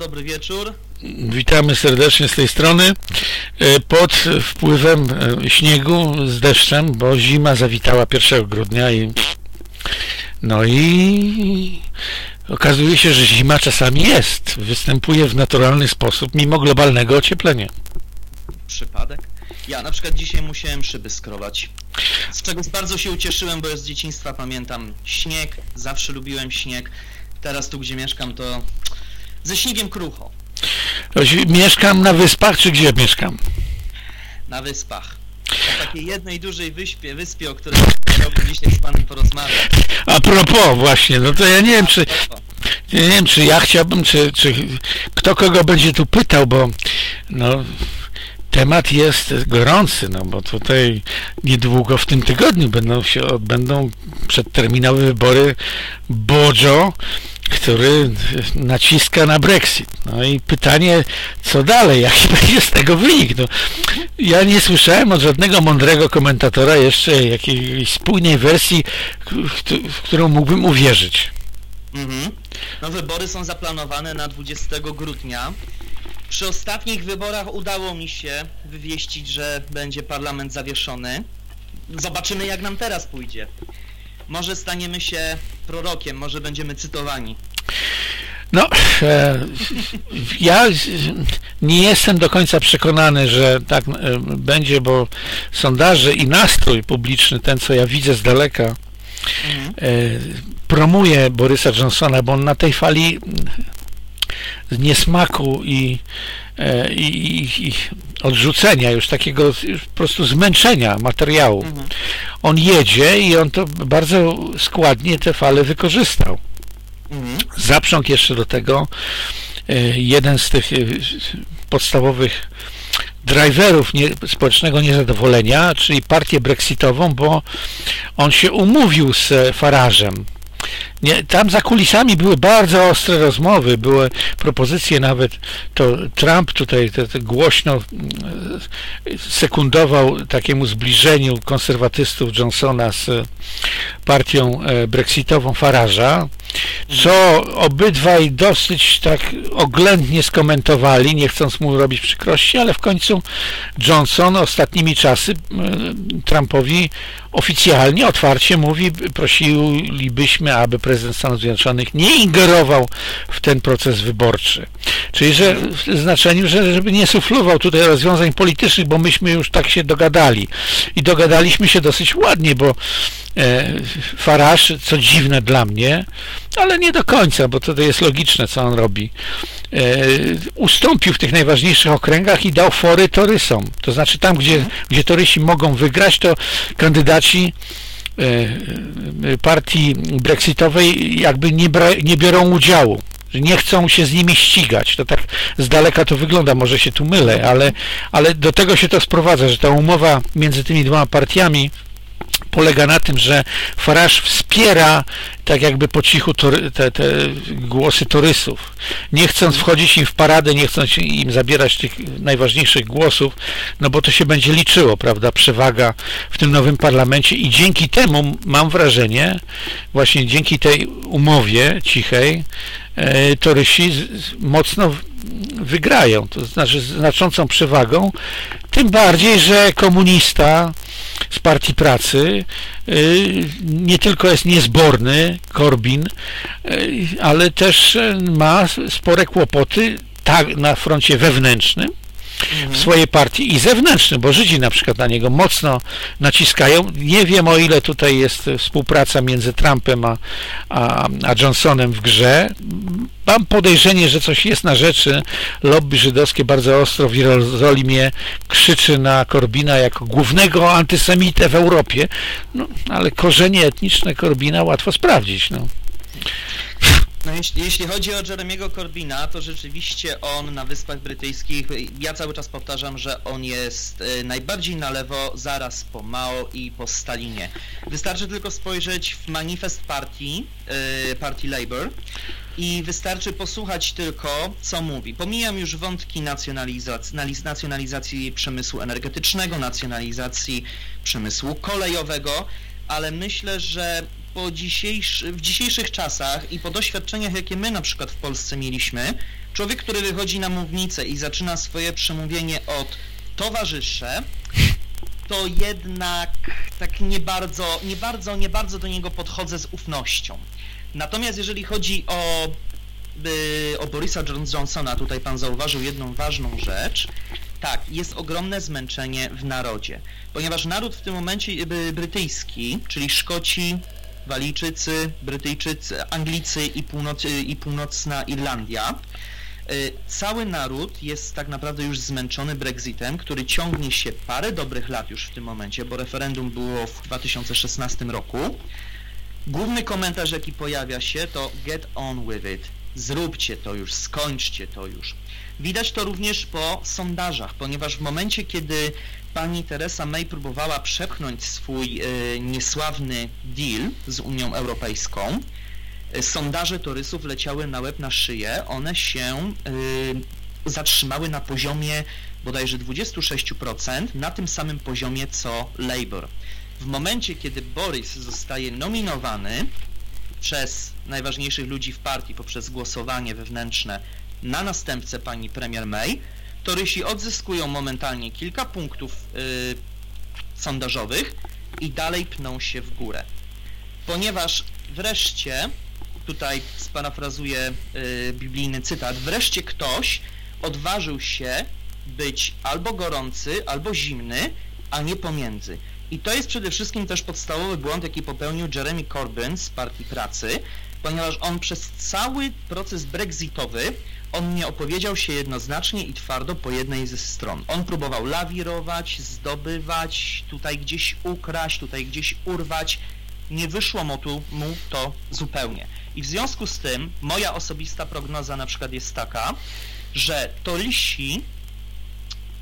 Dobry wieczór. Witamy serdecznie z tej strony. E, pod wpływem e, śniegu z deszczem, bo zima zawitała 1 grudnia i no i okazuje się, że zima czasami jest. Występuje w naturalny sposób mimo globalnego ocieplenia. Przypadek? Ja na przykład dzisiaj musiałem szyby skrobać. Z czego bardzo się ucieszyłem, bo z dzieciństwa pamiętam śnieg, zawsze lubiłem śnieg. Teraz tu, gdzie mieszkam, to ze śniegiem krucho. Mieszkam na wyspach, czy gdzie mieszkam? Na wyspach. Na takiej jednej dużej wyspie, wyspie, o której chciałbym dzisiaj z panem porozmawiać. A propos właśnie, no to ja nie wiem, czy nie wiem, czy ja chciałbym, czy, czy kto kogo będzie tu pytał, bo no temat jest gorący, no bo tutaj niedługo w tym tygodniu będą się odbędą przedterminowe wybory Bojo, który naciska na Brexit. No i pytanie, co dalej, jaki będzie z tego wynik? No, ja nie słyszałem od żadnego mądrego komentatora jeszcze jakiejś spójnej wersji, w którą mógłbym uwierzyć. Mhm. No wybory są zaplanowane na 20 grudnia. Przy ostatnich wyborach udało mi się wywieścić, że będzie parlament zawieszony. Zobaczymy jak nam teraz pójdzie. Może staniemy się prorokiem, może będziemy cytowani. No, e, ja nie jestem do końca przekonany, że tak e, będzie, bo sondaże i nastrój publiczny, ten co ja widzę z daleka, mhm. e, promuje Borysa Johnsona, bo on na tej fali niesmaku i, i, i, odrzucenia, już takiego już po prostu zmęczenia materiału. Mhm. On jedzie i on to bardzo składnie te fale wykorzystał. Mhm. Zaprząg jeszcze do tego e, jeden z tych e, podstawowych driverów nie, społecznego niezadowolenia, czyli partię brexitową, bo on się umówił z Farażem nie, tam za kulisami były bardzo ostre rozmowy, były propozycje nawet, to Trump tutaj te, te głośno e, sekundował takiemu zbliżeniu konserwatystów Johnsona z partią e, brexitową Faraża, co obydwaj dosyć tak oględnie skomentowali, nie chcąc mu robić przykrości, ale w końcu Johnson ostatnimi czasy Trumpowi oficjalnie, otwarcie mówi, prosilibyśmy, aby prezydent Stanów Zjednoczonych nie ingerował w ten proces wyborczy. Czyli, że w znaczeniu, że żeby nie suflował tutaj rozwiązań politycznych, bo myśmy już tak się dogadali. I dogadaliśmy się dosyć ładnie, bo e, Faraż, co dziwne dla mnie, ale nie do końca, bo to jest logiczne, co on robi, e, ustąpił w tych najważniejszych okręgach i dał fory torysom. To znaczy tam, gdzie, gdzie torysi mogą wygrać, to kandydaci partii brexitowej jakby nie, nie biorą udziału nie chcą się z nimi ścigać. To tak z daleka to wygląda, może się tu mylę, ale, ale do tego się to sprowadza, że ta umowa między tymi dwoma partiami polega na tym, że Farage wspiera tak jakby po cichu te, te głosy torysów. Nie chcąc wchodzić im w paradę, nie chcąc im zabierać tych najważniejszych głosów, no bo to się będzie liczyło, prawda, przewaga w tym nowym parlamencie i dzięki temu mam wrażenie, właśnie dzięki tej umowie cichej, e, torysi mocno wygrają, to znaczy znaczącą przewagą, tym bardziej, że komunista z Partii Pracy y, nie tylko jest niezborny, Korbin, y, ale też ma spore kłopoty tak na froncie wewnętrznym, w swojej partii i zewnętrznym, bo Żydzi na przykład na niego mocno naciskają. Nie wiem o ile tutaj jest współpraca między Trumpem a, a, a Johnsonem w grze. Mam podejrzenie, że coś jest na rzeczy. Lobby żydowskie bardzo ostro w Jerozolimie krzyczy na Korbina jako głównego antysemitę w Europie. No, ale korzenie etniczne Korbina łatwo sprawdzić. No. No jeśli, jeśli chodzi o Jeremiego Corbina, to rzeczywiście on na Wyspach Brytyjskich, ja cały czas powtarzam, że on jest y, najbardziej na lewo zaraz po Mao i po Stalinie. Wystarczy tylko spojrzeć w manifest partii, y, partii Labour i wystarczy posłuchać tylko, co mówi. Pomijam już wątki nacjonalizacji, nacjonalizacji przemysłu energetycznego, nacjonalizacji przemysłu kolejowego, ale myślę, że po dzisiejszy, w dzisiejszych czasach i po doświadczeniach, jakie my na przykład w Polsce mieliśmy, człowiek, który wychodzi na mównicę i zaczyna swoje przemówienie od towarzysze, to jednak tak nie bardzo, nie bardzo, nie bardzo do niego podchodzę z ufnością. Natomiast jeżeli chodzi o, o Borisa Johnsona, tutaj pan zauważył jedną ważną rzecz, tak, jest ogromne zmęczenie w narodzie, ponieważ naród w tym momencie brytyjski, czyli Szkoci, Walijczycy, Brytyjczycy, Anglicy i, północ, i północna Irlandia, y, Cały naród jest tak naprawdę już zmęczony Brexitem, który ciągnie się parę dobrych lat już w tym momencie, bo referendum było w 2016 roku. Główny komentarz, jaki pojawia się, to get on with it. Zróbcie to już, skończcie to już. Widać to również po sondażach, ponieważ w momencie, kiedy pani Teresa May próbowała przepchnąć swój y, niesławny deal z Unią Europejską, y, sondaże torysów leciały na łeb na szyję, one się y, zatrzymały na poziomie bodajże 26%, na tym samym poziomie co Labour. W momencie, kiedy Boris zostaje nominowany przez najważniejszych ludzi w partii poprzez głosowanie wewnętrzne na następcę pani premier May, torysi odzyskują momentalnie kilka punktów yy, sondażowych i dalej pną się w górę. Ponieważ wreszcie, tutaj sparafrazuję yy, biblijny cytat, wreszcie ktoś odważył się być albo gorący, albo zimny, a nie pomiędzy. I to jest przede wszystkim też podstawowy błąd, jaki popełnił Jeremy Corbyn z Partii Pracy, ponieważ on przez cały proces brexitowy on nie opowiedział się jednoznacznie i twardo po jednej ze stron. On próbował lawirować, zdobywać, tutaj gdzieś ukraść, tutaj gdzieś urwać. Nie wyszło mu, tu, mu to zupełnie. I w związku z tym moja osobista prognoza na przykład jest taka, że to lisi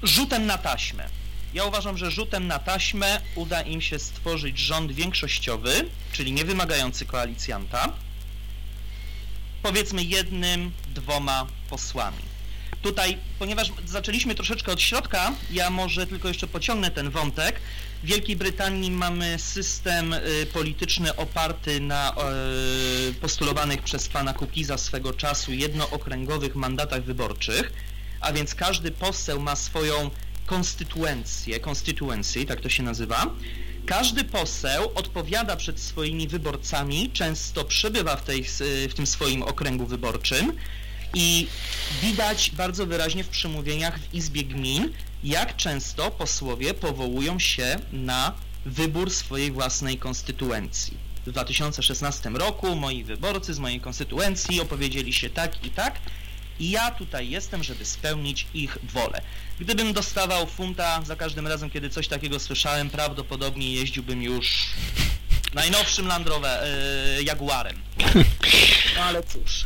rzutem na taśmę. Ja uważam, że rzutem na taśmę uda im się stworzyć rząd większościowy, czyli nie wymagający koalicjanta, powiedzmy jednym, dwoma posłami. Tutaj, ponieważ zaczęliśmy troszeczkę od środka, ja może tylko jeszcze pociągnę ten wątek. W Wielkiej Brytanii mamy system y, polityczny oparty na y, postulowanych przez pana Kukiza swego czasu jednookręgowych mandatach wyborczych, a więc każdy poseł ma swoją konstytuencję, constituency, tak to się nazywa, każdy poseł odpowiada przed swoimi wyborcami, często przebywa w, tej, w tym swoim okręgu wyborczym i widać bardzo wyraźnie w przemówieniach w Izbie Gmin, jak często posłowie powołują się na wybór swojej własnej konstytuencji. W 2016 roku moi wyborcy z mojej konstytuencji opowiedzieli się tak i tak i ja tutaj jestem, żeby spełnić ich wolę. Gdybym dostawał funta za każdym razem, kiedy coś takiego słyszałem, prawdopodobnie jeździłbym już najnowszym Land Rover, yy, Jaguarem. No ale cóż.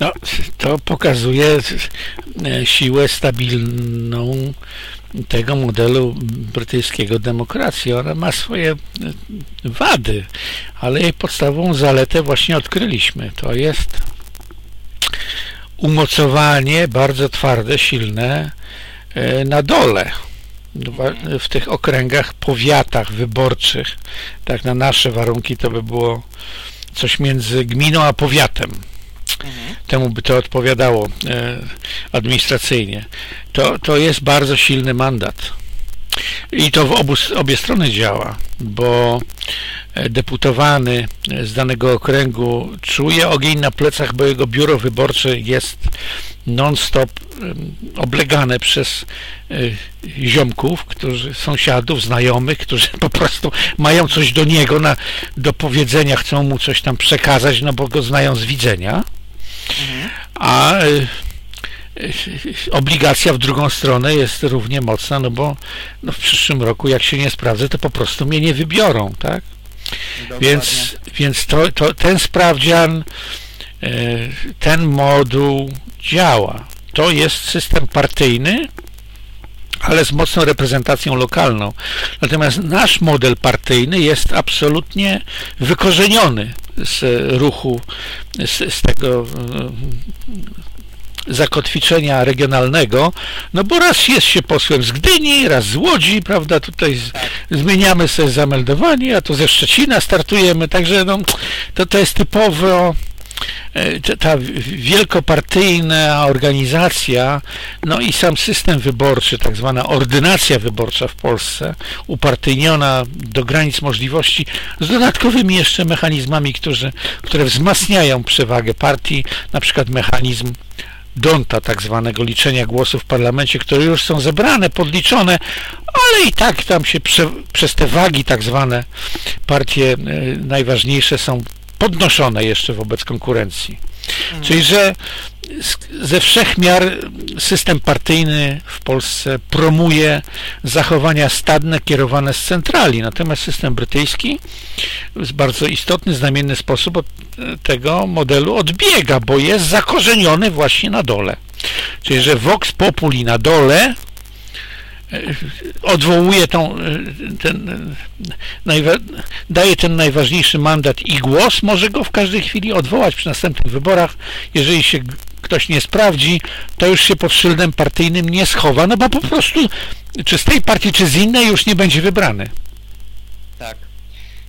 No, to pokazuje e, siłę stabilną tego modelu brytyjskiego demokracji. Ona ma swoje e, wady, ale jej podstawową zaletę właśnie odkryliśmy. To jest umocowanie bardzo twarde, silne e, na dole w tych okręgach, powiatach wyborczych. Tak na nasze warunki to by było coś między gminą a powiatem. Mhm. Temu by to odpowiadało e, administracyjnie. To, to jest bardzo silny mandat. I to w obu, obie strony działa, bo deputowany z danego okręgu czuje ogień na plecach, bo jego biuro wyborcze jest non-stop oblegane przez e, ziomków, którzy, sąsiadów, znajomych, którzy po prostu mają coś do niego na, do powiedzenia, chcą mu coś tam przekazać, no bo go znają z widzenia. A e, obligacja w drugą stronę jest równie mocna, no bo no w przyszłym roku jak się nie sprawdzę, to po prostu mnie nie wybiorą, tak? Więc, więc to, to, ten sprawdzian, e, ten moduł działa. To jest system partyjny, ale z mocną reprezentacją lokalną. Natomiast nasz model partyjny jest absolutnie wykorzeniony z ruchu, z, z tego zakotwiczenia regionalnego, no bo raz jest się posłem z Gdyni, raz z Łodzi, prawda, tutaj z, zmieniamy sobie zameldowanie, a to ze Szczecina startujemy, także no, to, to jest typowo E, ta wielkopartyjna organizacja, no i sam system wyborczy, tak zwana ordynacja wyborcza w Polsce, upartyjniona do granic możliwości, z dodatkowymi jeszcze mechanizmami, którzy, które wzmacniają przewagę partii, na przykład mechanizm Donta, tak zwanego liczenia głosów w parlamencie, które już są zebrane, podliczone, ale i tak tam się prze, przez te wagi tak zwane partie e, najważniejsze są podnoszone jeszcze wobec konkurencji. Mhm. Czyli, że ze wszech miar system partyjny w Polsce promuje zachowania stadne kierowane z centrali, natomiast system brytyjski w bardzo istotny, znamienny sposób od tego modelu odbiega, bo jest zakorzeniony właśnie na dole. Czyli, że Vox Populi na dole odwołuje tą, ten, daje ten najważniejszy mandat i głos, może go w każdej chwili odwołać przy następnych wyborach. Jeżeli się ktoś nie sprawdzi, to już się pod szyldem partyjnym nie schowa, no bo po prostu czy z tej partii, czy z innej już nie będzie wybrany. Tak.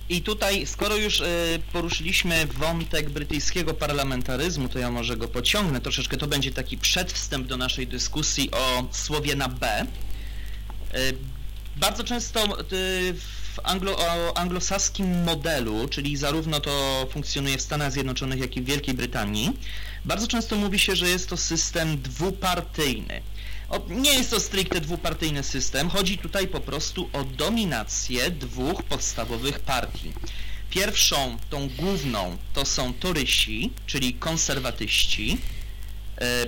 I tutaj, skoro już y, poruszyliśmy wątek brytyjskiego parlamentaryzmu, to ja może go pociągnę troszeczkę. To będzie taki przedwstęp do naszej dyskusji o słowie na B. E, bardzo często e, w anglo, anglosaskim modelu, czyli zarówno to funkcjonuje w Stanach Zjednoczonych, jak i w Wielkiej Brytanii, bardzo często mówi się, że jest to system dwupartyjny. O, nie jest to stricte dwupartyjny system, chodzi tutaj po prostu o dominację dwóch podstawowych partii. Pierwszą, tą główną, to są torysi, czyli konserwatyści. E,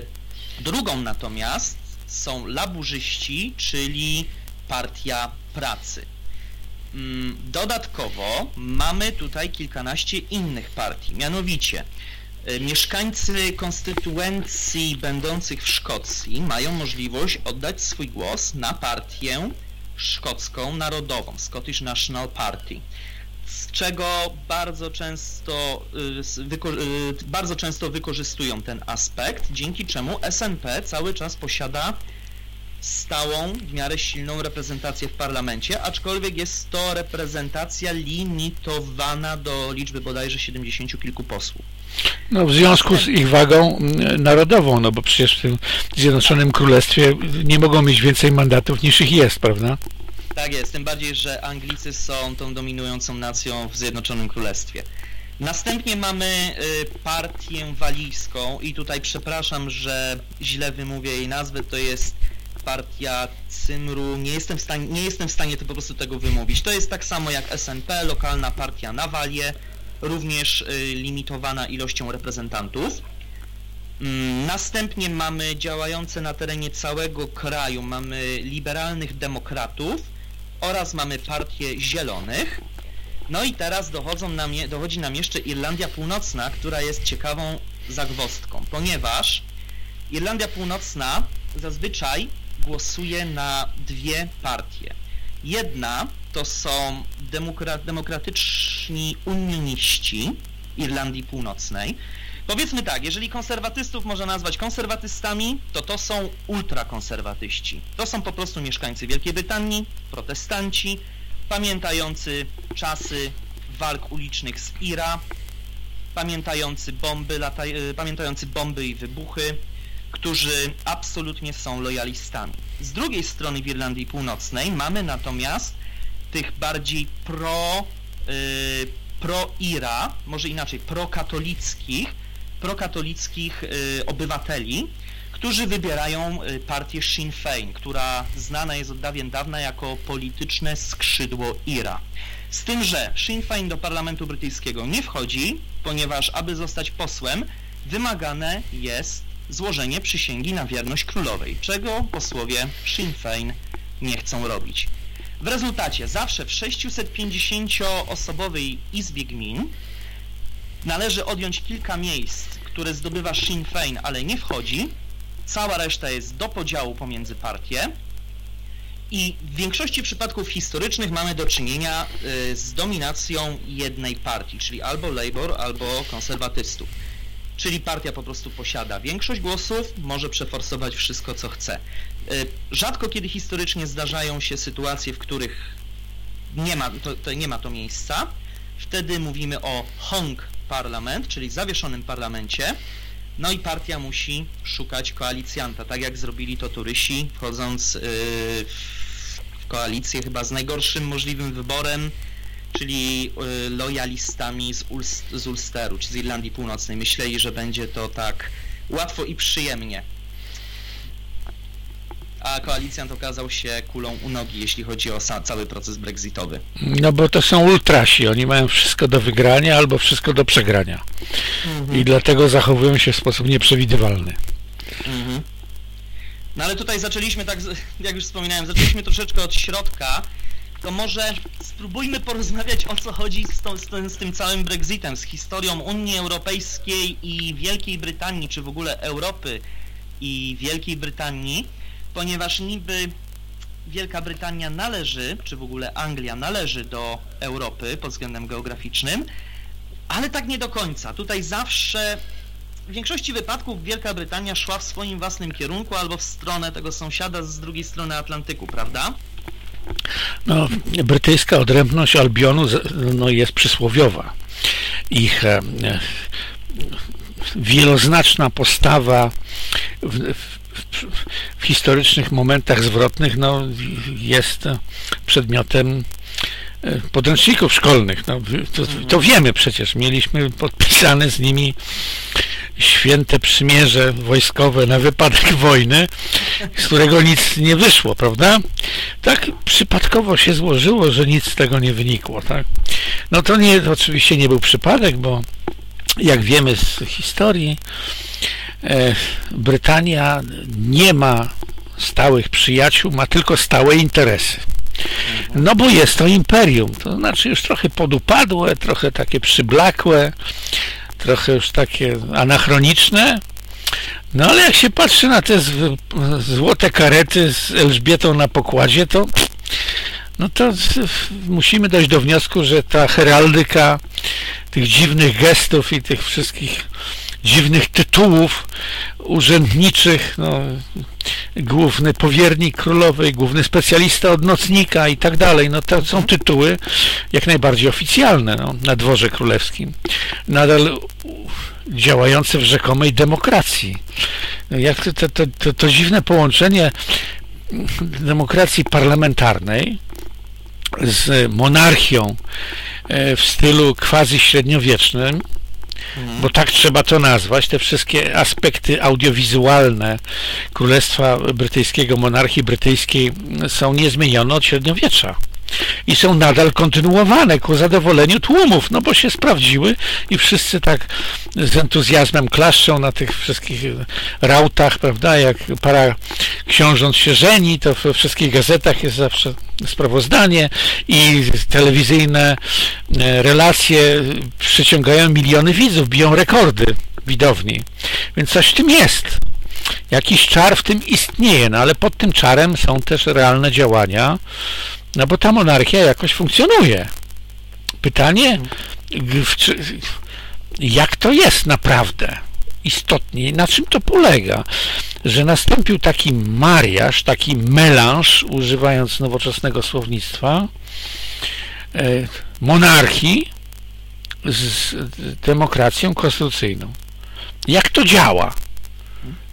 drugą natomiast są laburzyści, czyli partia pracy. Mm, dodatkowo mamy tutaj kilkanaście innych partii, mianowicie y, mieszkańcy konstytuencji będących w Szkocji mają możliwość oddać swój głos na partię szkocką narodową, Scottish National Party, z czego bardzo często, y, y, bardzo często wykorzystują ten aspekt, dzięki czemu SNP cały czas posiada stałą, w miarę silną reprezentację w parlamencie, aczkolwiek jest to reprezentacja limitowana do liczby bodajże 70 kilku posłów. No w związku z ich wagą narodową, no bo przecież w tym Zjednoczonym Królestwie nie mogą mieć więcej mandatów niż ich jest, prawda? Tak jest, tym bardziej, że Anglicy są tą dominującą nacją w Zjednoczonym Królestwie. Następnie mamy y, partię walijską i tutaj przepraszam, że źle wymówię jej nazwę, to jest partia Cymru, nie jestem, w stanie, nie jestem w stanie to po prostu tego wymówić. To jest tak samo jak SNP, lokalna partia na Walie, również y, limitowana ilością reprezentantów. Mm, następnie mamy działające na terenie całego kraju, mamy liberalnych demokratów oraz mamy partię zielonych. No i teraz dochodzą nam, dochodzi nam jeszcze Irlandia Północna, która jest ciekawą zagwostką, ponieważ Irlandia Północna zazwyczaj głosuje na dwie partie. Jedna to są demokratyczni unioniści Irlandii Północnej. Powiedzmy tak, jeżeli konserwatystów można nazwać konserwatystami, to to są ultrakonserwatyści. To są po prostu mieszkańcy Wielkiej Brytanii, protestanci, pamiętający czasy walk ulicznych z IRA, pamiętający bomby, lata, pamiętający bomby i wybuchy, którzy absolutnie są lojalistami. Z drugiej strony w Irlandii Północnej mamy natomiast tych bardziej pro, yy, pro-IRA, może inaczej, prokatolickich, prokatolickich yy, obywateli, którzy wybierają y, partię Sinn Féin, która znana jest od dawien dawna jako polityczne skrzydło IRA. Z tym, że Sinn Féin do parlamentu brytyjskiego nie wchodzi, ponieważ aby zostać posłem wymagane jest złożenie przysięgi na wierność królowej, czego posłowie Sinn Féin nie chcą robić. W rezultacie zawsze w 650-osobowej Izbie Gmin należy odjąć kilka miejsc, które zdobywa Sinn Féin, ale nie wchodzi. Cała reszta jest do podziału pomiędzy partie. I w większości przypadków historycznych mamy do czynienia y, z dominacją jednej partii, czyli albo Labour, albo konserwatystów. Czyli partia po prostu posiada większość głosów, może przeforsować wszystko, co chce. Y, rzadko kiedy historycznie zdarzają się sytuacje, w których nie ma to, to, nie ma to miejsca. Wtedy mówimy o Hong Parlament, czyli zawieszonym parlamencie. No i partia musi szukać koalicjanta, tak jak zrobili to turysi, wchodząc yy, w koalicję chyba z najgorszym możliwym wyborem, czyli yy, lojalistami z, Ulst z Ulsteru, czy z Irlandii Północnej. Myśleli, że będzie to tak łatwo i przyjemnie a koalicjant okazał się kulą u nogi, jeśli chodzi o cały proces brexitowy. No bo to są ultrasi, oni mają wszystko do wygrania albo wszystko do przegrania. Mhm. I dlatego zachowują się w sposób nieprzewidywalny. Mhm. No ale tutaj zaczęliśmy tak, jak już wspominałem, zaczęliśmy troszeczkę od środka, to może spróbujmy porozmawiać o co chodzi z, tą, z, tym, z tym całym Brexitem, z historią Unii Europejskiej i Wielkiej Brytanii, czy w ogóle Europy i Wielkiej Brytanii ponieważ niby Wielka Brytania należy, czy w ogóle Anglia należy do Europy pod względem geograficznym, ale tak nie do końca. Tutaj zawsze w większości wypadków Wielka Brytania szła w swoim własnym kierunku albo w stronę tego sąsiada z drugiej strony Atlantyku, prawda? No, brytyjska odrębność Albionu no, jest przysłowiowa. Ich e, wieloznaczna postawa w, w w historycznych momentach zwrotnych no, jest przedmiotem e, podręczników szkolnych. No, to, to wiemy przecież. Mieliśmy podpisane z nimi święte przymierze wojskowe na wypadek wojny, z którego nic nie wyszło, prawda? Tak przypadkowo się złożyło, że nic z tego nie wynikło, tak? No to nie, to oczywiście nie był przypadek, bo jak wiemy z historii, E, Brytania nie ma stałych przyjaciół, ma tylko stałe interesy. No bo jest to imperium, to znaczy już trochę podupadłe, trochę takie przyblakłe, trochę już takie anachroniczne, no ale jak się patrzy na te złote karety z Elżbietą na pokładzie, to no to musimy dojść do wniosku, że ta heraldyka tych dziwnych gestów i tych wszystkich dziwnych tytułów urzędniczych, no, główny powiernik królowej, główny specjalista od nocnika i tak dalej. No to są tytuły jak najbardziej oficjalne no, na dworze królewskim. Nadal działające w rzekomej demokracji. No, jak to, to, to, to dziwne połączenie demokracji parlamentarnej z monarchią e, w stylu quasi średniowiecznym, bo tak trzeba to nazwać, te wszystkie aspekty audiowizualne Królestwa Brytyjskiego, monarchii brytyjskiej są niezmienione od średniowiecza i są nadal kontynuowane ku zadowoleniu tłumów, no bo się sprawdziły i wszyscy tak z entuzjazmem klaszczą na tych wszystkich rautach, prawda, jak para książąt się żeni, to we wszystkich gazetach jest zawsze sprawozdanie i telewizyjne e, relacje przyciągają miliony widzów, biją rekordy widowni, więc coś w tym jest. Jakiś czar w tym istnieje, no ale pod tym czarem są też realne działania, no bo ta monarchia jakoś funkcjonuje. Pytanie, jak to jest naprawdę? Istotnie, na czym to polega? Że nastąpił taki mariaż, taki melanż, używając nowoczesnego słownictwa, e, monarchii z demokracją konstytucyjną. Jak to działa?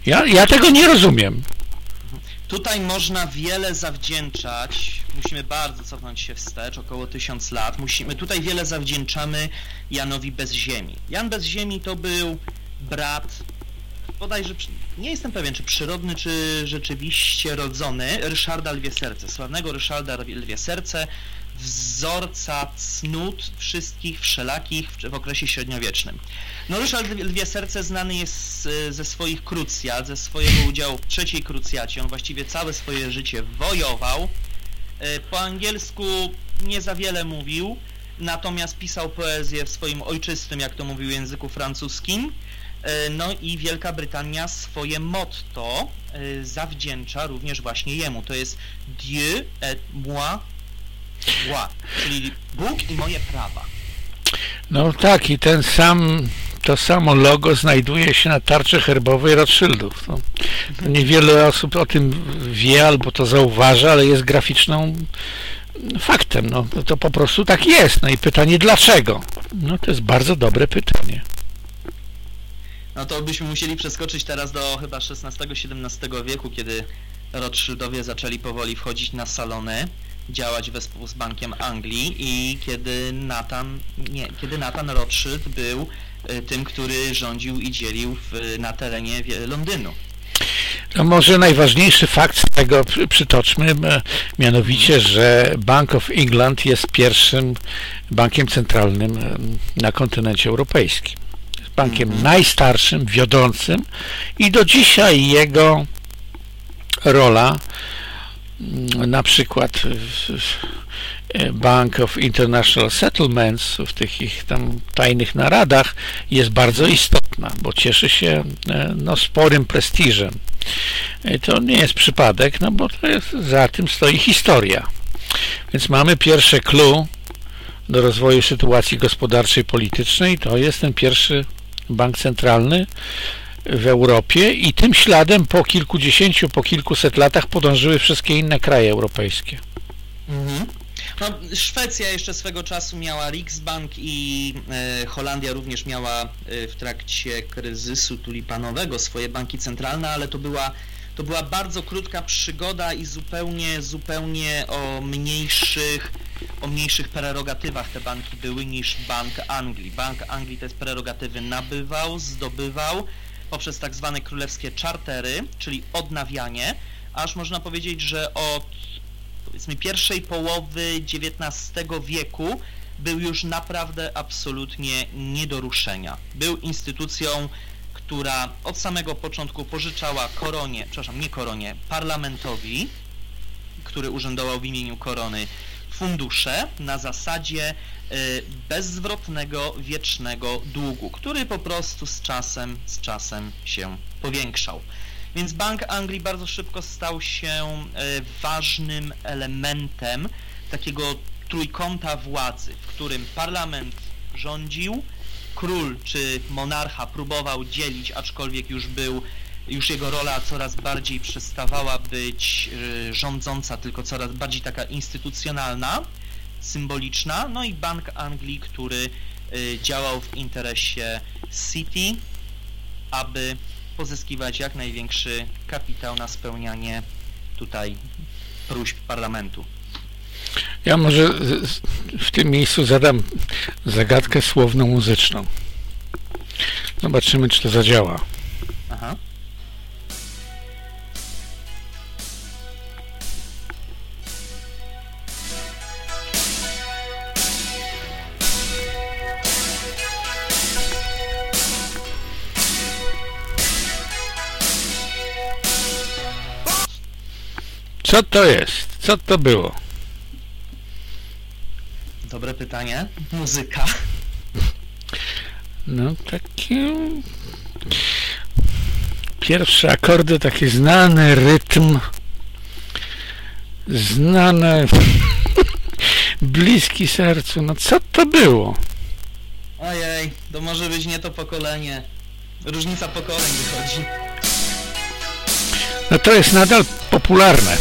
Ja, ja tego nie rozumiem. Tutaj można wiele zawdzięczać, musimy bardzo cofnąć się wstecz, około tysiąc lat, musimy, tutaj wiele zawdzięczamy Janowi Bez Ziemi. Jan Bez Ziemi to był brat, bodajże, nie jestem pewien, czy przyrodny, czy rzeczywiście rodzony, Ryszarda Lwie Serce, sławnego Ryszarda Lwie Serce, wzorca cnót wszystkich wszelakich w, okresie średniowiecznym. No Ryszard Lwie Serce znany jest ze swoich krucjat, ze swojego udziału w trzeciej krucjacie. On właściwie całe swoje życie wojował. E, po angielsku nie za wiele mówił, natomiast pisał poezję w swoim ojczystym, jak to mówił, języku francuskim. E, no i Wielka Brytania swoje motto e, zawdzięcza również właśnie jemu. To jest Dieu et moi Ła, czyli Bóg i moje prawa. No tak, i ten sam to samo logo znajduje się na tarczy herbowej Rothschildów. To, to niewiele osób o tym wie albo to zauważa, ale jest graficzną faktem. No, to po prostu tak jest. No i pytanie dlaczego? No to jest bardzo dobre pytanie. No to byśmy musieli przeskoczyć teraz do chyba XVI-XVII wieku, kiedy Rothschildowie zaczęli powoli wchodzić na salony, działać wespół z Bankiem Anglii i kiedy Nathan, nie, kiedy Nathan Rothschild był y, tym, który rządził i dzielił w, na terenie Londynu. No może najważniejszy fakt z tego przytoczmy, mianowicie, że Bank of England jest pierwszym bankiem centralnym na kontynencie europejskim. Jest bankiem mm -hmm. najstarszym, wiodącym i do dzisiaj jego rola na przykład Bank of International Settlements w tych ich tam tajnych naradach jest bardzo istotna, bo cieszy się e, no, sporym prestiżem. E, to nie jest przypadek, no bo jest, za tym stoi historia. Więc mamy pierwsze clue do rozwoju sytuacji gospodarczej politycznej, to jest ten pierwszy bank centralny w Europie i tym śladem po kilkudziesięciu, po kilkuset latach podążyły wszystkie inne kraje europejskie. Mhm. No, Szwecja jeszcze swego czasu miała Riksbank i e, Holandia również miała e, w trakcie kryzysu tulipanowego swoje banki centralne, ale to była to była bardzo krótka przygoda i zupełnie, zupełnie o mniejszych, o mniejszych prerogatywach te banki były niż Bank Anglii. Bank Anglii te prerogatywy nabywał, zdobywał poprzez tak zwane królewskie czartery, czyli odnawianie, aż można powiedzieć, że od powiedzmy pierwszej połowy XIX wieku był już naprawdę absolutnie nie do ruszenia. Był instytucją, która od samego początku pożyczała koronie, przepraszam, nie koronie, parlamentowi, który urzędował w imieniu korony, fundusze na zasadzie bezzwrotnego, wiecznego długu, który po prostu z czasem, z czasem się powiększał. Więc Bank Anglii bardzo szybko stał się e, ważnym elementem takiego trójkąta władzy, w którym parlament rządził, król czy monarcha próbował dzielić, aczkolwiek już był, już jego rola coraz bardziej przestawała być e, rządząca, tylko coraz bardziej taka instytucjonalna, symboliczna, no i Bank Anglii, który e, działał w interesie City, aby pozyskiwać jak największy kapitał na spełnianie tutaj próśb parlamentu. Ja może w tym miejscu zadam zagadkę słowno-muzyczną. Zobaczymy, czy to zadziała. Aha. Co to jest? Co to było? Dobre pytanie. Muzyka. No takie... Pierwsze akordy, taki znany rytm. Znane... Bliski sercu. No co to było? Ojej, to może być nie to pokolenie. Różnica pokoleń wychodzi. No to jest nadal popularne.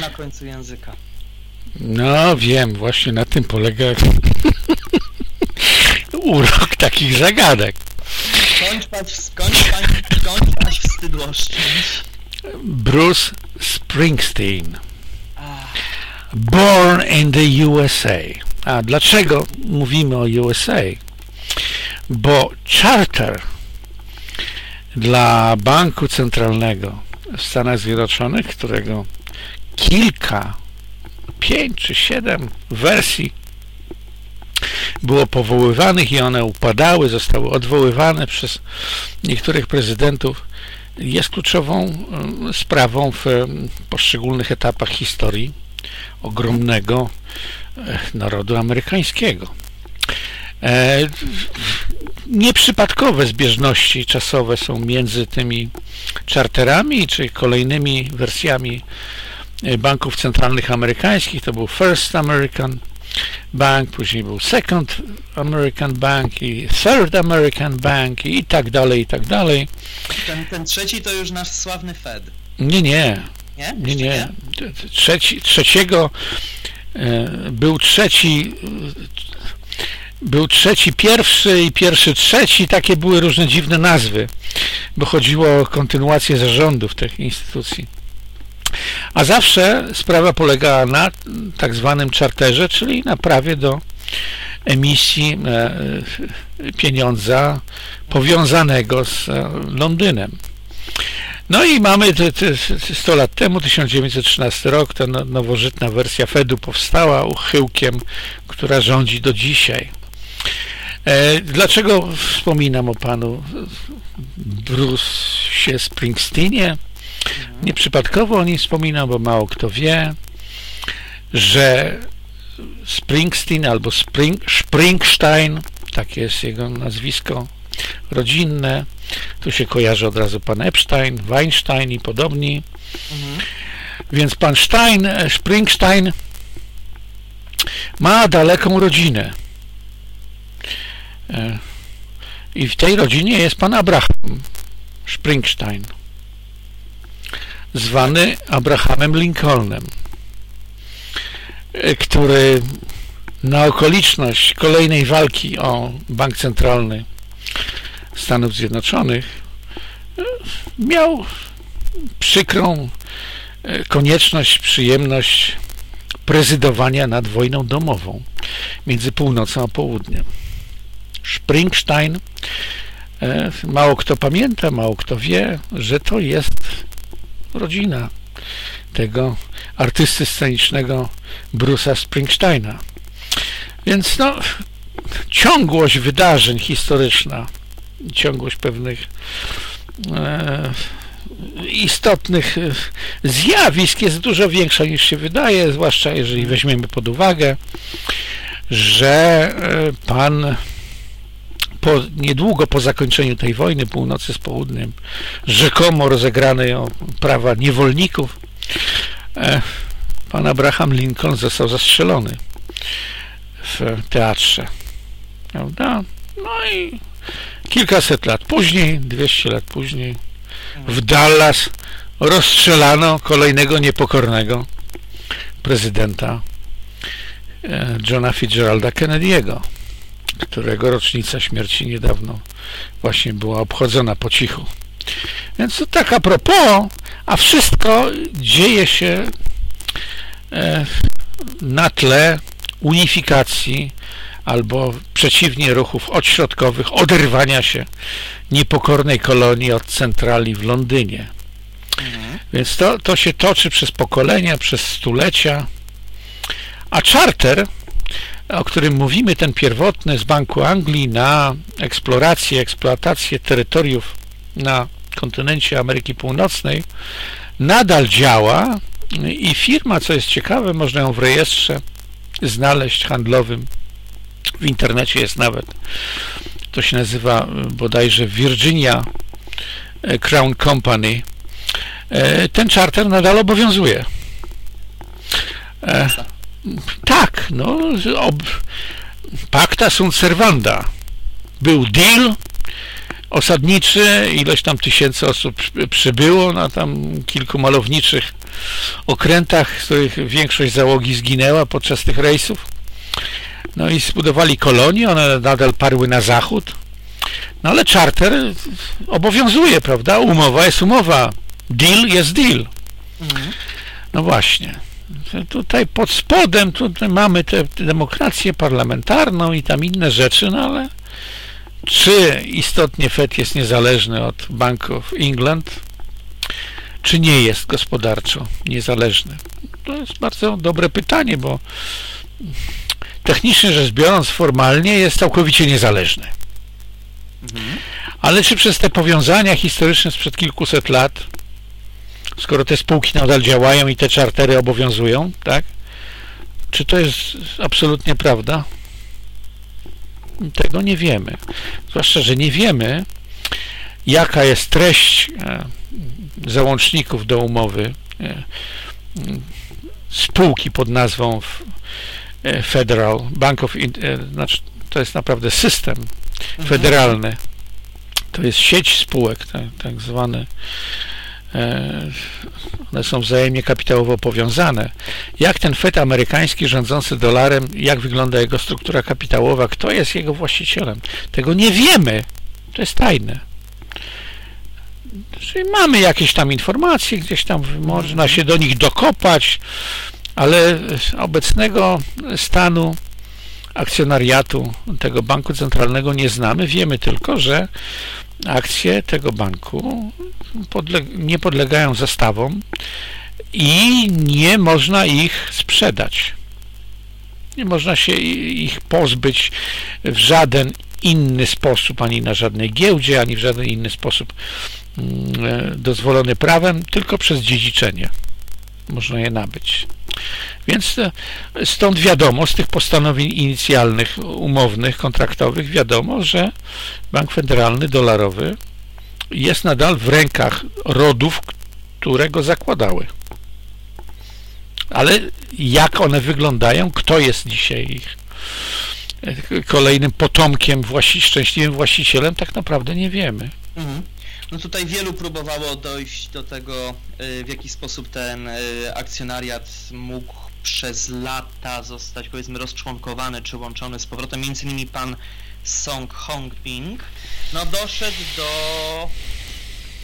Na końcu języka. No wiem, właśnie na tym polega urok takich zagadek. Skończ pać, skończ. Bruce Springsteen. Born in the USA. A dlaczego mówimy o USA? Bo charter dla Banku Centralnego w Stanach Zjednoczonych, którego kilka, pięć czy siedem wersji było powoływanych i one upadały, zostały odwoływane przez niektórych prezydentów, jest kluczową sprawą w poszczególnych etapach historii ogromnego e, narodu amerykańskiego. E, nieprzypadkowe zbieżności czasowe są między tymi charterami czy kolejnymi wersjami e, banków centralnych amerykańskich. To był First American Bank, później był Second American Bank i Third American Bank i tak dalej, i tak dalej. Ten, ten trzeci to już nasz sławny Fed. Nie, nie. Nie? Nie, nie. Trzeci, trzeciego e, był trzeci był trzeci pierwszy i pierwszy trzeci, takie były różne dziwne nazwy, bo chodziło o kontynuację zarządów tych instytucji. A zawsze sprawa polegała na tak zwanym czarterze, czyli na prawie do emisji e, pieniądza powiązanego z e, Londynem. No i mamy te, te 100 lat temu, 1913 rok, ta no, nowożytna wersja Fedu powstała uchyłkiem, która rządzi do dzisiaj. E, dlaczego wspominam o panu Bruce Springsteenie? Nieprzypadkowo o nim wspominam, bo mało kto wie, że Springsteen albo Spring, Springstein, takie jest jego nazwisko rodzinne, tu się kojarzy od razu pan Epstein, Weinstein i podobni. Mhm. Więc pan Stein, Springstein ma daleką rodzinę. E, I w tej rodzinie jest pan Abraham Springstein, zwany Abrahamem Lincolnem, e, który na okoliczność kolejnej walki o bank centralny Stanów Zjednoczonych e, miał przykrą konieczność, przyjemność prezydowania nad wojną domową między północą a południem. Springstein. E, mało kto pamięta, mało kto wie, że to jest rodzina tego artysty scenicznego Bruce'a Springsteina. Więc no, ciągłość wydarzeń historyczna, ciągłość pewnych e, istotnych e, zjawisk jest dużo większa niż się wydaje, zwłaszcza jeżeli weźmiemy pod uwagę, że e, pan po, niedługo po zakończeniu tej wojny północy z południem, rzekomo rozegranej o prawa niewolników, e, pan Abraham Lincoln został zastrzelony w teatrze. Prawda? No i kilkaset lat później, 200 lat później, w Dallas rozstrzelano kolejnego niepokornego prezydenta e, Johna Fitzgeralda Kennedy'ego którego rocznica śmierci niedawno właśnie była obchodzona po cichu. Więc to tak a propos, a wszystko dzieje się e, na tle unifikacji albo przeciwnie ruchów odśrodkowych, oderwania się niepokornej kolonii od centrali w Londynie. Mhm. Więc to, to się toczy przez pokolenia, przez stulecia, a charter o którym mówimy, ten pierwotny z Banku Anglii na eksplorację, eksploatację terytoriów na kontynencie Ameryki Północnej nadal działa i firma, co jest ciekawe, można ją w rejestrze znaleźć handlowym. W internecie jest nawet, to się nazywa bodajże Virginia Crown Company. E, ten charter nadal obowiązuje. Tak, no, ob, pacta sunt servanda. Był deal osadniczy, ilość tam tysięcy osób przybyło na tam kilku malowniczych okrętach, z których większość załogi zginęła podczas tych rejsów. No i zbudowali kolonie, one nadal parły na zachód. No ale charter obowiązuje, prawda? Umowa jest umowa. Deal jest deal. Mhm. No właśnie tutaj pod spodem tutaj mamy tę demokrację parlamentarną i tam inne rzeczy, no ale czy istotnie Fed jest niezależny od Bank of England, czy nie jest gospodarczo niezależny? To jest bardzo dobre pytanie, bo technicznie rzecz biorąc, formalnie jest całkowicie niezależny. Mhm. Ale czy przez te powiązania historyczne sprzed kilkuset lat skoro te spółki nadal działają i te czartery obowiązują, tak? czy to jest absolutnie prawda? Tego nie wiemy. Zwłaszcza, że nie wiemy, jaka jest treść e, załączników do umowy e, spółki pod nazwą e, Federal Bank of, znaczy to jest naprawdę system mhm. federalny. To jest sieć spółek, tak, tak zwane one są wzajemnie kapitałowo powiązane. Jak ten Fed amerykański rządzący dolarem, jak wygląda jego struktura kapitałowa, kto jest jego właścicielem, tego nie wiemy. To jest tajne. Czyli mamy jakieś tam informacje, gdzieś tam można się do nich dokopać, ale obecnego stanu akcjonariatu tego banku centralnego nie znamy. Wiemy tylko, że akcje tego banku nie podlegają zastawom i nie można ich sprzedać. Nie można się ich pozbyć w żaden inny sposób, ani na żadnej giełdzie, ani w żaden inny sposób mm, e, dozwolony prawem, tylko przez dziedziczenie można je nabyć. Więc e, stąd wiadomo, z tych postanowień inicjalnych, umownych, kontraktowych, wiadomo, że Bank Federalny Dolarowy jest nadal w rękach rodów, które go zakładały. Ale jak one wyglądają, kto jest dzisiaj ich e, kolejnym potomkiem, właści szczęśliwym właścicielem, tak naprawdę nie wiemy. Mhm. No tutaj wielu próbowało dojść do tego, y, w jaki sposób ten akcjonariat mógł przez lata zostać powiedzmy rozczłonkowany czy łączony z powrotem. Między innymi pan Song Hongbing no doszedł do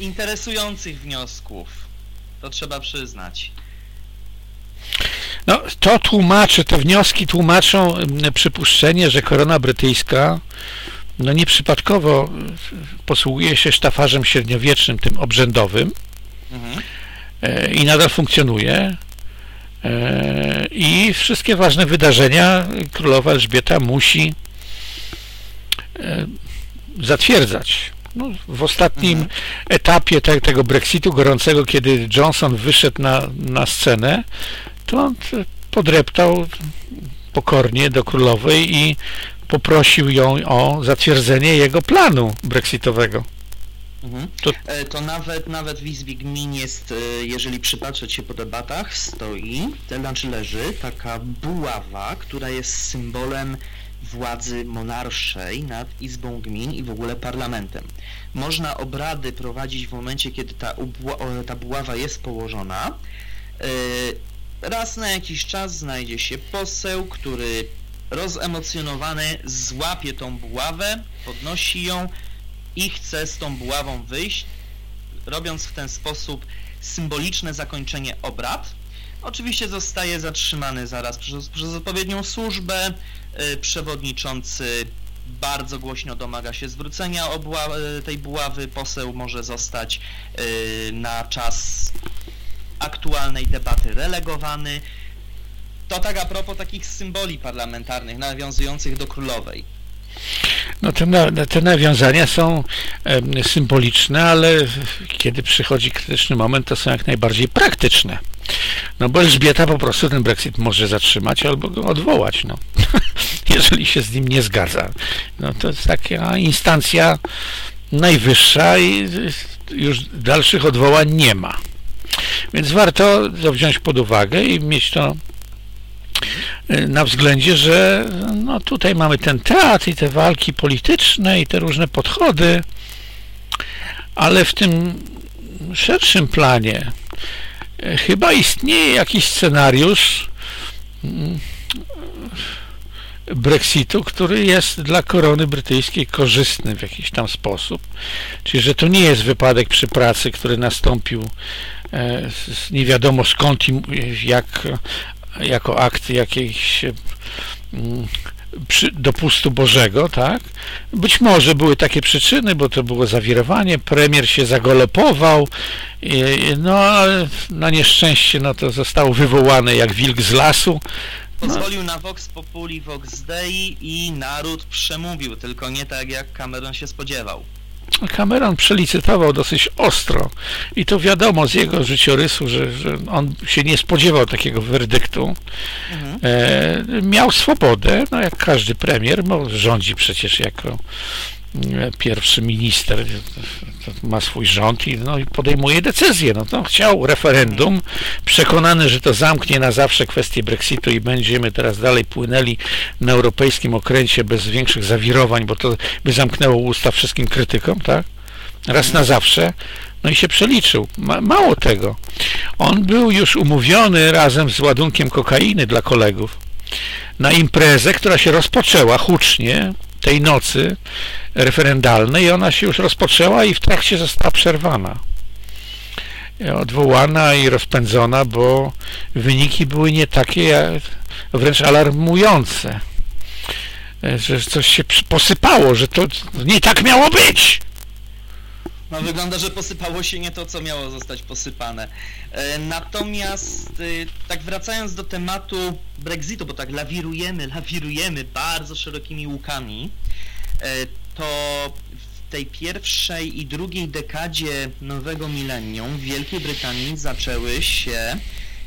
interesujących wniosków. To trzeba przyznać. No, to tłumaczy, te wnioski tłumaczą mm, przypuszczenie, że korona brytyjska no nieprzypadkowo posługuje się sztafarzem średniowiecznym, tym obrzędowym mhm. E, i nadal funkcjonuje i wszystkie ważne wydarzenia królowa Elżbieta musi e, zatwierdzać. No, w ostatnim mhm. etapie te, tego Brexitu gorącego, kiedy Johnson wyszedł na, na scenę, to on podreptał pokornie do królowej i poprosił ją o zatwierdzenie jego planu brexitowego. Mhm. To... E, to... nawet nawet w Izbie Gmin jest, e, jeżeli przypatrzeć się po debatach, stoi, znaczy leży taka buława, która jest symbolem władzy monarszej nad Izbą Gmin i w ogóle parlamentem. Można obrady prowadzić w momencie, kiedy ta, ta buława jest położona. E, raz na jakiś czas znajdzie się poseł, który rozemocjonowany złapie tą buławę, podnosi ją i chce z tą buławą wyjść, robiąc w ten sposób symboliczne zakończenie obrad. Oczywiście zostaje zatrzymany zaraz przez, przez odpowiednią służbę. Y, przewodniczący bardzo głośno domaga się zwrócenia y, tej buławy. Poseł może zostać y, na czas aktualnej debaty relegowany. To tak a propos takich symboli parlamentarnych nawiązujących do królowej. No te, te nawiązania są symboliczne, ale kiedy przychodzi krytyczny moment, to są jak najbardziej praktyczne. No bo Elżbieta po prostu ten Brexit może zatrzymać albo go odwołać, no. jeżeli się z nim nie zgadza. No to jest taka instancja najwyższa i już dalszych odwołań nie ma. Więc warto to wziąć pod uwagę i mieć to na względzie, że no tutaj mamy ten teatr i te walki polityczne i te różne podchody, ale w tym szerszym planie y, chyba istnieje jakiś scenariusz mm, Brexitu, który jest dla korony brytyjskiej korzystny w jakiś tam sposób. Czyli, że to nie jest wypadek przy pracy, który nastąpił e, nie wiadomo skąd i jak jako akt jakiejś mm, dopustu Bożego, tak? Być może były takie przyczyny, bo to było zawirowanie, premier się zagolopował, no ale na nieszczęście no to zostało wywołane jak wilk z lasu. Pozwolił na Vox Populi, Vox Dei i naród przemówił, tylko nie tak jak Cameron się spodziewał. Cameron przelicytował dosyć ostro i to wiadomo z jego życiorysu, że, że on się nie spodziewał takiego werdyktu. Mhm. E, miał swobodę, no jak każdy premier, bo rządzi przecież jako pierwszy minister ma swój rząd i, no, i podejmuje decyzję. No to chciał referendum, przekonany, że to zamknie na zawsze kwestię Brexitu i będziemy teraz dalej płynęli na europejskim okręcie bez większych zawirowań, bo to by zamknęło usta wszystkim krytykom, tak? Raz na zawsze. No i się przeliczył. Ma, mało tego. On był już umówiony razem z ładunkiem kokainy dla kolegów na imprezę, która się rozpoczęła hucznie tej nocy referendalnej i ona się już rozpoczęła i w trakcie została przerwana. Odwołana i rozpędzona, bo wyniki były nie takie, wręcz alarmujące. Że coś się posypało, że to nie tak miało być. No wygląda, że posypało się nie to, co miało zostać posypane. E, natomiast y, tak wracając do tematu Brexitu, bo tak lawirujemy, lawirujemy bardzo szerokimi łukami, e, to w tej pierwszej i drugiej dekadzie nowego milenium w Wielkiej Brytanii zaczęły się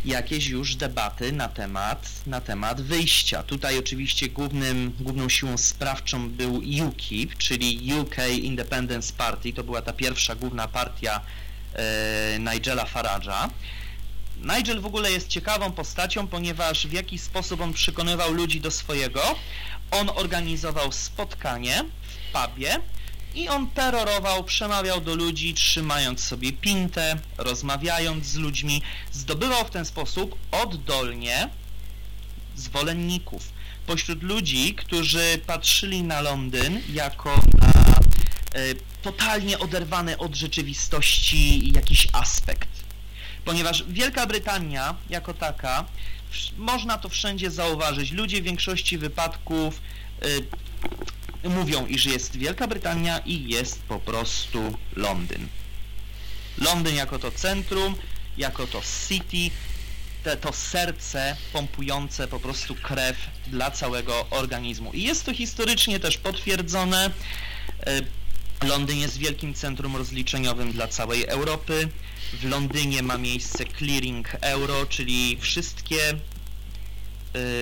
jakieś już debaty na temat, na temat wyjścia. Tutaj oczywiście głównym, główną siłą sprawczą był UKIP, czyli UK Independence Party, to była ta pierwsza główna partia e, Nigela Farage'a. Nigel w ogóle jest ciekawą postacią, ponieważ w jakiś sposób on przekonywał ludzi do swojego. On organizował spotkanie w pubie, i on terrorował, przemawiał do ludzi, trzymając sobie pintę, rozmawiając z ludźmi, zdobywał w ten sposób oddolnie zwolenników. Pośród ludzi, którzy patrzyli na Londyn jako na e, totalnie oderwany od rzeczywistości jakiś aspekt. Ponieważ Wielka Brytania jako taka, można to wszędzie zauważyć, ludzie w większości wypadków e, mówią, iż jest Wielka Brytania i jest po prostu Londyn. Londyn jako to centrum, jako to city, te, to serce pompujące po prostu krew dla całego organizmu. I jest to historycznie też potwierdzone. E, Londyn jest wielkim centrum rozliczeniowym dla całej Europy. W Londynie ma miejsce clearing euro, czyli wszystkie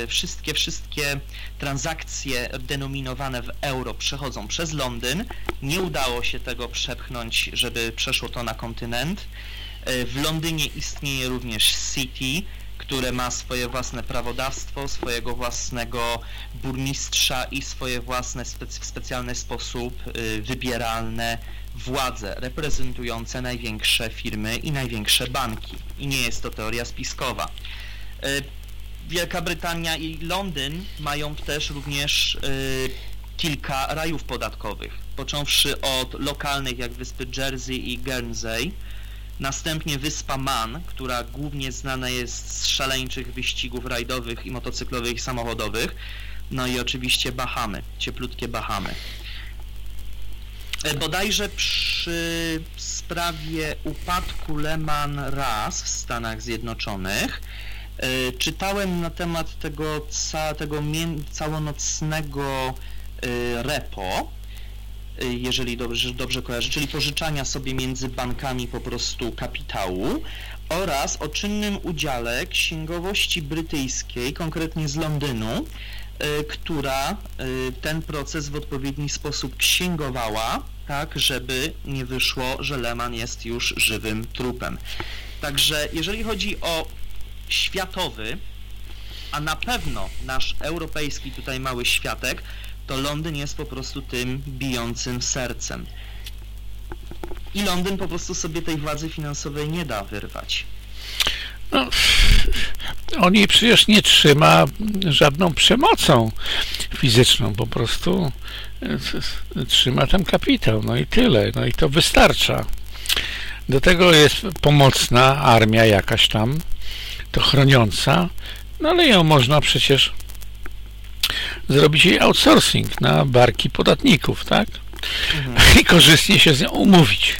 wszystkie, wszystkie transakcje denominowane w euro przechodzą przez Londyn. Nie udało się tego przepchnąć, żeby przeszło to na kontynent. Y, w Londynie istnieje również City, które ma swoje własne prawodawstwo, swojego własnego burmistrza i swoje własne w specjalny sposób y, wybieralne władze reprezentujące największe firmy i największe banki. I nie jest to teoria spiskowa. Wielka Brytania i Londyn mają też również y, kilka rajów podatkowych, począwszy od lokalnych jak wyspy Jersey i Guernsey, następnie wyspa Man, która głównie znana jest z szaleńczych wyścigów rajdowych i motocyklowych i samochodowych, no i oczywiście Bahamy, cieplutkie Bahamy. E, bodajże przy sprawie upadku Lehman Ras w Stanach Zjednoczonych czytałem na temat tego, ca, tego całonocnego e, repo, e, jeżeli dobrze, dobrze kojarzę, czyli pożyczania sobie między bankami po prostu kapitału oraz o czynnym udziale księgowości brytyjskiej, konkretnie z Londynu, która ten proces w odpowiedni sposób księgowała, tak, żeby nie wyszło, że Lehman jest już żywym trupem. Także jeżeli chodzi o światowy, a na pewno nasz europejski tutaj mały światek, to Londyn jest po prostu tym bijącym sercem. I Londyn po prostu sobie tej władzy finansowej nie da wyrwać. No, on jej przecież nie trzyma żadną przemocą fizyczną, po prostu e, trzyma tam kapitał, no i tyle, no i to wystarcza. Do tego jest pomocna armia jakaś tam, to chroniąca, no ale ją można przecież zrobić jej outsourcing na barki podatników, tak? Mhm. I korzystnie się z nią umówić.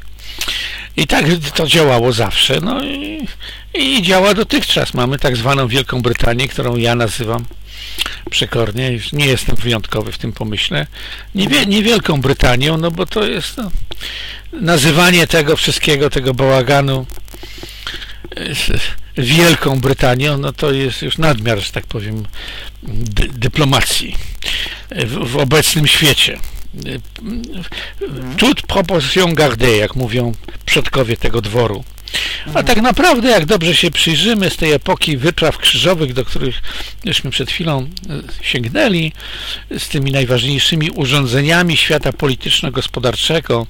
I tak to działało zawsze, no i i działa dotychczas. Mamy tak zwaną Wielką Brytanię, którą ja nazywam przekornie, już nie jestem wyjątkowy w tym pomyśle, Niewie, niewielką Brytanią, no bo to jest no, nazywanie tego wszystkiego, tego bałaganu Wielką Brytanią, no to jest już nadmiar, że tak powiem, dy dyplomacji w, w, obecnym świecie. Toute proportion gardée, jak mówią przodkowie tego dworu. A tak naprawdę, jak dobrze się przyjrzymy z tej epoki wypraw krzyżowych, do których żeśmy przed chwilą e, sięgnęli, z tymi najważniejszymi urządzeniami świata polityczno-gospodarczego,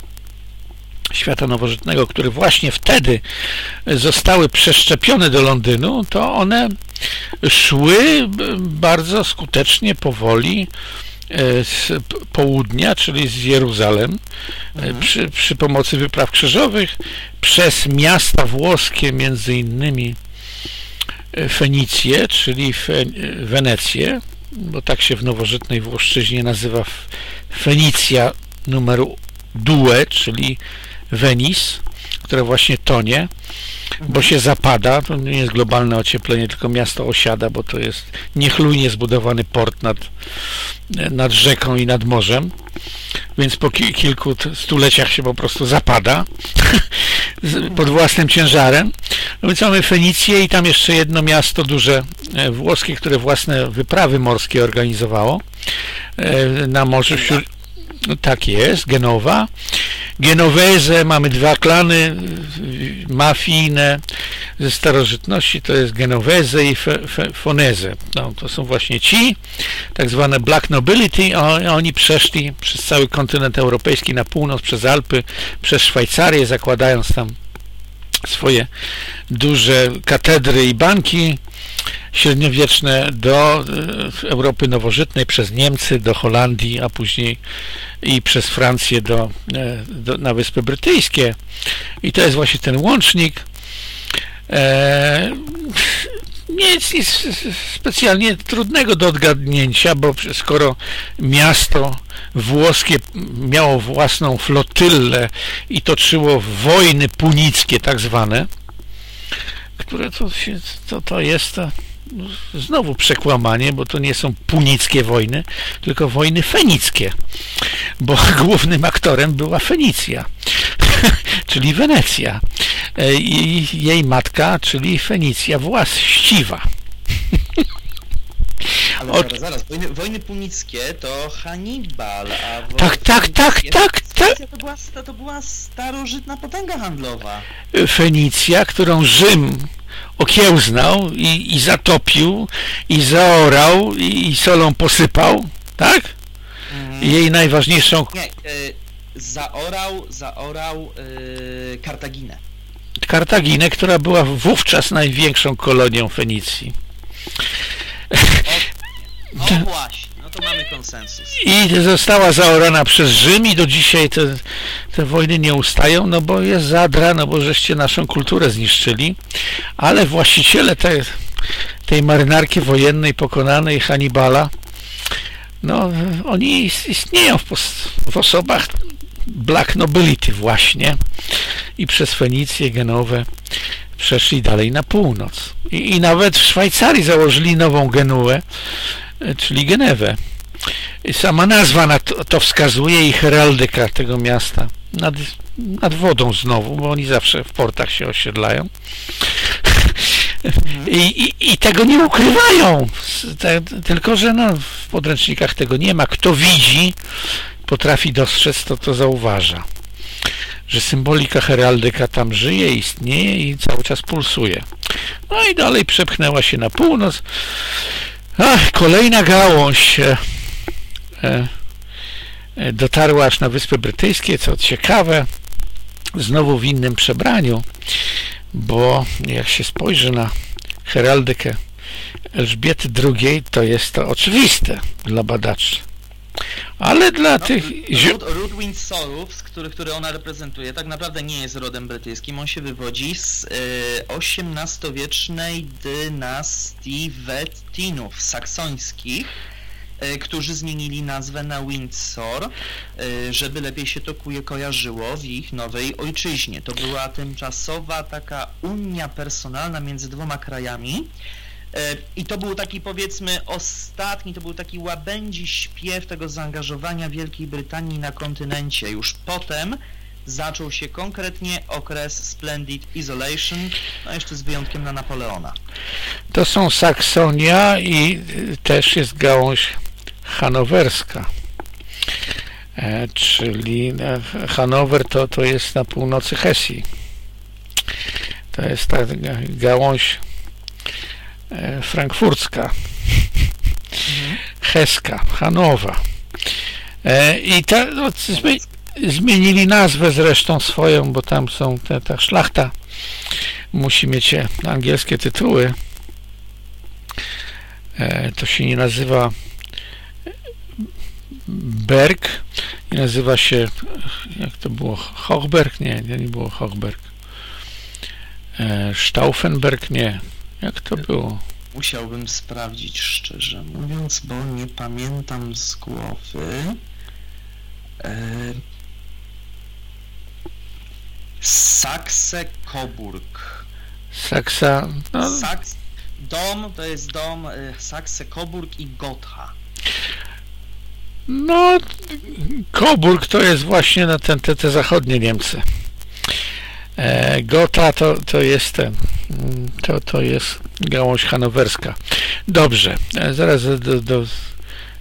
świata nowożytnego, które właśnie wtedy zostały przeszczepione do Londynu, to one szły bardzo skutecznie, powoli e, z południa, czyli z Jeruzalem, e, mhm. przy, przy pomocy wypraw krzyżowych, przez miasta włoskie, między innymi e, Fenicję, czyli Fe, Wenecję, bo tak się w nowożytnej Włoszczyźnie nazywa Fenicja numeru due, czyli Venice, które właśnie tonie, bo się zapada, to nie jest globalne ocieplenie, tylko miasto osiada, bo to jest niechlujnie zbudowany port nad, nad rzeką i nad morzem, więc po kilku stuleciach się po prostu zapada pod własnym ciężarem. No więc mamy Fenicję i tam jeszcze jedno miasto duże e, włoskie, które własne wyprawy morskie organizowało e, na Morzu Śród... Tak jest, Genowa. Genoveze, mamy dwa klany mafijne ze starożytności, to jest Genoveze i Foneze. No, to są właśnie ci, tak zwane Black Nobility, a oni przeszli przez cały kontynent europejski na północ, przez Alpy, przez Szwajcarię, zakładając tam swoje duże katedry i banki średniowieczne do e, Europy nowożytnej przez Niemcy do Holandii, a później i przez Francję do, e, do na Wyspy Brytyjskie. I to jest właśnie ten łącznik. E, nic, nic specjalnie trudnego do odgadnięcia, bo skoro miasto włoskie miało własną flotyllę i toczyło wojny punickie tak zwane, które to, to, to jest to znowu przekłamanie, bo to nie są punickie wojny, tylko wojny fenickie, bo głównym aktorem była Fenicja, czyli Wenecja e, i jej matka, czyli Fenicja właściwa. Ale zaraz, zaraz, wojny, wojny punickie to Hannibal, a wojny tak, tak, tak, tak, tak. To była, to była starożytna potęga handlowa. Fenicja, którą Rzym okiełznał i, i zatopił, i zaorał, i, i solą posypał, tak? Mhm. Jej najważniejszą... Nie, y, zaorał, zaorał y, Kartaginę. Kartaginę, która była wówczas największą kolonią Fenicji. O, o właśnie to mamy konsensus. I została zaorana przez Rzym i do dzisiaj te, te wojny nie ustają, no bo jest zadra, no bo żeście naszą kulturę zniszczyli, ale właściciele te, tej marynarki wojennej pokonanej Hannibala, no oni istnieją w, w osobach Black Nobility właśnie i przez Fenicję, Genowę przeszli dalej na północ. I, I, nawet w Szwajcarii założyli nową Genuę, czyli Genewę. Sama nazwa na to, wskazuje i heraldyka tego miasta. Nad, nad wodą znowu, bo oni zawsze w portach się osiedlają. I, i, I, tego nie ukrywają. Tylko, że no, w podręcznikach tego nie ma. Kto widzi, potrafi dostrzec, to to zauważa. Że symbolika heraldyka tam żyje, istnieje i cały czas pulsuje. No i dalej przepchnęła się na północ. Ach, kolejna gałąź e, e, dotarła aż na Wyspy Brytyjskie, co ciekawe, znowu w innym przebraniu, bo jak się spojrzy na heraldykę Elżbiety II, to jest to oczywiste dla badaczy. Ale dla no, tych... Ród, ród Windsorów, który, który ona reprezentuje, tak naprawdę nie jest rodem brytyjskim. On się wywodzi z y, XVIII-wiecznej dynastii Wettinów saksońskich, e, którzy zmienili nazwę na Windsor, e, żeby lepiej się to kojarzyło w ich nowej ojczyźnie. To była tymczasowa taka unia personalna między dwoma krajami. E, I to był taki powiedzmy ostatni, to był taki łabędzi śpiew tego zaangażowania Wielkiej Brytanii na kontynencie. Już potem zaczął się konkretnie okres Splendid Isolation, no jeszcze z wyjątkiem na Napoleona. To są Saksonia i y, też jest gałąź hanowerska. E, czyli e, Hanower to, to jest na północy Hesji. To jest ta gałąź frankfurcka, mhm. Heska, Hanowa. E, I ta, no, Zmienili nazwę zresztą swoją, bo tam są te, ta szlachta musi mieć angielskie tytuły. E, to się nie nazywa Berg, nie nazywa się, jak to było, Hochberg? Nie, nie, nie było Hochberg. E, Stauffenberg? Nie. Jak to było? Musiałbym sprawdzić szczerze mówiąc, bo nie pamiętam z głowy. E, Saxe-Coburg. Saksa... No. Saks, dom to jest dom y, Saxe-Coburg i Gotha. No, Coburg to jest właśnie na ten, te, te zachodnie Niemcy. E, Gotha to, to jest to, to jest gałąź hanowerska. Dobrze, e, zaraz do, do,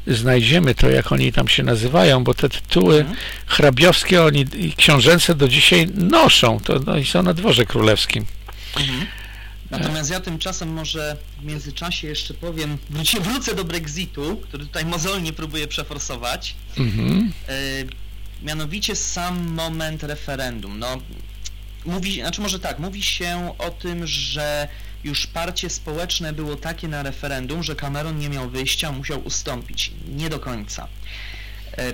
znajdziemy to, jak oni tam się nazywają, bo te tytuły mhm. hrabiowskie oni i książęce do dzisiaj noszą, to no, i są na dworze królewskim. Mhm. Natomiast ja tymczasem może w międzyczasie jeszcze powiem, wrócę, wrócę do Brexitu, który tutaj mozolnie próbuję przeforsować. Mhm. E, mianowicie sam moment referendum. No, mówi, znaczy może tak, mówi się o tym, że już parcie społeczne było takie na referendum, że Cameron nie miał wyjścia, musiał ustąpić. Nie do końca. E,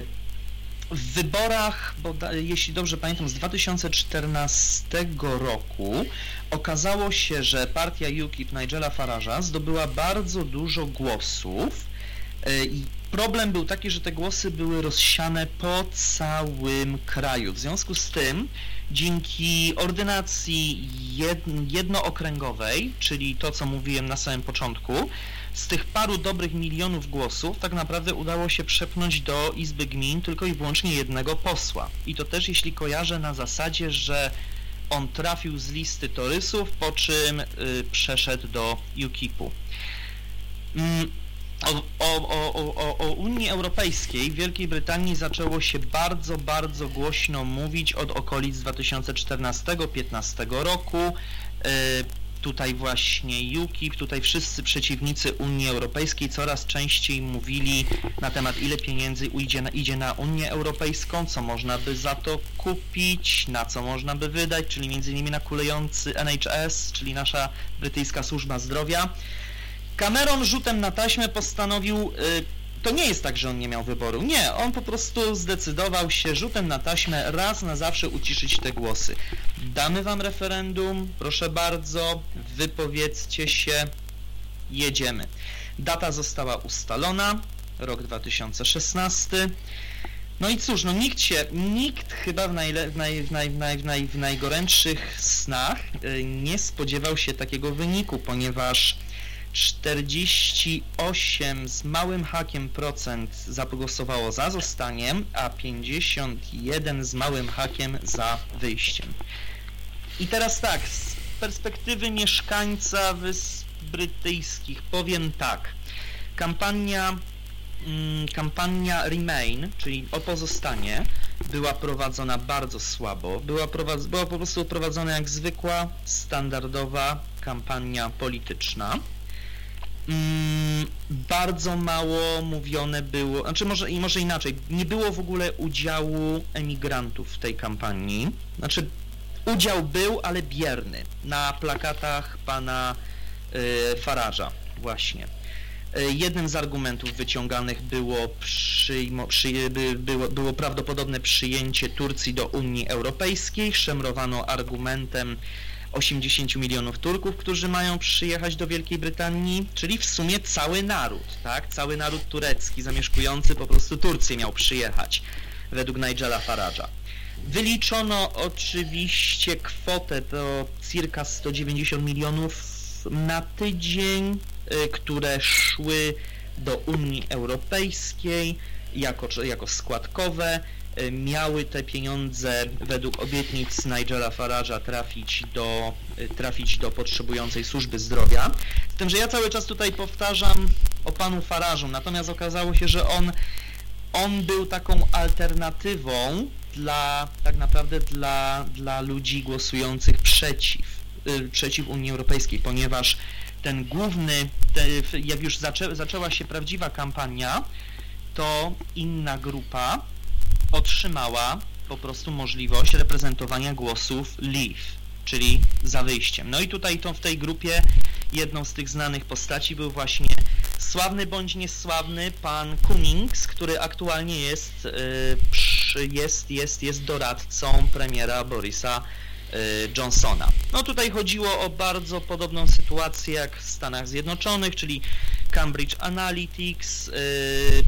w wyborach, bo jeśli dobrze pamiętam, z 2014 roku okazało się, że partia UKIP Nigela Farage'a zdobyła bardzo dużo głosów e, i problem był taki, że te głosy były rozsiane po całym kraju. W związku z tym dzięki ordynacji jednookręgowej, czyli to, co mówiłem na samym początku, z tych paru dobrych milionów głosów tak naprawdę udało się przepnąć do Izby Gmin tylko i wyłącznie jednego posła. I to też jeśli kojarzę na zasadzie, że on trafił z listy torysów, po czym y, przeszedł do UKIP-u. Mm, o, o, o, o, Unii Europejskiej w Wielkiej Brytanii zaczęło się bardzo, bardzo głośno mówić od okolic 2014-15 roku. E, tutaj właśnie UKIP, tutaj wszyscy przeciwnicy Unii Europejskiej coraz częściej mówili na temat ile pieniędzy idzie na, idzie na Unię Europejską, co można by za to kupić, na co można by wydać, czyli między innymi na kulejący NHS, czyli nasza brytyjska służba zdrowia. Cameron rzutem na taśmę postanowił, y, to nie jest tak, że on nie miał wyboru. Nie, on po prostu zdecydował się rzutem na taśmę raz na zawsze uciszyć te głosy. Damy wam referendum, proszę bardzo, wypowiedzcie się, jedziemy. Data została ustalona, rok 2016. No i cóż, no nikt się, nikt chyba w, najle, w, naj, w, naj, w, naj, w, naj, w najgorętszych snach y, nie spodziewał się takiego wyniku, ponieważ 48 z małym hakiem procent zagłosowało za zostaniem, a 51 z małym hakiem za wyjściem. I teraz tak, z perspektywy mieszkańca Wysp Brytyjskich powiem tak. Kampania, mm, kampania Remain, czyli o pozostanie, była prowadzona bardzo słabo. Była, była po prostu prowadzona jak zwykła, standardowa kampania polityczna. Mm, bardzo mało mówione było, znaczy może, może inaczej, nie było w ogóle udziału emigrantów w tej kampanii. Znaczy udział był, ale bierny na plakatach pana y, Faraża właśnie. Y, jednym z argumentów wyciąganych było, przyjmo, przy, by, było, było prawdopodobne przyjęcie Turcji do Unii Europejskiej. Szemrowano argumentem 80 milionów Turków, którzy mają przyjechać do Wielkiej Brytanii, czyli w sumie cały naród, tak? Cały naród turecki zamieszkujący po prostu Turcję miał przyjechać, według Nigela Farage'a. Wyliczono oczywiście kwotę do circa 190 milionów na tydzień, y, które szły do Unii Europejskiej jako, jako składkowe. Y, miały te pieniądze według obietnic Nigela Farage'a trafić do, y, trafić do potrzebującej służby zdrowia. Z tym, że ja cały czas tutaj powtarzam o panu Farażu, natomiast okazało się, że on, on był taką alternatywą dla tak naprawdę dla, dla ludzi głosujących przeciw, y, przeciw Unii Europejskiej, ponieważ ten główny, jak już zaczę, zaczęła się prawdziwa kampania, to inna grupa otrzymała po prostu możliwość reprezentowania głosów Leave, czyli za wyjściem. No i tutaj to w tej grupie jedną z tych znanych postaci był właśnie sławny bądź niesławny pan Cummings, który aktualnie jest, y, jest, jest, jest doradcą premiera Borisa Johnsona. No tutaj chodziło o bardzo podobną sytuację jak w Stanach Zjednoczonych, czyli Cambridge Analytics, yy,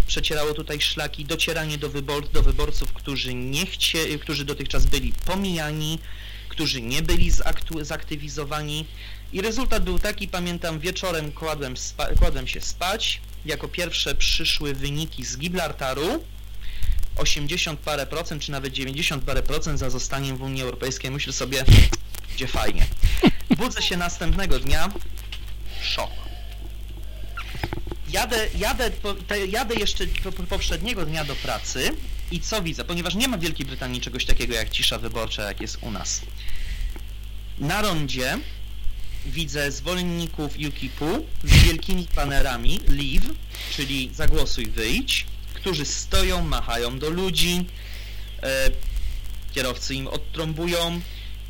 przecierało tutaj szlaki, docieranie do, wybor do wyborców, którzy nie chcie, którzy dotychczas byli pomijani, którzy nie byli zaktywizowani. I rezultat był taki, pamiętam wieczorem kładłem, kładłem się spać, jako pierwsze przyszły wyniki z Gibraltaru, 80 parę procent, czy nawet 90 parę procent za zostaniem w Unii Europejskiej, myślę sobie, gdzie fajnie. Budzę się następnego dnia, szok jadę, jadę, te, jadę jeszcze poprzedniego dnia do pracy i co widzę? Ponieważ nie ma w Wielkiej Brytanii czegoś takiego jak cisza wyborcza, jak jest u nas. Na rondzie widzę zwolenników UKIP-u z wielkimi banerami Leave, czyli zagłosuj, wyjdź, którzy stoją, machają do ludzi, e, kierowcy im odtrąbują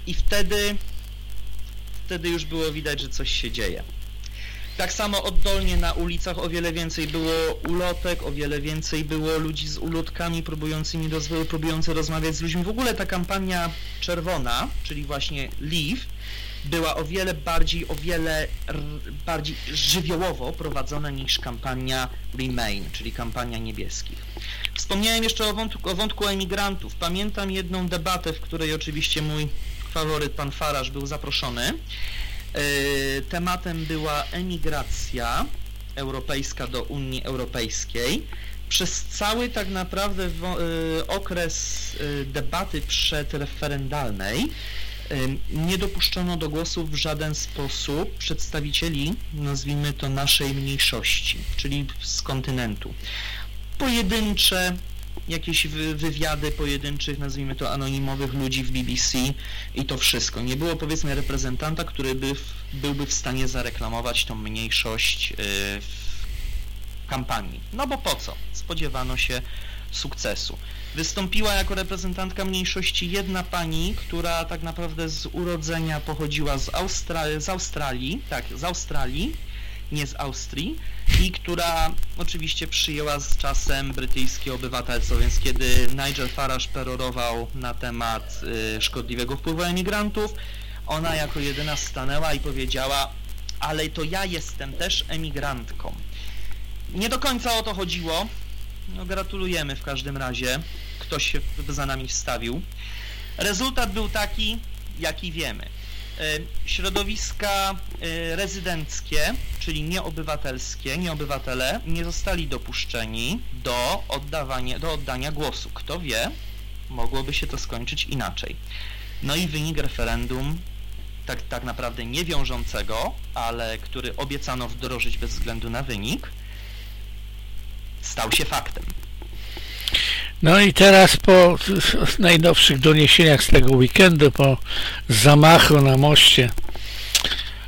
i wtedy, wtedy już było widać, że coś się dzieje. Tak samo oddolnie na ulicach o wiele więcej było ulotek, o wiele więcej było ludzi z ulotkami próbującymi rozwoju, próbujący rozmawiać z ludźmi. W ogóle ta kampania czerwona, czyli właśnie Leave, była o wiele bardziej, o wiele bardziej żywiołowo prowadzona niż kampania Remain, czyli kampania niebieskich. Wspomniałem jeszcze o wątku, o wątku emigrantów. Pamiętam jedną debatę, w której oczywiście mój faworyt, pan Faraż, był zaproszony. E, tematem była emigracja europejska do Unii Europejskiej. Przez cały tak naprawdę e, okres e, debaty przedreferendalnej nie dopuszczono do głosu w żaden sposób przedstawicieli, nazwijmy to, naszej mniejszości, czyli z kontynentu. Pojedyncze jakieś wywiady pojedynczych, nazwijmy to anonimowych ludzi w BBC i to wszystko. Nie było powiedzmy reprezentanta, który by byłby w stanie zareklamować tą mniejszość y, w kampanii. No bo po co? Spodziewano się sukcesu. Wystąpiła jako reprezentantka mniejszości jedna pani, która tak naprawdę z urodzenia pochodziła z, Austra z Australii, tak, z Australii, nie z Austrii i która oczywiście przyjęła z czasem brytyjskie obywatelstwo, więc kiedy Nigel Farage perorował na temat y, szkodliwego wpływu emigrantów, ona jako jedyna stanęła i powiedziała, ale to ja jestem też emigrantką. Nie do końca o to chodziło. No, gratulujemy w każdym razie. Ktoś się za nami wstawił. Rezultat był taki, jaki wiemy. E, środowiska e, rezydenckie, czyli nieobywatelskie, nieobywatele nie zostali dopuszczeni do, oddawania, do oddania głosu. Kto wie, mogłoby się to skończyć inaczej. No i wynik referendum tak, tak naprawdę niewiążącego, ale który obiecano wdrożyć bez względu na wynik, stał się faktem. No i teraz po najnowszych doniesieniach z tego weekendu, po zamachu na moście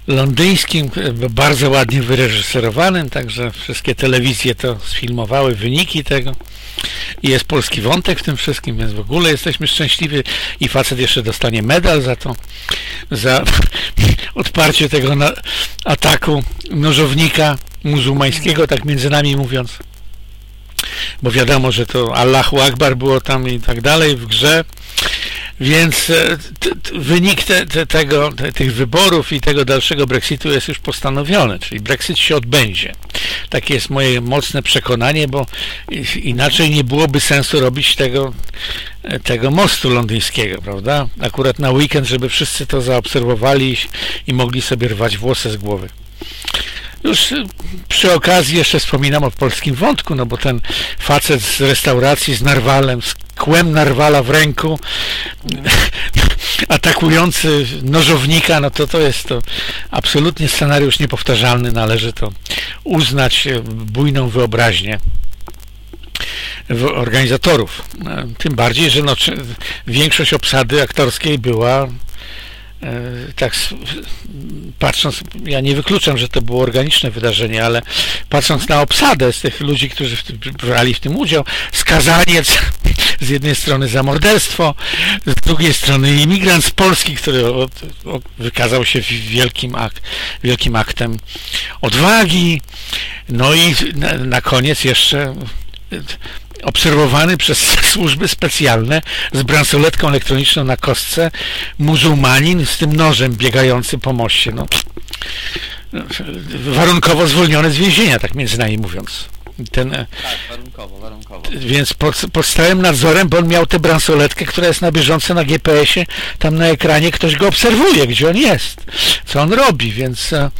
londyńskim, bardzo ładnie wyreżyserowanym, także wszystkie telewizje to sfilmowały, wyniki tego. I jest polski wątek w tym wszystkim, więc w ogóle jesteśmy szczęśliwi i facet jeszcze dostanie medal za to, za odparcie tego ataku nożownika muzułmańskiego, tak między nami mówiąc bo wiadomo, że to Allahu Akbar było tam i tak dalej w grze. Więc e, t, t, wynik te, te, tego, tych wyborów i tego dalszego Brexitu jest już postanowiony, czyli Brexit się odbędzie. Takie jest moje mocne przekonanie, bo inaczej nie byłoby sensu robić tego, e, tego mostu londyńskiego, prawda? Akurat na weekend, żeby wszyscy to zaobserwowali i mogli sobie rwać włosy z głowy. Już y, przy okazji jeszcze wspominam o polskim wątku, no bo ten facet z restauracji z narwalem, z kłem narwala w ręku, atakujący nożownika, no to to jest to absolutnie scenariusz niepowtarzalny, należy to uznać y, bujną wyobraźnię organizatorów. No, tym bardziej, że no, większość obsady aktorskiej była E, tak patrząc, ja nie wykluczam, że to było organiczne wydarzenie, ale patrząc na obsadę z tych ludzi, którzy w tym, brali w tym udział, skazaniec z jednej strony za morderstwo, z drugiej strony imigrant z Polski, który wykazał się wielkim, ak, wielkim aktem odwagi, no i na, na koniec jeszcze obserwowany przez służby specjalne z bransoletką elektroniczną na kostce muzułmanin z tym nożem biegający po moście. No, warunkowo zwolniony z więzienia, tak między nami mówiąc. Ten, e, tak, warunkowo, warunkowo. Więc pod, pod stałym nadzorem, bo on miał tę bransoletkę, która jest na bieżąco na GPS-ie, tam na ekranie ktoś go obserwuje, gdzie on jest, co on robi, więc... E,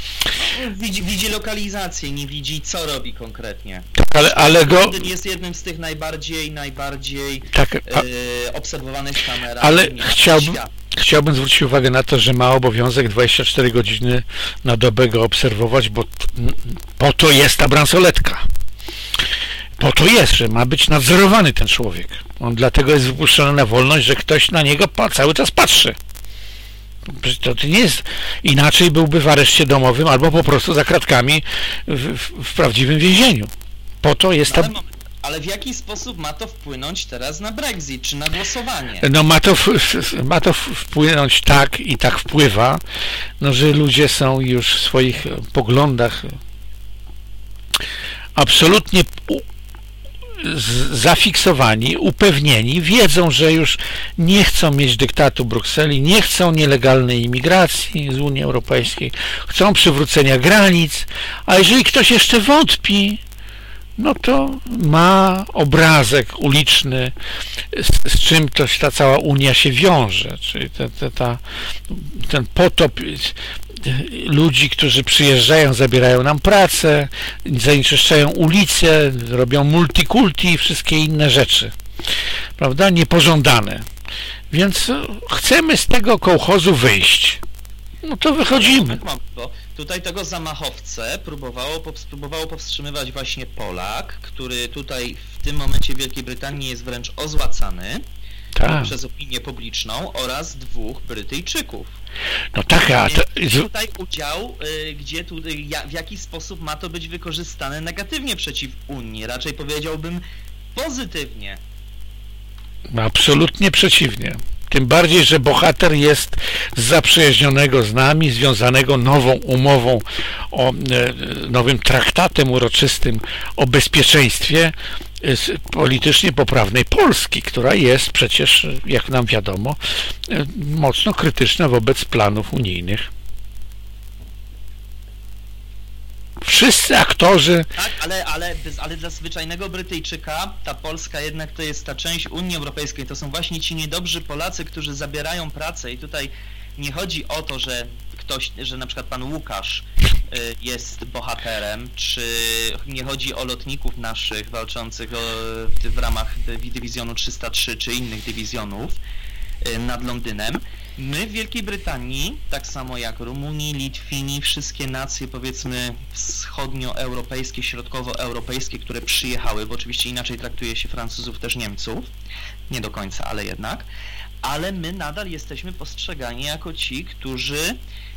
widzi, widzi lokalizację, nie widzi co robi konkretnie. Tak, ale, ale go... jest jednym z tych najbardziej, najbardziej tak, a... e, obserwowanych kamer. Ale chciałbym... Chciałbym zwrócić uwagę na to, że ma obowiązek 24 godziny na dobę go obserwować, bo po to jest ta bransoletka. Po to jest, że ma być nadzorowany ten człowiek. On dlatego jest wypuszczony na wolność, że ktoś na niego cały czas patrzy. To, nie jest inaczej byłby w areszcie domowym albo po prostu za kratkami w, w, w prawdziwym więzieniu. Po to jest ta... Ale w jaki sposób ma to wpłynąć teraz na Brexit, czy na głosowanie? No ma to, ma to wpłynąć tak i tak wpływa, no, że ludzie są już w swoich poglądach absolutnie zafiksowani, upewnieni, wiedzą, że już nie chcą mieć dyktatu Brukseli, nie chcą nielegalnej imigracji z Unii Europejskiej, chcą przywrócenia granic, a jeżeli ktoś jeszcze wątpi, no to ma obrazek uliczny, z, z czym toś ta cała Unia się wiąże, czyli ta, ta, ta, ten potop ludzi, którzy przyjeżdżają, zabierają nam pracę, zanieczyszczają ulice, robią multikulti i wszystkie inne rzeczy, prawda, niepożądane. Więc chcemy z tego kołchozu wyjść. No to wychodzimy. Bo tutaj tego zamachowcę próbowało, próbowało powstrzymywać właśnie Polak, który tutaj w tym momencie w Wielkiej Brytanii jest wręcz ozłacany tak. przez opinię publiczną oraz dwóch Brytyjczyków. No tak, a to... tutaj udział, y, gdzie tu, y, w jaki sposób ma to być wykorzystane negatywnie przeciw Unii, raczej powiedziałbym pozytywnie. Absolutnie przeciwnie. Tym bardziej, że bohater jest zaprzyjaźnionego z nami, związanego nową umową, o, e, nowym traktatem uroczystym o bezpieczeństwie politycznie poprawnej Polski, która jest przecież, jak nam wiadomo, e, mocno krytyczna wobec planów unijnych. Wszyscy aktorzy... Tak, ale, ale, ale dla zwyczajnego Brytyjczyka ta Polska jednak to jest ta część Unii Europejskiej. To są właśnie ci niedobrzy Polacy, którzy zabierają pracę i tutaj nie chodzi o to, że ktoś, że na przykład pan Łukasz y, jest bohaterem, czy nie chodzi o lotników naszych walczących w ramach dywizjonu 303 czy innych dywizjonów y, nad Londynem. My w Wielkiej Brytanii, tak samo jak Rumunii, Litwini, wszystkie nacje powiedzmy wschodnioeuropejskie, środkowoeuropejskie, które przyjechały, bo oczywiście inaczej traktuje się Francuzów też Niemców, nie do końca, ale jednak, ale my nadal jesteśmy postrzegani jako ci, którzy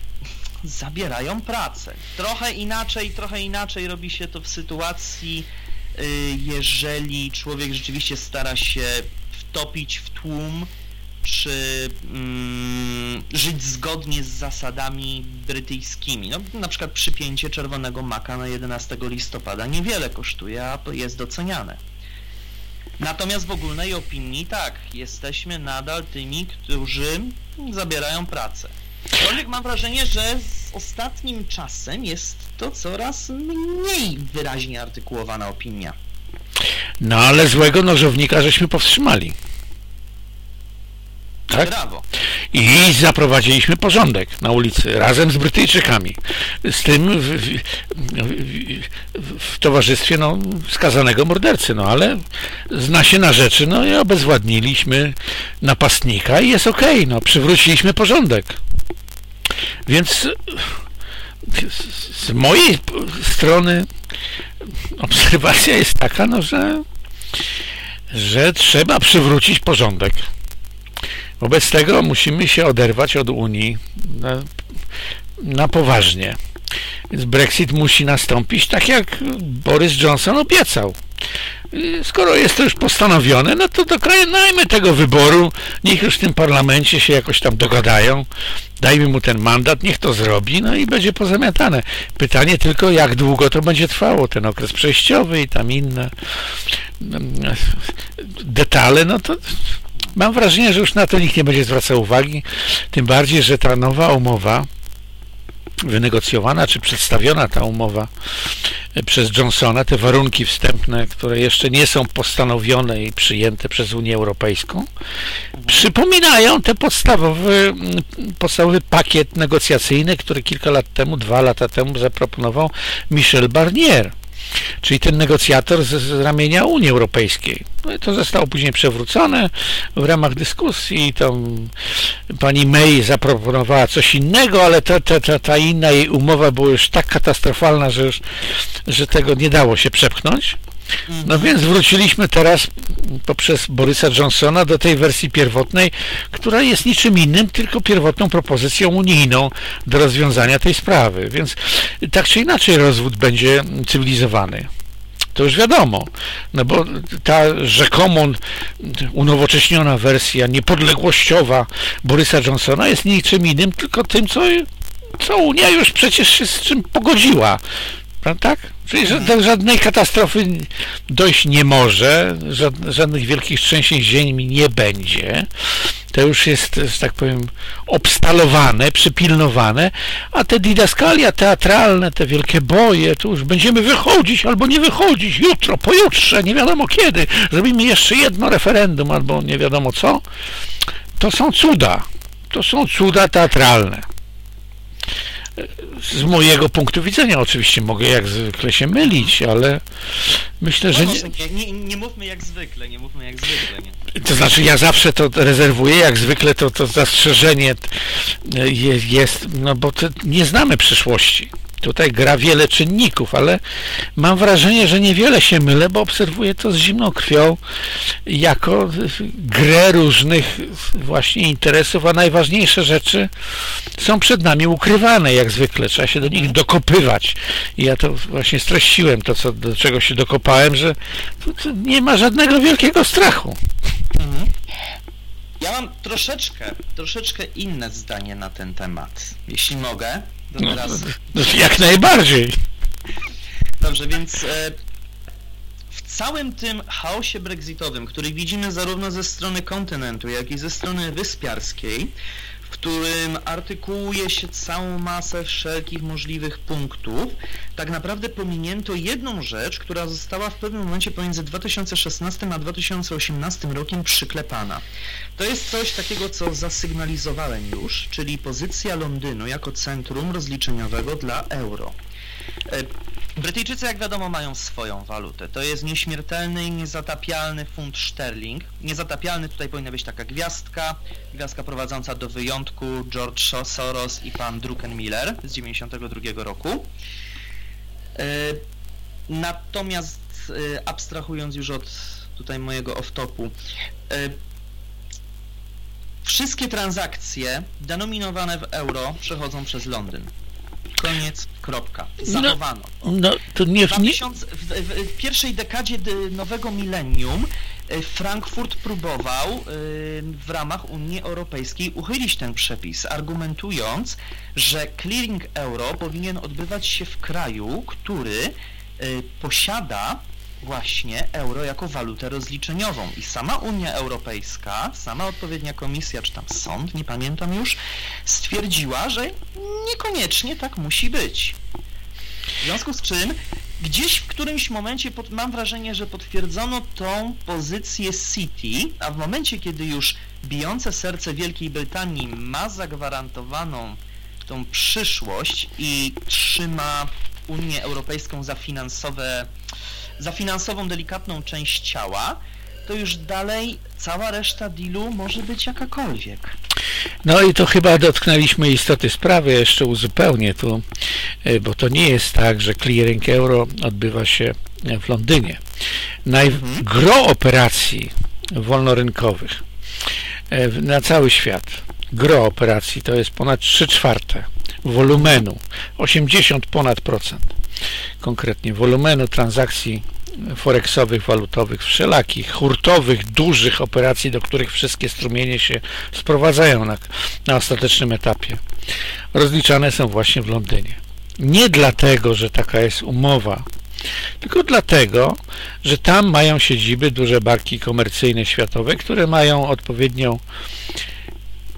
zabierają pracę. Trochę inaczej, trochę inaczej robi się to w sytuacji, y, jeżeli człowiek rzeczywiście stara się wtopić w tłum, czy mm, żyć zgodnie z zasadami brytyjskimi. No, na przykład przypięcie czerwonego maka na 11 listopada niewiele kosztuje, a jest doceniane. Natomiast w ogólnej opinii tak, jesteśmy nadal tymi, którzy zabierają pracę. Aczkolwiek mam wrażenie, że z ostatnim czasem jest to coraz mniej wyraźnie artykułowana opinia. No ale złego nożownika żeśmy powstrzymali. Tak? Brawo. I zaprowadziliśmy porządek na ulicy razem z Brytyjczykami. Z tym w, w, w, w towarzystwie no, skazanego mordercy, no ale zna się na rzeczy, no i obezwładniliśmy napastnika i jest okej, okay, no przywróciliśmy porządek. Więc z mojej strony obserwacja jest taka, no, że, że trzeba przywrócić porządek. Wobec tego musimy się oderwać od Unii na, na poważnie. Więc Brexit musi nastąpić tak jak Boris Johnson obiecał. Skoro jest to już postanowione, no to dokonajmy tego wyboru, niech już w tym parlamencie się jakoś tam dogadają, dajmy mu ten mandat, niech to zrobi, no i będzie pozamiatane. Pytanie tylko, jak długo to będzie trwało, ten okres przejściowy i tam inne detale, no to mam wrażenie, że już na to nikt nie będzie zwracał uwagi, tym bardziej, że ta nowa umowa wynegocjowana czy przedstawiona ta umowa e, przez Johnsona, te warunki wstępne, które jeszcze nie są postanowione i przyjęte przez Unię Europejską, przypominają ten podstawowy, podstawowy pakiet negocjacyjny, który kilka lat temu, dwa lata temu zaproponował Michel Barnier czyli ten negocjator z, z ramienia Unii Europejskiej. No i to zostało później przewrócone w ramach dyskusji. Tam pani May zaproponowała coś innego, ale ta, ta, ta, ta inna jej umowa była już tak katastrofalna, że, już, że tego nie dało się przepchnąć. No więc wróciliśmy teraz poprzez Borysa Johnsona do tej wersji pierwotnej, która jest niczym innym, tylko pierwotną propozycją unijną do rozwiązania tej sprawy. Więc tak czy inaczej rozwód będzie cywilizowany. To już wiadomo, no bo ta rzekomo unowocześniona wersja niepodległościowa Borysa Johnsona jest niczym innym, tylko tym, co, co Unia już przecież się z czym pogodziła tak? Czyli żadnej katastrofy dojść nie może, żadnych wielkich trzęsień ziemi nie będzie. To już jest, że tak powiem, obstalowane, przypilnowane, a te didaskalia teatralne, te wielkie boje, to już będziemy wychodzić albo nie wychodzić, jutro, pojutrze, nie wiadomo kiedy, zrobimy jeszcze jedno referendum albo nie wiadomo co. To są cuda. To są cuda teatralne z mojego punktu widzenia oczywiście mogę jak zwykle się mylić, ale myślę, że... Nie, nie, nie mówmy jak zwykle, nie mówmy jak zwykle. Nie. To znaczy ja zawsze to rezerwuję, jak zwykle to, to zastrzeżenie jest, jest no bo nie znamy przyszłości. Tutaj gra wiele czynników, ale mam wrażenie, że niewiele się mylę, bo obserwuję to z zimną krwią jako grę różnych właśnie interesów, a najważniejsze rzeczy są przed nami ukrywane, jak zwykle. Trzeba się do nich dokopywać. I ja to właśnie streściłem, to co, do czego się dokopałem, że nie ma żadnego wielkiego strachu. Ja mam troszeczkę, troszeczkę inne zdanie na ten temat, jeśli mogę. Teraz... No, jak najbardziej. Dobrze, więc e, w całym tym chaosie brexitowym, który widzimy zarówno ze strony kontynentu, jak i ze strony wyspiarskiej, którym artykułuje się całą masę wszelkich możliwych punktów, tak naprawdę pominięto jedną rzecz, która została w pewnym momencie pomiędzy 2016 a 2018 rokiem przyklepana. To jest coś takiego, co zasygnalizowałem już, czyli pozycja Londynu jako centrum rozliczeniowego dla euro. E, Brytyjczycy, jak wiadomo, mają swoją walutę. To jest nieśmiertelny i niezatapialny funt sterling. Niezatapialny tutaj powinna być taka gwiazdka, gwiazdka prowadząca do wyjątku George Soros i pan Druckenmiller z 92 roku. E, natomiast e, abstrahując już od tutaj mojego off-topu, wszystkie transakcje denominowane w euro przechodzą przez Londyn. Koniec, kropka. No, Zachowano. No, no to nie, w, 2000, w, w, w pierwszej dekadzie nowego milenium e, Frankfurt próbował e, w ramach Unii Europejskiej uchylić ten przepis, argumentując, że clearing euro powinien odbywać się w kraju, który e, posiada właśnie euro jako walutę rozliczeniową. I sama Unia Europejska, sama odpowiednia komisja, czy tam sąd, nie pamiętam już, stwierdziła, że niekoniecznie tak musi być. W związku z czym gdzieś w którymś momencie pod, mam wrażenie, że potwierdzono tą pozycję City, a w momencie, kiedy już bijące serce Wielkiej Brytanii ma zagwarantowaną tą przyszłość i trzyma Unię Europejską za finansowe, za finansową delikatną część ciała, to już dalej cała reszta dealu może być jakakolwiek. No i to chyba dotknęliśmy istoty sprawy, jeszcze uzupełnię tu, e, bo to nie jest tak, że clearing euro odbywa się w Londynie. Naj- gro operacji wolnorynkowych e, na cały świat, gro operacji to jest ponad 3 czwarte wolumenu, 80 ponad procent konkretnie wolumenu transakcji forexowych, walutowych, wszelakich, hurtowych, dużych operacji, do których wszystkie strumienie się sprowadzają na, na ostatecznym etapie, rozliczane są właśnie w Londynie. Nie dlatego, że taka jest umowa, tylko dlatego, że tam mają siedziby duże banki komercyjne światowe, które mają odpowiednią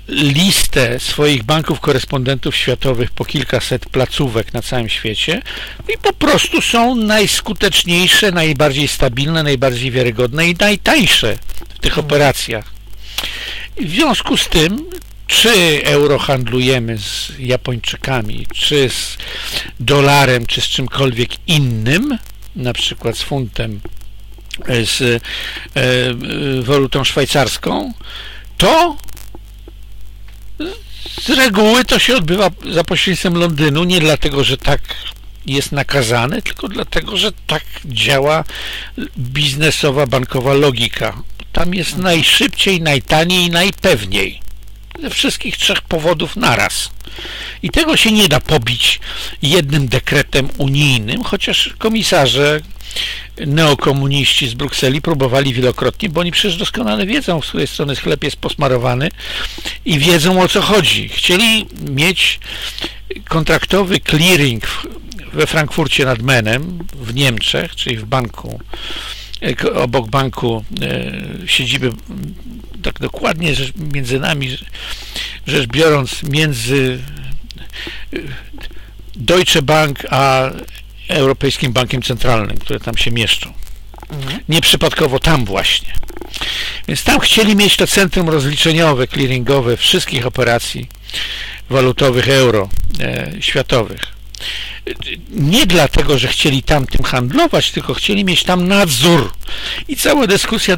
listę swoich banków korespondentów światowych po kilkaset placówek na całym świecie i po prostu są najskuteczniejsze, najbardziej stabilne, najbardziej wiarygodne i najtańsze w tych operacjach. I w związku z tym, czy euro handlujemy z Japończykami, czy z dolarem, czy z czymkolwiek innym, na przykład z funtem, z e, e, walutą szwajcarską, to z reguły to się odbywa za pośrednictwem Londynu, nie dlatego, że tak jest nakazane, tylko dlatego, że tak działa biznesowa, bankowa logika. Tam jest najszybciej, najtaniej i najpewniej. Ze wszystkich trzech powodów naraz. I tego się nie da pobić jednym dekretem unijnym, chociaż komisarze neokomuniści z Brukseli próbowali wielokrotnie, bo oni przecież doskonale wiedzą, z której strony sklep jest posmarowany i wiedzą o co chodzi. Chcieli mieć kontraktowy clearing we Frankfurcie nad Menem w Niemczech, czyli w banku e, obok banku e, siedziby tak dokładnie rzecz, między nami rzecz biorąc między e, Deutsche Bank a Europejskim Bankiem Centralnym, które tam się mieszczą. Mhm. Nieprzypadkowo tam właśnie. Więc tam chcieli mieć to centrum rozliczeniowe, clearingowe wszystkich operacji walutowych euro e, światowych. Nie dlatego, że chcieli tam tym handlować, tylko chcieli mieć tam nadzór. I cała dyskusja,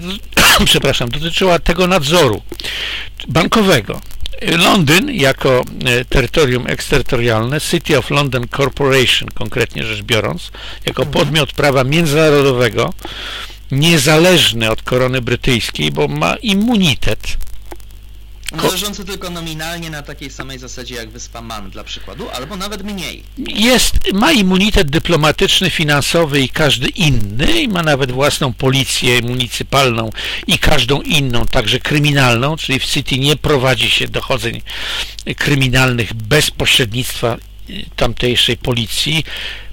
przepraszam, dotyczyła tego nadzoru bankowego. Londyn jako e, terytorium eksterytorialne, City of London Corporation konkretnie rzecz biorąc, jako mhm. podmiot prawa międzynarodowego, niezależny od korony brytyjskiej, bo ma immunitet Należący tylko nominalnie na takiej samej zasadzie jak wyspa Man dla przykładu, albo nawet mniej. Jest, ma immunitet dyplomatyczny, finansowy i każdy inny, i ma nawet własną policję municypalną i każdą inną, także kryminalną, czyli w City nie prowadzi się dochodzeń kryminalnych bez pośrednictwa tamtejszej policji.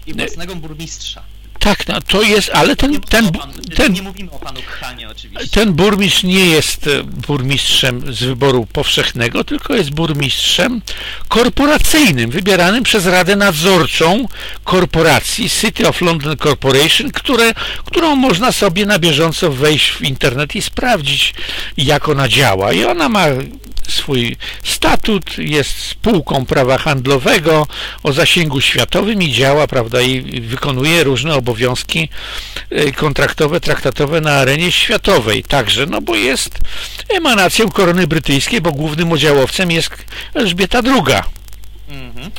I własnego burmistrza. Tak, no, to jest, ale ten, ten, ten, nie mówimy o panu Khanie oczywiście. Ten burmistrz nie jest e, burmistrzem z wyboru powszechnego, tylko jest burmistrzem korporacyjnym, wybieranym przez Radę Nadzorczą korporacji City of London Corporation, które, którą można sobie na bieżąco wejść w internet i sprawdzić, jak ona działa. I ona ma swój statut, jest spółką prawa handlowego o zasięgu światowym i działa, prawda, i wykonuje różne obowiązki y, kontraktowe, traktatowe na arenie światowej. Także, no bo jest emanacją korony brytyjskiej, bo głównym udziałowcem jest Elżbieta II. Mhm.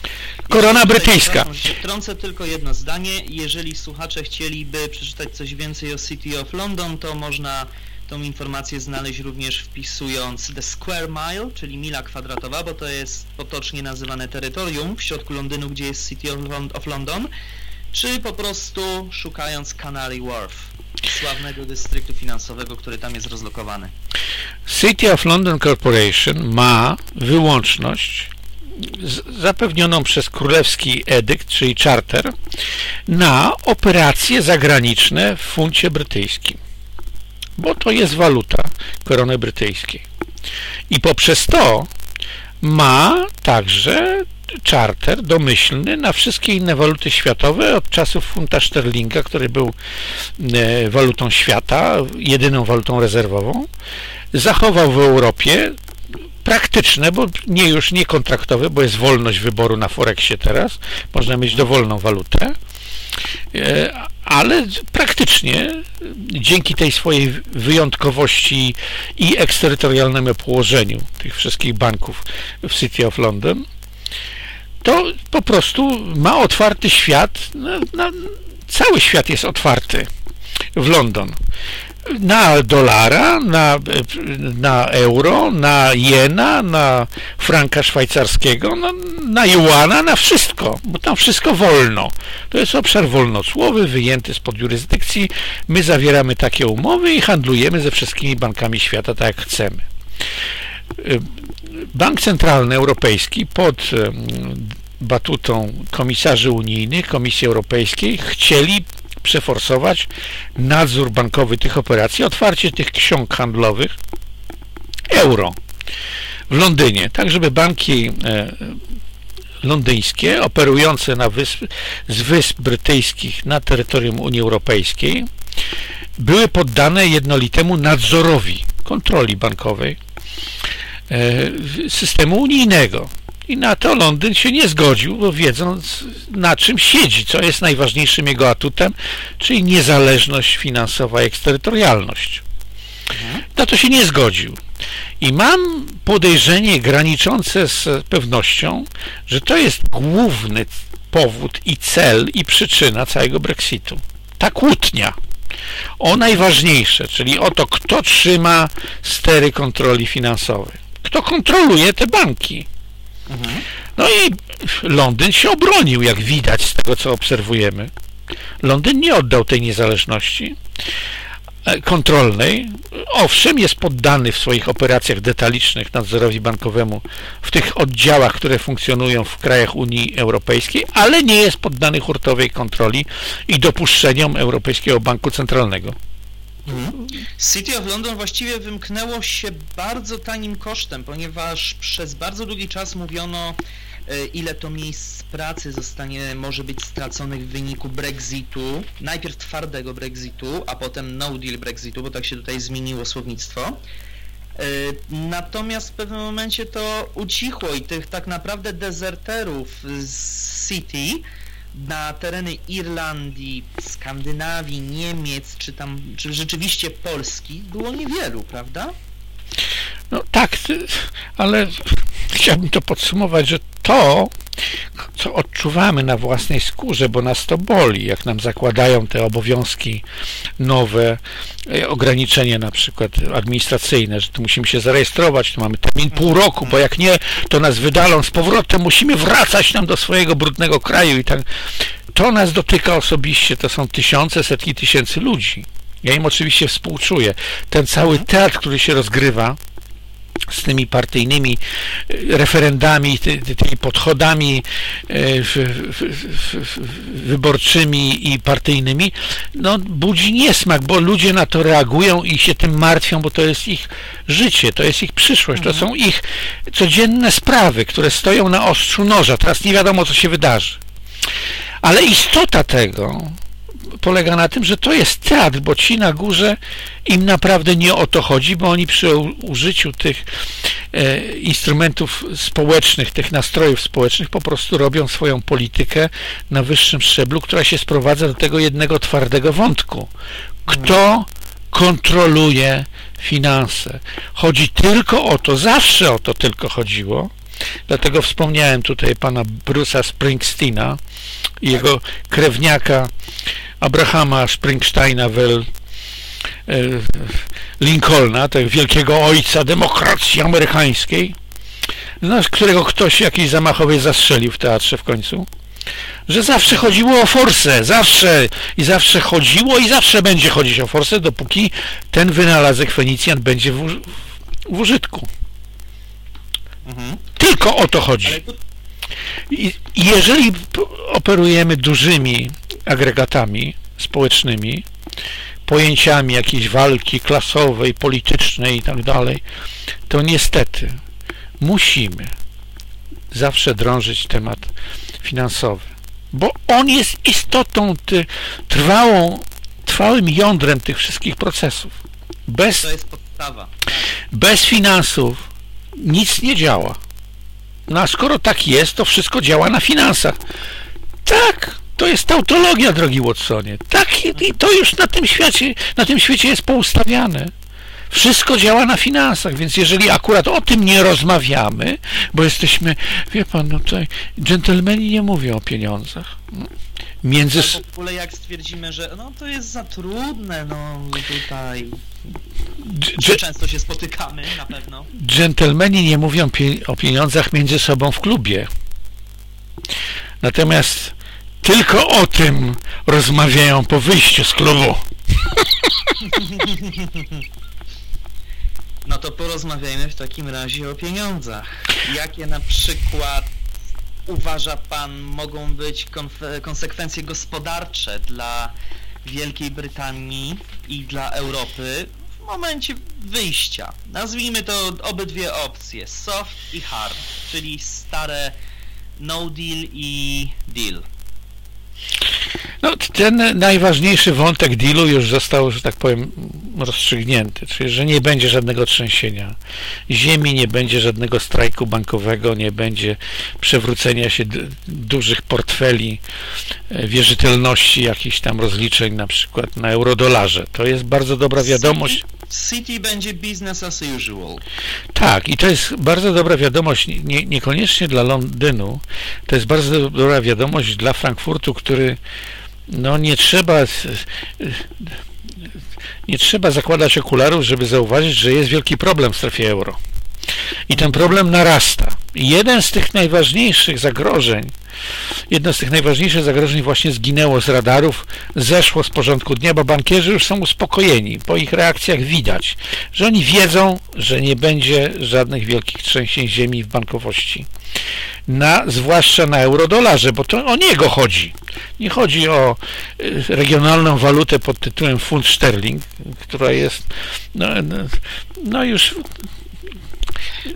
Korona brytyjska. Wtrącę tylko jedno zdanie. Jeżeli słuchacze chcieliby przeczytać coś więcej o City of London, to można tą informację znaleźć również wpisując The Square Mile, czyli mila kwadratowa, bo to jest potocznie nazywane terytorium w środku Londynu, gdzie jest City of London, czy po prostu szukając Canary Wharf, sławnego dystryktu finansowego, który tam jest rozlokowany. City of London Corporation ma wyłączność zapewnioną przez królewski edykt, czyli charter, na operacje zagraniczne w funcie brytyjskim, bo to jest waluta korony brytyjskiej. I poprzez to ma także charter domyślny na wszystkie inne waluty światowe od czasów funta sterlinga, który był e, walutą świata, jedyną walutą rezerwową. Zachował w Europie praktyczne, bo nie już nie kontraktowe, bo jest wolność wyboru na Forexie teraz, można mieć dowolną walutę, ale praktycznie dzięki tej swojej wyjątkowości i eksterytorialnemu położeniu tych wszystkich banków w City of London, to po prostu ma otwarty świat, na, na, cały świat jest otwarty w London na dolara, na, na euro, na jena, na franka szwajcarskiego, na, na juana, na wszystko, bo tam wszystko wolno. To jest obszar wolnocłowy, wyjęty spod jurysdykcji. My zawieramy takie umowy i handlujemy ze wszystkimi bankami świata tak jak chcemy. Bank Centralny Europejski pod batutą komisarzy unijnych, Komisji Europejskiej chcieli przeforsować nadzór bankowy tych operacji, otwarcie tych ksiąg handlowych euro w Londynie, tak żeby banki e, londyńskie operujące na wysp, z wysp brytyjskich na terytorium Unii Europejskiej były poddane jednolitemu nadzorowi kontroli bankowej e, systemu unijnego. I na to Londyn się nie zgodził, bo wiedząc na czym siedzi, co jest najważniejszym jego atutem, czyli niezależność finansowa i eksterytorialność. Na to się nie zgodził. I mam podejrzenie graniczące z pewnością, że to jest główny powód i cel i przyczyna całego Brexitu. Ta kłótnia o najważniejsze, czyli o to, kto trzyma stery kontroli finansowej. Kto kontroluje te banki no i Londyn się obronił, jak widać z tego, co obserwujemy. Londyn nie oddał tej niezależności e, kontrolnej. Owszem, jest poddany w swoich operacjach detalicznych nadzorowi bankowemu w tych oddziałach, które funkcjonują w krajach Unii Europejskiej, ale nie jest poddany hurtowej kontroli i dopuszczeniom Europejskiego Banku Centralnego. Mhm. City of London właściwie wymknęło się bardzo tanim kosztem, ponieważ przez bardzo długi czas mówiono, e, ile to miejsc pracy zostanie, może być straconych w wyniku Brexitu, najpierw twardego Brexitu, a potem no deal Brexitu, bo tak się tutaj zmieniło słownictwo. E, natomiast w pewnym momencie to ucichło i tych tak naprawdę dezerterów z City na tereny Irlandii, Skandynawii, Niemiec, czy tam, czy rzeczywiście Polski było niewielu, prawda? No tak, ale chciałbym to podsumować, że to, co odczuwamy na własnej skórze, bo nas to boli, jak nam zakładają te obowiązki nowe, e, ograniczenia na przykład administracyjne, że tu musimy się zarejestrować, tu mamy termin pół roku, bo jak nie, to nas wydalą z powrotem, musimy wracać nam do swojego brudnego kraju i tak. To nas dotyka osobiście, to są tysiące, setki tysięcy ludzi. Ja im oczywiście współczuję. Ten cały teatr, który się rozgrywa, z tymi partyjnymi e, referendami, tymi podchodami e, wyborczymi i partyjnymi, no budzi niesmak, bo ludzie na to reagują i się tym martwią, bo to jest ich życie, to jest ich przyszłość, to mhm. są ich codzienne sprawy, które stoją na ostrzu noża. Teraz nie wiadomo, co się wydarzy. Ale istota tego polega na tym, że to jest teatr, bo ci na górze im naprawdę nie o to chodzi, bo oni przy użyciu tych e, instrumentów społecznych, tych nastrojów społecznych po prostu robią swoją politykę na wyższym szczeblu, która się sprowadza do tego jednego twardego wątku. Kto kontroluje finanse? Chodzi tylko o to, zawsze o to tylko chodziło, Dlatego wspomniałem tutaj pana Bruce'a Springsteena i jego krewniaka Abrahama Springsteina Well e, Lincolna, tego wielkiego ojca demokracji amerykańskiej, no, którego ktoś jakiś zamachowy zastrzelił w teatrze w końcu, że zawsze chodziło o forsę, zawsze i zawsze chodziło i zawsze będzie chodzić o forsę, dopóki ten wynalazek Fenicjan będzie w, w użytku. Mhm. Tylko o to chodzi. I jeżeli operujemy dużymi agregatami społecznymi, pojęciami jakiejś walki klasowej, politycznej i tak dalej, to niestety musimy zawsze drążyć temat finansowy, bo on jest istotą, ty, trwałą, trwałym jądrem tych wszystkich procesów. Bez, bez finansów nic nie działa. No a skoro tak jest, to wszystko działa na finansach. Tak, to jest tautologia, drogi Watsonie. Tak, i to już na tym świecie, na tym świecie jest poustawiane. Wszystko działa na finansach, więc jeżeli akurat o tym nie rozmawiamy, bo jesteśmy, wie pan, no tutaj dżentelmeni nie mówią o pieniądzach. Między... A w ogóle jak stwierdzimy, że no to jest za trudne, no tutaj często się spotykamy na pewno. Dżentelmeni nie mówią pie- o pieniądzach między sobą w klubie. Natomiast tylko o tym rozmawiają po wyjściu z klubu. No to porozmawiajmy w takim razie o pieniądzach. Jakie na przykład uważa pan mogą być konsekwencje gospodarcze dla Wielkiej Brytanii i dla Europy w momencie wyjścia? Nazwijmy to obydwie opcje, soft i hard, czyli stare no deal i deal. No, ten najważniejszy wątek dealu już został, że tak powiem, rozstrzygnięty, czyli że nie będzie żadnego trzęsienia ziemi, nie będzie żadnego strajku bankowego, nie będzie przewrócenia się dużych portfeli e, wierzytelności, jakichś tam rozliczeń na przykład na eurodolarze. To jest bardzo dobra wiadomość. City, będzie business as usual. Tak, i to jest bardzo dobra wiadomość, nie, niekoniecznie dla Londynu, to jest bardzo dobra wiadomość dla Frankfurtu, który no nie trzeba nie trzeba zakładać okularów, żeby zauważyć, że jest wielki problem w strefie euro. I ten problem narasta. I jeden z tych najważniejszych zagrożeń, jedno z tych najważniejszych zagrożeń właśnie zginęło z radarów, zeszło z porządku dnia, bo bankierzy już są uspokojeni. Po ich reakcjach widać, że oni wiedzą, że nie będzie żadnych wielkich trzęsień ziemi w bankowości. Na, zwłaszcza na eurodolarze, bo to o niego chodzi. Nie chodzi o y, regionalną walutę pod tytułem funt sterling, która jest no, no, no już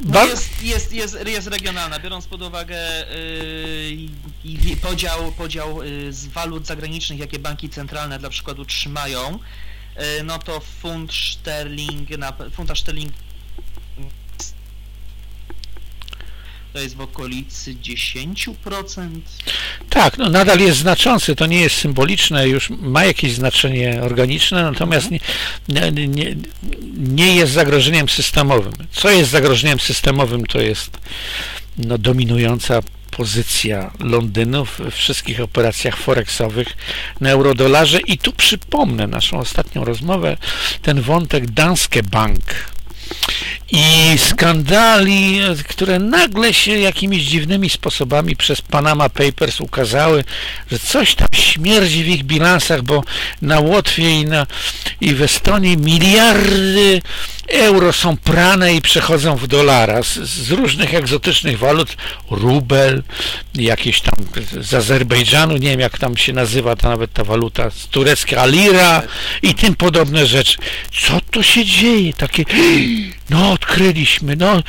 No jest, jest, jest, jest regionalna, biorąc pod uwagę yy, podział, podział yy, z walut zagranicznych, jakie banki centralne dla przykładu trzymają, yy, no to funt sterling, na, funta sterling to jest w okolicy 10%. Tak, no nadal jest znaczący, to nie jest symboliczne, już ma jakieś znaczenie organiczne, natomiast nie, nie, nie, nie jest zagrożeniem systemowym. Co jest zagrożeniem systemowym, to jest no, dominująca pozycja Londynu w wszystkich operacjach forexowych na eurodolarze i tu przypomnę naszą ostatnią rozmowę, ten wątek Danske Bank i skandali, które nagle się jakimiś dziwnymi sposobami przez Panama Papers ukazały, że coś tam śmierdzi w ich bilansach, bo na Łotwie i, na, i w Estonii miliardy euro są prane i przechodzą w dolara z, z różnych egzotycznych walut, rubel, jakieś tam z Azerbejdżanu, nie wiem jak tam się nazywa ta nawet ta waluta, z turecka lira i tym podobne rzeczy. Co to się dzieje? Takie, no odkryliśmy, no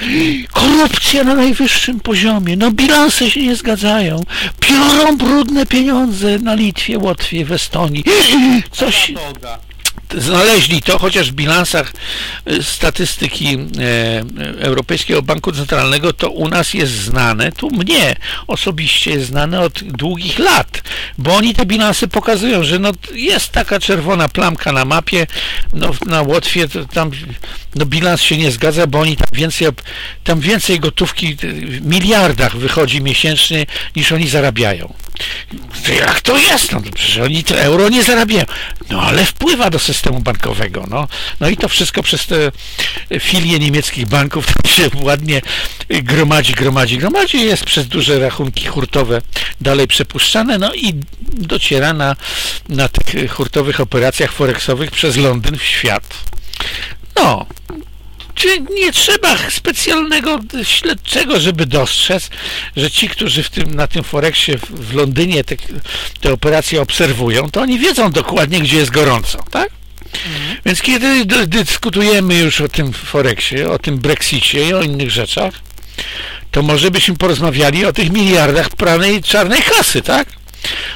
korupcja na najwyższym poziomie, no bilanse się nie zgadzają, piorą brudne pieniądze na Litwie, Łotwie, w Estonii. Coś. Znaleźli to, chociaż w bilansach e, statystyki e, Europejskiego Banku Centralnego to u nas jest znane, tu mnie osobiście jest znane od długich lat, bo oni te bilansy pokazują, że no jest taka czerwona plamka na mapie, no na Łotwie to tam no bilans się nie zgadza, bo oni tam więcej, tam więcej gotówki w miliardach wychodzi miesięcznie niż oni zarabiają. Jak to jest? No to przecież oni to euro nie zarabiają. No ale wpływa do systemu bankowego. No, no i to wszystko przez te filie niemieckich banków się ładnie gromadzi, gromadzi, gromadzi. Jest przez duże rachunki hurtowe dalej przepuszczane. No i dociera na, na tych hurtowych operacjach forexowych przez Londyn w świat. No, nie trzeba specjalnego śledczego, żeby dostrzec, że ci, którzy w tym, na tym Forexie w Londynie te, te operacje obserwują, to oni wiedzą dokładnie, gdzie jest gorąco, tak? Mhm. Więc kiedy dyskutujemy już o tym Forexie, o tym Brexicie i o innych rzeczach, to może byśmy porozmawiali o tych miliardach pranej czarnej kasy, tak?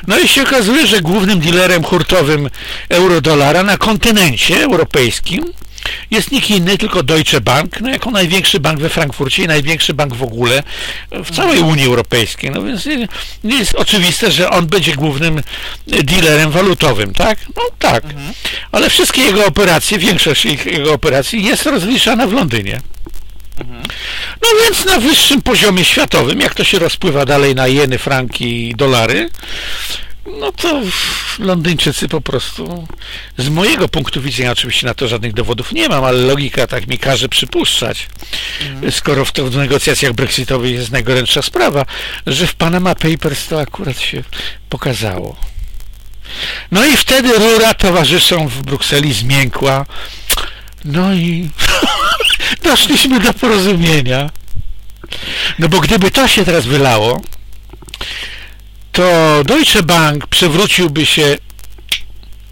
No i się okazuje, że głównym dealerem hurtowym eurodolara na kontynencie europejskim jest nikt inny, tylko Deutsche Bank, no jako największy bank we Frankfurcie i największy bank w ogóle w całej Unii Europejskiej. No więc jest oczywiste, że on będzie głównym dealerem walutowym, tak? No tak. Mhm. Ale wszystkie jego operacje, większość jego operacji jest rozliczana w Londynie. Mhm. No więc na wyższym poziomie światowym, jak to się rozpływa dalej na jeny, franki i dolary, no to Londyńczycy po prostu, z mojego punktu widzenia oczywiście na to żadnych dowodów nie mam, ale logika tak mi każe przypuszczać, mhm. skoro w, to w negocjacjach brexitowych jest najgorętsza sprawa, że w Panama Papers to akurat się pokazało. No i wtedy rura towarzyszom w Brukseli zmiękła, no i doszliśmy do porozumienia. No bo gdyby to się teraz wylało, to Deutsche Bank przewróciłby się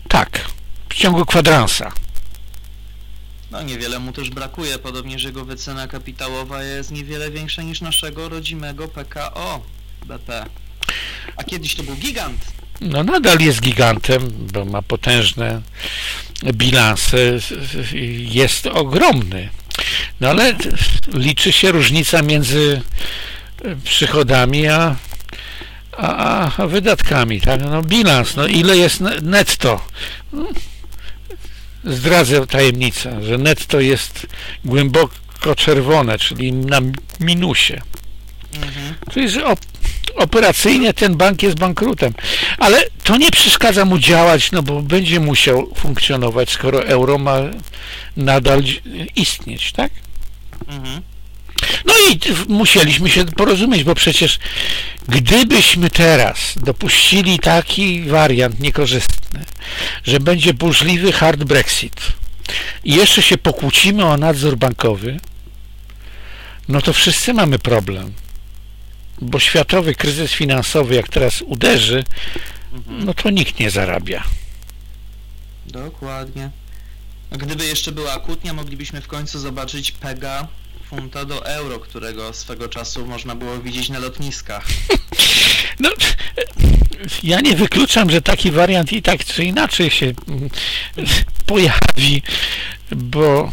tak, w ciągu kwadransa. No niewiele mu też brakuje, podobnie, że jego wycena kapitałowa jest niewiele większa niż naszego rodzimego PKO BP. A kiedyś to był gigant. No nadal jest gigantem, bo ma potężne bilanse, jest ogromny. No ale liczy się różnica między przychodami a a, a wydatkami, tak? No bilans, no ile jest netto? No, zdradzę tajemnicę, że netto jest głęboko czerwone, czyli na minusie. Mhm. Czyli, że op operacyjnie ten bank jest bankrutem. Ale to nie przeszkadza mu działać, no bo będzie musiał funkcjonować, skoro euro ma nadal istnieć, tak? Mhm. No i musieliśmy się porozumieć, bo przecież gdybyśmy teraz dopuścili taki wariant niekorzystny, że będzie burzliwy hard Brexit i jeszcze się pokłócimy o nadzór bankowy, no to wszyscy mamy problem. Bo światowy kryzys finansowy, jak teraz uderzy, no to nikt nie zarabia. Dokładnie. A gdyby jeszcze była kłótnia, moglibyśmy w końcu zobaczyć PEGA funta do euro, którego swego czasu można było widzieć na lotniskach. No, ja nie wykluczam, że taki wariant i tak czy inaczej się mm, pojawi, bo...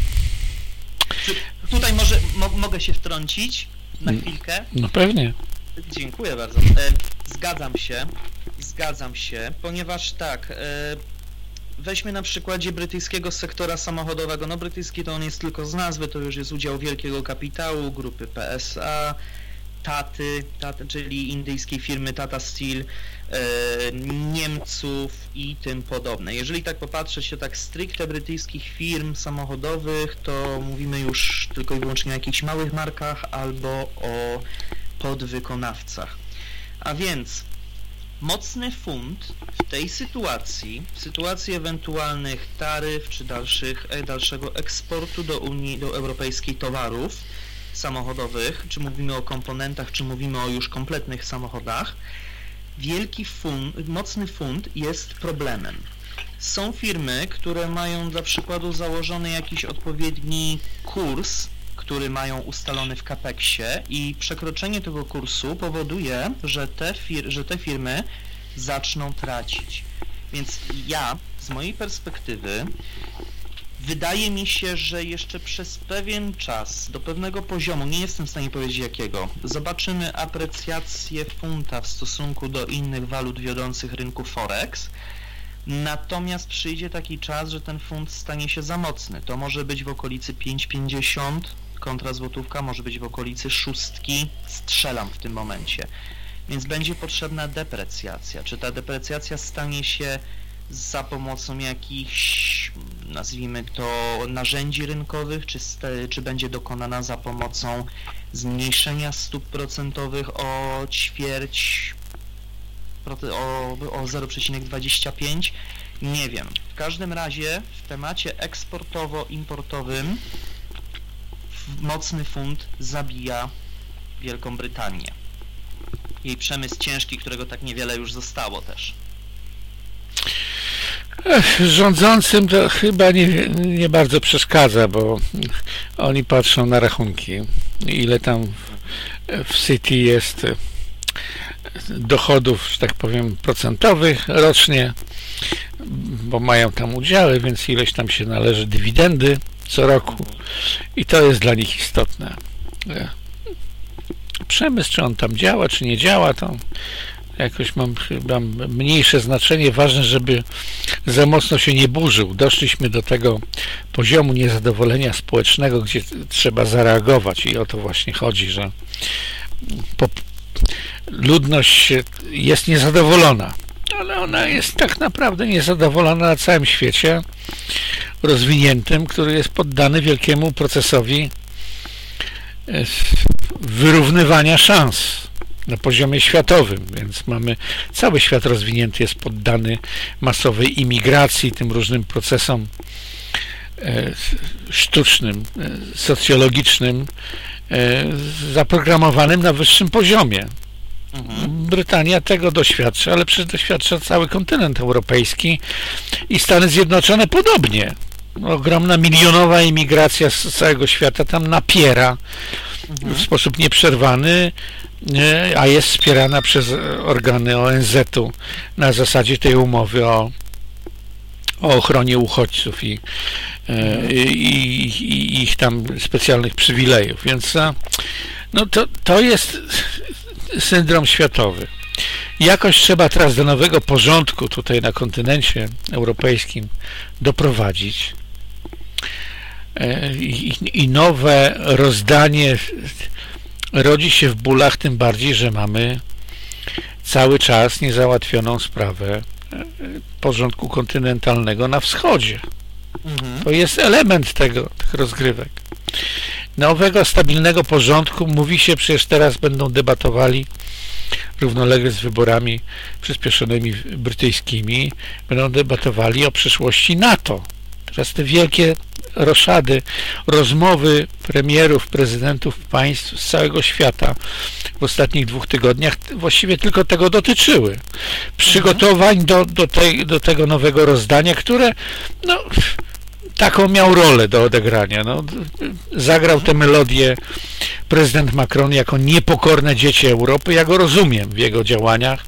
Tutaj może mo mogę się wtrącić na chwilkę? No pewnie. Dziękuję bardzo. E, zgadzam się, zgadzam się, ponieważ tak, e, weźmy na przykładzie brytyjskiego sektora samochodowego. No brytyjski to on jest tylko z nazwy, to już jest udział wielkiego kapitału, grupy PSA, Taty, Tata, czyli indyjskiej firmy Tata Steel, e, Niemców i tym podobne. Jeżeli tak popatrzeć się tak stricte brytyjskich firm samochodowych, to mówimy już tylko i wyłącznie o jakichś małych markach albo o podwykonawcach. A więc mocny funt w tej sytuacji, w sytuacji ewentualnych taryf czy dalszych, e, dalszego eksportu do Unii, do europejskiej towarów samochodowych, czy mówimy o komponentach, czy mówimy o już kompletnych samochodach, wielki funt, mocny funt jest problemem. Są firmy, które mają dla przykładu założony jakiś odpowiedni kurs który mają ustalony w CAPEXie i przekroczenie tego kursu powoduje, że te, że te firmy zaczną tracić. Więc ja, z mojej perspektywy, wydaje mi się, że jeszcze przez pewien czas, do pewnego poziomu, nie jestem w stanie powiedzieć jakiego, zobaczymy aprecjację funta w stosunku do innych walut wiodących rynku Forex, Natomiast przyjdzie taki czas, że ten funt stanie się za mocny. To może być w okolicy 5,50, kontra złotówka może być w okolicy szóstki, strzelam w tym momencie. Więc będzie potrzebna deprecjacja. Czy ta deprecjacja stanie się za pomocą jakichś, nazwijmy to, narzędzi rynkowych, czy, czy będzie dokonana za pomocą zmniejszenia stóp procentowych o ćwierć, o, o 0,25? Nie wiem. W każdym razie w temacie eksportowo-importowym mocny funt zabija Wielką Brytanię. Jej przemysł ciężki, którego tak niewiele już zostało też. Ech, rządzącym to chyba nie, nie bardzo przeszkadza, bo oni patrzą na rachunki. Ile tam w City jest dochodów, że tak powiem, procentowych rocznie, bo mają tam udziały, więc ileś tam się należy dywidendy co roku i to jest dla nich istotne. Przemysł, czy on tam działa, czy nie działa, to jakoś mam chyba mniejsze znaczenie. Ważne, żeby za mocno się nie burzył. Doszliśmy do tego poziomu niezadowolenia społecznego, gdzie trzeba zareagować i o to właśnie chodzi, że ludność jest niezadowolona, ale ona jest tak naprawdę niezadowolona na całym świecie rozwiniętym, który jest poddany wielkiemu procesowi e, wyrównywania szans na poziomie światowym, więc mamy cały świat rozwinięty jest poddany masowej imigracji, tym różnym procesom e, sztucznym, e, socjologicznym, zaprogramowanym na wyższym poziomie. Brytania tego doświadcza, ale przecież doświadcza cały kontynent europejski i Stany Zjednoczone podobnie. Ogromna milionowa imigracja z całego świata tam napiera w sposób nieprzerwany, a jest wspierana przez organy ONZ-u na zasadzie tej umowy o, o ochronie uchodźców i, mhm. i, i, i ich tam specjalnych przywilejów. Więc no to, to jest syndrom światowy. Jakoś trzeba teraz do nowego porządku tutaj na kontynencie europejskim doprowadzić e, i, nowe rozdanie rodzi się w bólach, tym bardziej, że mamy cały czas niezałatwioną sprawę e, porządku kontynentalnego na wschodzie. Mhm. To jest element tego, tych rozgrywek nowego, stabilnego porządku. Mówi się, przecież teraz będą debatowali równolegle z wyborami przyspieszonymi brytyjskimi, będą debatowali o przyszłości NATO. Teraz te wielkie roszady, rozmowy premierów, prezydentów państw z całego świata w ostatnich dwóch tygodniach właściwie tylko tego dotyczyły. Przygotowań do, do, tej, do tego nowego rozdania, które no, taką miał rolę do odegrania. No, zagrał tę melodię prezydent Macron jako niepokorne dzieci Europy. Ja go rozumiem w jego działaniach,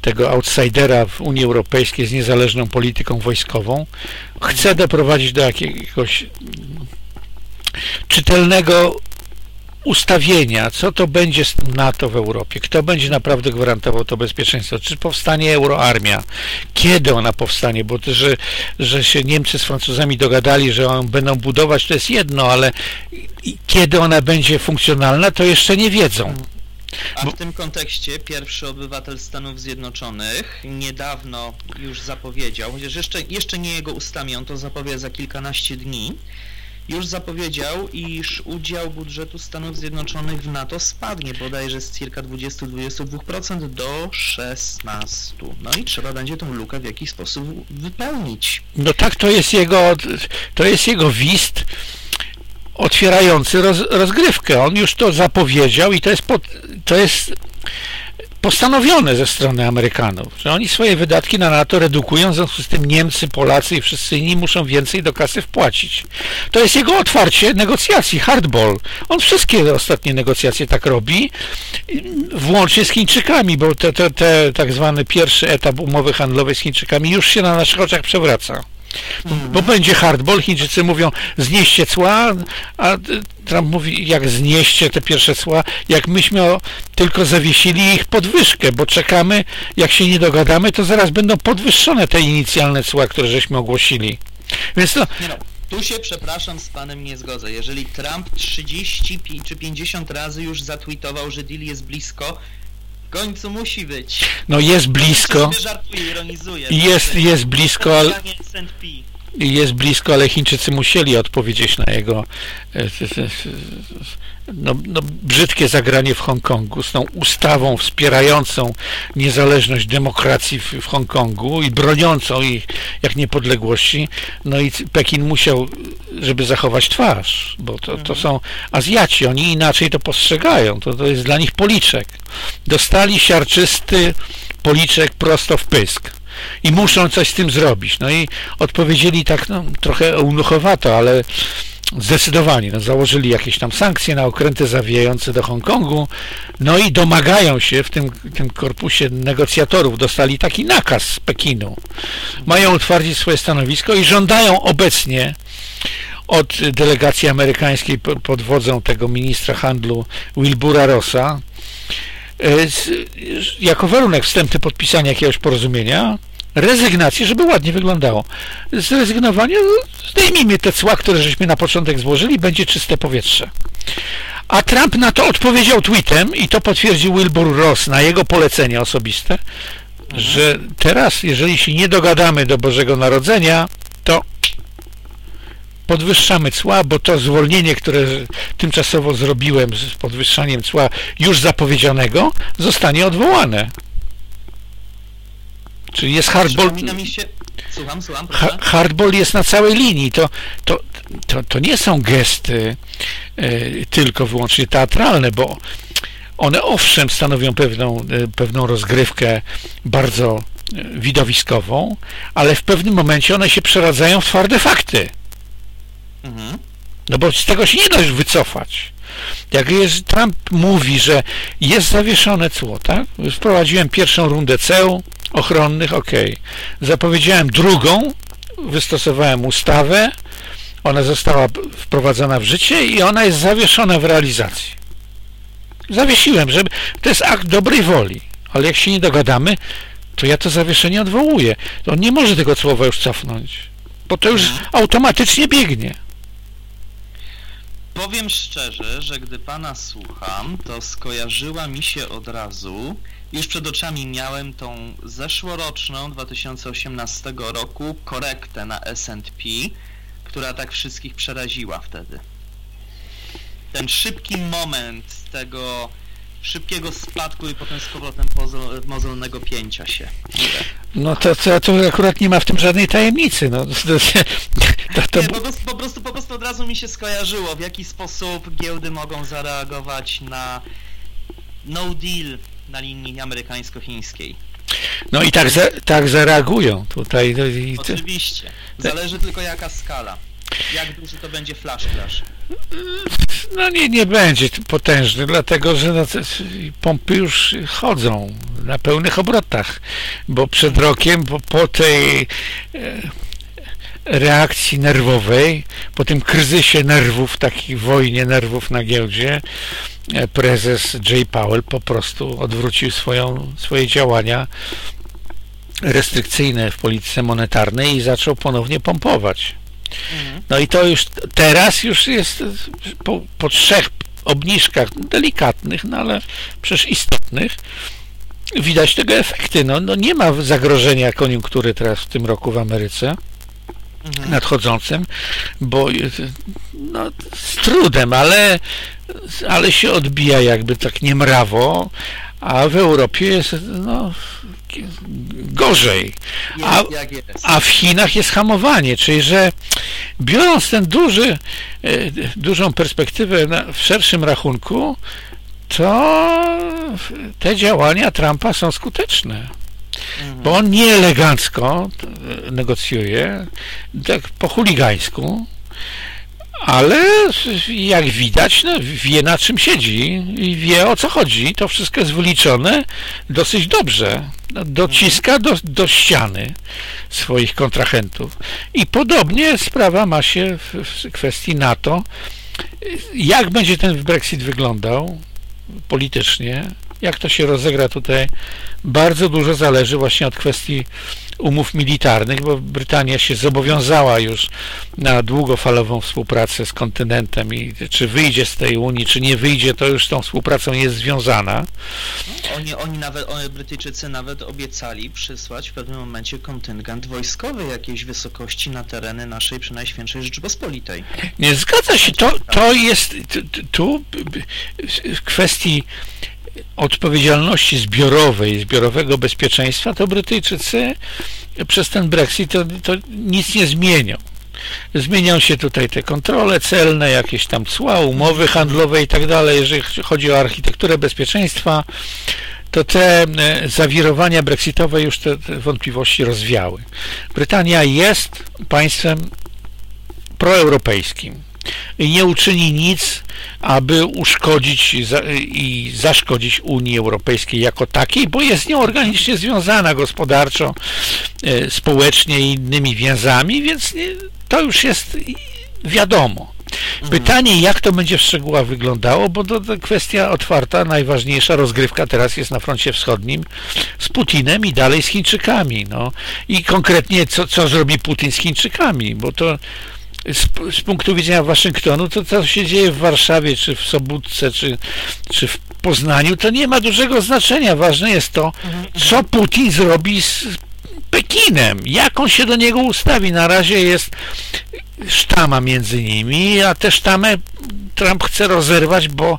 tego outsidera w Unii Europejskiej z niezależną polityką wojskową. Chce doprowadzić do jakiegoś czytelnego ustawienia, co to będzie z tym NATO w Europie, kto będzie naprawdę gwarantował to bezpieczeństwo, czy powstanie euroarmia, kiedy ona powstanie, bo to, że, że się Niemcy z Francuzami dogadali, że ją będą budować, to jest jedno, ale kiedy ona będzie funkcjonalna, to jeszcze nie wiedzą. A w tym kontekście pierwszy obywatel Stanów Zjednoczonych niedawno już zapowiedział, chociaż jeszcze, jeszcze nie jego ustami, on to zapowie za kilkanaście dni, już zapowiedział, iż udział budżetu Stanów Zjednoczonych w NATO spadnie bodajże z circa 20-22% do 16%. No i trzeba będzie tą lukę w jakiś sposób wypełnić. No tak, to jest jego, to jest jego wist otwierający roz, rozgrywkę. On już to zapowiedział i to jest, pod, to jest postanowione ze strony Amerykanów, że oni swoje wydatki na NATO redukują, w związku z tym Niemcy, Polacy i wszyscy inni muszą więcej do kasy wpłacić. To jest jego otwarcie negocjacji, hardball. On wszystkie ostatnie negocjacje tak robi, włącznie z Chińczykami, bo te, te, te tak zwany pierwszy etap umowy handlowej z Chińczykami już się na naszych oczach przewraca. Bo będzie hardball, Chińczycy mówią znieście cła, a Trump mówi jak znieście te pierwsze cła, jak myśmy tylko zawiesili ich podwyżkę, bo czekamy, jak się nie dogadamy, to zaraz będą podwyższone te inicjalne cła, które żeśmy ogłosili. Więc to... No. Tu się, przepraszam, z panem nie zgodzę. Jeżeli Trump 30 czy 50 razy już zatweetował, że deal jest blisko, w końcu musi być. No jest blisko. Żartuję, ironizuję. Jest, jest blisko, ale... jest blisko, ale Chińczycy musieli odpowiedzieć na jego e, no, no, brzydkie zagranie w Hongkongu z tą ustawą wspierającą niezależność demokracji w, w Hongkongu i broniącą ich jak niepodległości. No i Pekin musiał, żeby zachować twarz, bo to, to mhm. są Azjaci, oni inaczej to postrzegają, to, to jest dla nich policzek. Dostali siarczysty policzek prosto w pysk i muszą coś z tym zrobić. No i odpowiedzieli tak no, trochę eunuchowato, ale zdecydowanie no, założyli jakieś tam sankcje na okręty zawijające do Hongkongu, no i domagają się w tym, tym korpusie negocjatorów, dostali taki nakaz z Pekinu. Mają utwardzić swoje stanowisko i żądają obecnie od delegacji amerykańskiej pod wodzą tego ministra handlu Wilbura Rossa jako warunek wstępny podpisania jakiegoś porozumienia rezygnację, żeby ładnie wyglądało. Zrezygnowanie, zdejmijmy te cła, które żeśmy na początek złożyli, będzie czyste powietrze. A Trump na to odpowiedział tweetem i to potwierdził Wilbur Ross na jego polecenie osobiste, mhm. że teraz, jeżeli się nie dogadamy do Bożego Narodzenia, to podwyższamy cła, bo to zwolnienie, które tymczasowo zrobiłem z podwyższaniem cła już zapowiedzianego, zostanie odwołane. Czyli jest hardball. Słucham, słucham, ha hardball jest na całej linii. To, to, to, to nie są gesty e, tylko wyłącznie teatralne, bo one owszem stanowią pewną, e, pewną rozgrywkę bardzo e, widowiskową, ale w pewnym momencie one się przeradzają w twarde fakty. Mhm. No bo z tego się nie da już wycofać. Jak jest, Trump mówi, że jest zawieszone cło, tak? Wprowadziłem pierwszą rundę ceł, ochronnych, ok. Zapowiedziałem drugą, wystosowałem ustawę, ona została wprowadzona w życie i ona jest zawieszona w realizacji. Zawiesiłem, żeby to jest akt dobrej woli, ale jak się nie dogadamy, to ja to zawieszenie odwołuję. On nie może tego słowa już cofnąć, bo to już mhm. automatycznie biegnie. Powiem szczerze, że gdy pana słucham, to skojarzyła mi się od razu już przed oczami miałem tą zeszłoroczną 2018 roku korektę na S&P, która tak wszystkich przeraziła wtedy. Ten szybki moment tego szybkiego spadku i potem z powrotem mozolnego pięcia się. No to, to, to akurat nie ma w tym żadnej tajemnicy. No, to, to, Nie, po prostu, po, prostu, po prostu od razu mi się skojarzyło, w jaki sposób giełdy mogą zareagować na no deal na linii amerykańsko-chińskiej. No i tak, za, tak zareagują tutaj. No Oczywiście. Zależy tylko jaka skala. Jak duży to będzie flash crash? No nie, nie będzie potężny, dlatego że pompy już chodzą na pełnych obrotach, bo przed rokiem, po, po tej e, reakcji nerwowej, po tym kryzysie nerwów, takiej wojnie nerwów na giełdzie, E, prezes Jay Powell po prostu odwrócił swoją, swoje działania restrykcyjne w polityce monetarnej i zaczął ponownie pompować. No i to już teraz już jest po, po trzech obniżkach delikatnych, no ale przecież istotnych, widać tego efekty. No, no nie ma zagrożenia koniunktury teraz w tym roku w Ameryce mhm. nadchodzącym, bo no, z trudem, ale ale się odbija jakby tak niemrawo, a w Europie jest no, gorzej. A, a w Chinach jest hamowanie, czyli że biorąc ten duży, e, dużą perspektywę w szerszym rachunku, to te działania Trumpa są skuteczne. Mhm. Bo on nieelegancko negocjuje, tak po chuligańsku, ale jak widać, no, wie na czym siedzi i wie o co chodzi. To wszystko jest wyliczone dosyć dobrze. Dociska do, do ściany swoich kontrahentów. I podobnie sprawa ma się w, w kwestii NATO. Jak będzie ten Brexit wyglądał politycznie, jak to się rozegra tutaj, bardzo dużo zależy właśnie od kwestii umów militarnych, bo Brytania się zobowiązała już na długofalową współpracę z kontynentem i czy wyjdzie z tej Unii, czy nie wyjdzie, to już z tą współpracą jest związana. Oni, oni nawet, oni, Brytyjczycy nawet obiecali przysłać w pewnym momencie kontyngent wojskowy jakiejś wysokości na tereny naszej przynajświętszej Rzeczypospolitej. Nie zgadza się, to, to jest tu w kwestii odpowiedzialności zbiorowej, zbiorowego bezpieczeństwa, to Brytyjczycy przez ten Brexit to, to nic nie zmienią. Zmienią się tutaj te kontrole celne, jakieś tam cła, umowy handlowe i tak dalej. Jeżeli chodzi o architekturę bezpieczeństwa, to te e, zawirowania brexitowe już te, te wątpliwości rozwiały. Brytania jest państwem proeuropejskim nie uczyni nic, aby uszkodzić i zaszkodzić Unii Europejskiej jako takiej, bo jest z nią organicznie związana gospodarczo, e, społecznie i innymi więzami, więc to już jest wiadomo. Mhm. Pytanie, jak to będzie w szczegółach wyglądało, bo to, to, kwestia otwarta, najważniejsza rozgrywka teraz jest na froncie wschodnim z Putinem i dalej z Chińczykami. No. I konkretnie, co, co zrobi Putin z Chińczykami, bo to z, z, punktu widzenia Waszyngtonu, to co się dzieje w Warszawie, czy w Sobótce, czy, czy w Poznaniu, to nie ma dużego znaczenia. Ważne jest to, co Putin zrobi z Pekinem, jak on się do niego ustawi. Na razie jest sztama między nimi, a tę sztamę Trump chce rozerwać, bo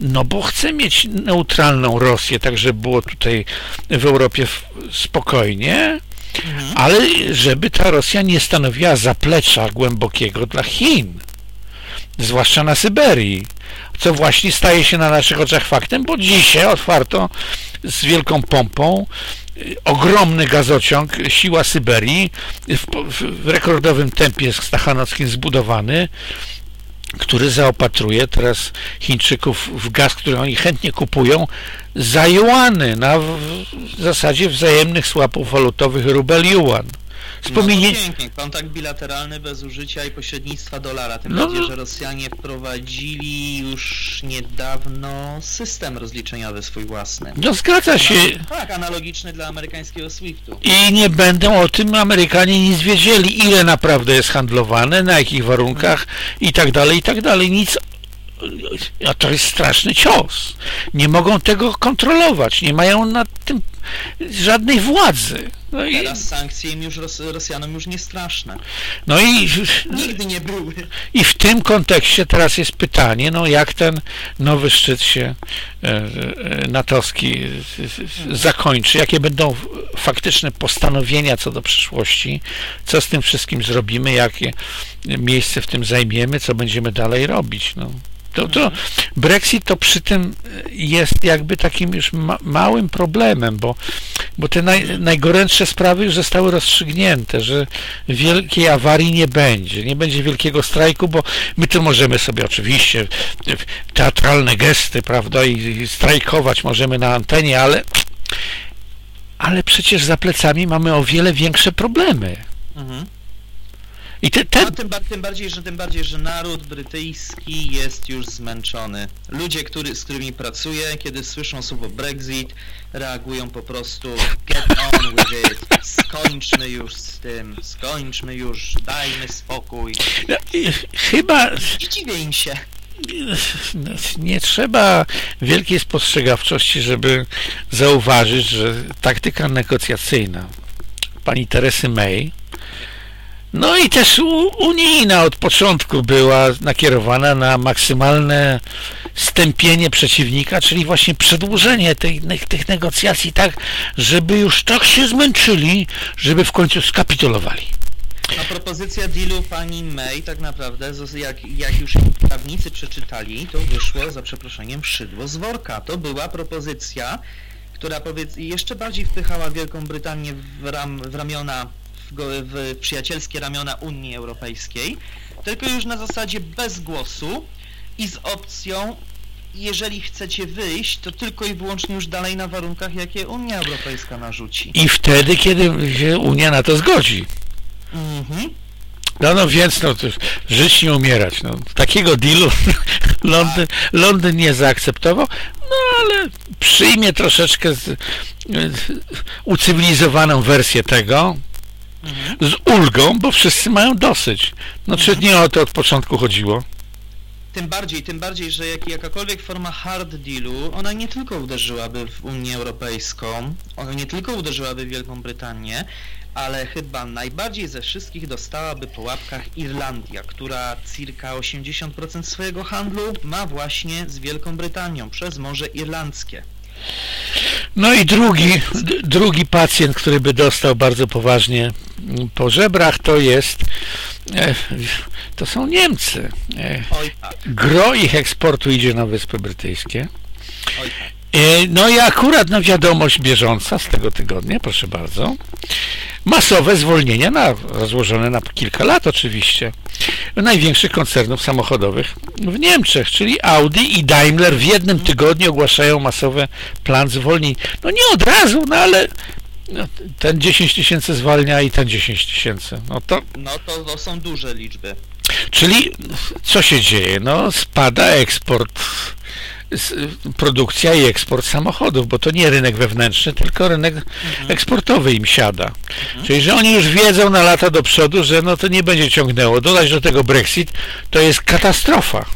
no bo chce mieć neutralną Rosję, tak żeby było tutaj w Europie spokojnie, Mhm. Ale żeby ta Rosja nie stanowiła zaplecza głębokiego dla Chin, zwłaszcza na Syberii, co właśnie staje się na naszych oczach faktem, bo dzisiaj otwarto z wielką pompą y, ogromny gazociąg Siła Syberii w, w rekordowym tempie stachanowskim zbudowany który zaopatruje teraz Chińczyków w gaz, który oni chętnie kupują za juany na w zasadzie wzajemnych słapów walutowych rubel yuan. Wspomnienie... No pięknie, kontakt bilateralny bez użycia i pośrednictwa dolara, tym no, bardziej, że Rosjanie wprowadzili już niedawno system rozliczeniowy swój własny. No zgadza się. No, tak, analogiczny dla amerykańskiego SWIFT-u. I nie będą o tym Amerykanie nic wiedzieli, ile naprawdę jest handlowane, na jakich warunkach i tak dalej, i tak dalej. Nic a to jest straszny cios. Nie mogą tego kontrolować, nie mają nad tym żadnej władzy. No i... Teraz sankcje im już Ros Rosjanom już nie straszne. No i nigdy nie były. I w tym kontekście teraz jest pytanie, no jak ten nowy szczyt się e, e, natowski zakończy, jakie będą faktyczne postanowienia co do przyszłości, co z tym wszystkim zrobimy, jakie miejsce w tym zajmiemy, co będziemy dalej robić. No. To, to Brexit to przy tym jest jakby takim już ma, małym problemem, bo, bo te naj, najgorętsze sprawy już zostały rozstrzygnięte, że wielkiej awarii nie będzie, nie będzie wielkiego strajku, bo my tu możemy sobie oczywiście teatralne gesty, prawda, i, i strajkować możemy na antenie, ale ale przecież za plecami mamy o wiele większe problemy. Mhm. I te, te... No, tym, tym, bardziej, że tym bardziej, że naród brytyjski jest już zmęczony. Ludzie, który, z którymi pracuję, kiedy słyszą słowo Brexit, reagują po prostu get on with it, skończmy już z tym, skończmy już, dajmy spokój. No, chyba... I dziwię im się. Nie trzeba wielkiej spostrzegawczości, żeby zauważyć, że taktyka negocjacyjna pani Teresy May no i też unijna od początku była nakierowana na maksymalne stępienie przeciwnika, czyli właśnie przedłużenie tej, tych negocjacji tak, żeby już tak się zmęczyli, żeby w końcu skapitulowali. A propozycja dealu pani May tak naprawdę, jak, jak już prawnicy przeczytali, to wyszło za przeproszeniem szydło z worka. To była propozycja, która powiedz, jeszcze bardziej wpychała Wielką Brytanię w, ram, w ramiona w, w przyjacielskie ramiona Unii Europejskiej, tylko już na zasadzie bez głosu i z opcją jeżeli chcecie wyjść, to tylko i wyłącznie już dalej na warunkach, jakie Unia Europejska narzuci. I wtedy, kiedy się Unia na to zgodzi. Mhm. No, no więc no, żyć nie umierać. No, takiego dealu Londyn, Londyn nie zaakceptował, no ale przyjmie troszeczkę z, ucywilizowaną wersję tego, z ulgą, bo wszyscy mają dosyć. No czy nie o to od początku chodziło? Tym bardziej, tym bardziej, że jak, jakakolwiek forma hard dealu, ona nie tylko uderzyłaby w Unię Europejską, ona nie tylko uderzyłaby w Wielką Brytanię, ale chyba najbardziej ze wszystkich dostałaby po łapkach Irlandia, która circa 80% swojego handlu ma właśnie z Wielką Brytanią przez Morze Irlandzkie. No i drugi, drugi pacjent, który by dostał bardzo poważnie po żebrach, to jest e, to są Niemcy. E, tak. Gro ich eksportu idzie na Wyspy Brytyjskie. E, no i akurat no, wiadomość bieżąca z tego tygodnia, proszę bardzo. Masowe zwolnienia na, rozłożone na kilka lat oczywiście największych koncernów samochodowych w Niemczech, czyli Audi i Daimler w jednym tygodniu ogłaszają masowy plan zwolnień. No nie od razu, no ale no, ten 10 tysięcy zwalnia i ten 10 tysięcy. No to... No to, to są duże liczby. Czyli co się dzieje? No spada eksport produkcja i eksport samochodów, bo to nie rynek wewnętrzny, tylko rynek mhm. eksportowy im siada. Mhm. Czyli, że oni już wiedzą na lata do przodu, że no to nie będzie ciągnęło. Dodać do tego Brexit, to jest katastrofa.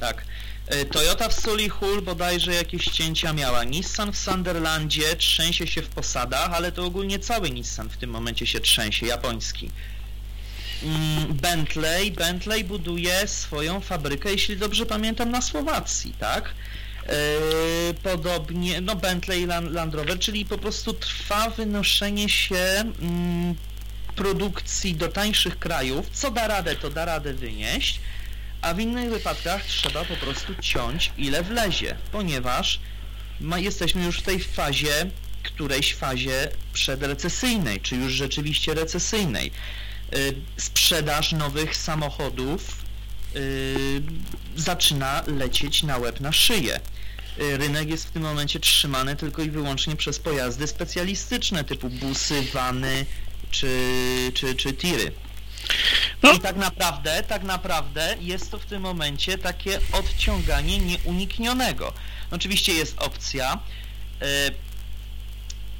Tak. E, Toyota w Solihull bodajże jakieś cięcia miała. Nissan w Sunderlandzie trzęsie się w posadach, ale to ogólnie cały Nissan w tym momencie się trzęsie, japoński. Mm, Bentley, Bentley buduje swoją fabrykę, jeśli dobrze pamiętam, na Słowacji, tak? Yy, podobnie, no Bentley Land Rover, czyli po prostu trwa wynoszenie się mm, produkcji do tańszych krajów, co da radę, to da radę wynieść, a w innych wypadkach trzeba po prostu ciąć ile wlezie, ponieważ ma, jesteśmy już w tej fazie, którejś fazie przedrecesyjnej, czy już rzeczywiście recesyjnej. Yy, sprzedaż nowych samochodów yy, zaczyna lecieć na łeb na szyję. Y, rynek jest w tym momencie trzymany tylko i wyłącznie przez pojazdy specjalistyczne typu busy, vany czy, czy, czy tiry. No. I tak naprawdę, tak naprawdę jest to w tym momencie takie odciąganie nieuniknionego. Oczywiście jest opcja y,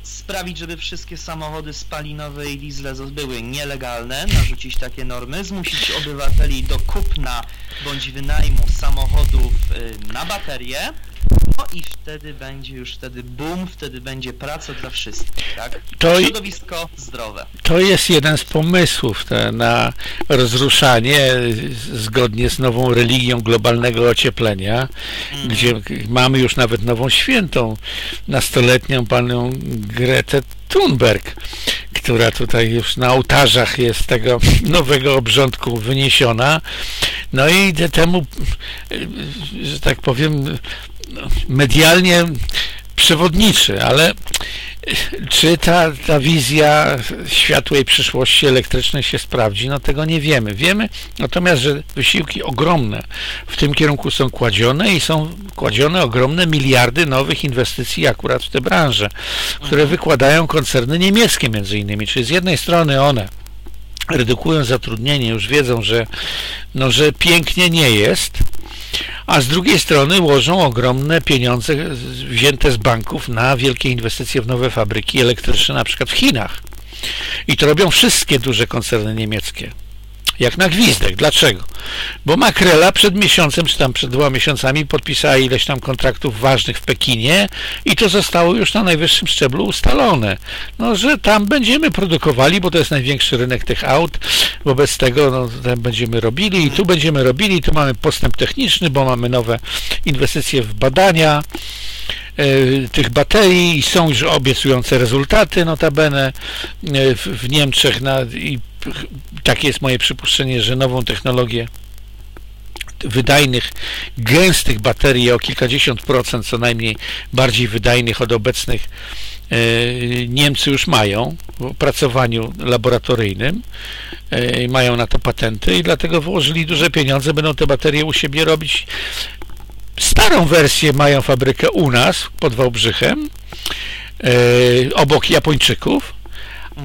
sprawić, żeby wszystkie samochody spalinowe i diesle były nielegalne, narzucić takie normy, zmusić obywateli do kupna bądź wynajmu samochodów y, na baterie, no i wtedy będzie już wtedy boom, wtedy będzie praca dla wszystkich, tak? To Środowisko zdrowe. To jest jeden z pomysłów na rozruszanie zgodnie z nową religią globalnego ocieplenia, mm. gdzie mamy już nawet nową świętą, nastoletnią panią Gretę Thunberg, która tutaj już na ołtarzach jest tego nowego obrządku wyniesiona. No i temu, że tak powiem, medialnie przewodniczy, ale czy ta, ta wizja światłej przyszłości elektrycznej się sprawdzi? No tego nie wiemy. Wiemy natomiast, że wysiłki ogromne w tym kierunku są kładzione i są kładzione ogromne miliardy nowych inwestycji akurat w tę branżę, które mhm. wykładają koncerny niemieckie między innymi. Czyli z jednej strony one redukują zatrudnienie, już wiedzą, że, no, że pięknie nie jest, a z drugiej strony łożą ogromne pieniądze wzięte z banków na wielkie inwestycje w nowe fabryki elektryczne, na przykład w Chinach. I to robią wszystkie duże koncerny niemieckie jak na gwizdek. Dlaczego? Bo Makrela przed miesiącem, czy tam przed dwoma miesiącami podpisała ileś tam kontraktów ważnych w Pekinie i to zostało już na najwyższym szczeblu ustalone. No, że tam będziemy produkowali, bo to jest największy rynek tych aut, wobec tego no, będziemy robili i tu będziemy robili, tu mamy postęp techniczny, bo mamy nowe inwestycje w badania, e, tych baterii i są już obiecujące rezultaty notabene e, w, w Niemczech na, i takie jest moje przypuszczenie, że nową technologię wydajnych, gęstych baterii o kilkadziesiąt procent co najmniej bardziej wydajnych od obecnych e, Niemcy już mają w opracowaniu laboratoryjnym e, mają na to patenty i dlatego włożyli duże pieniądze, będą te baterie u siebie robić. Starą wersję mają fabrykę u nas pod Wałbrzychem e, obok Japończyków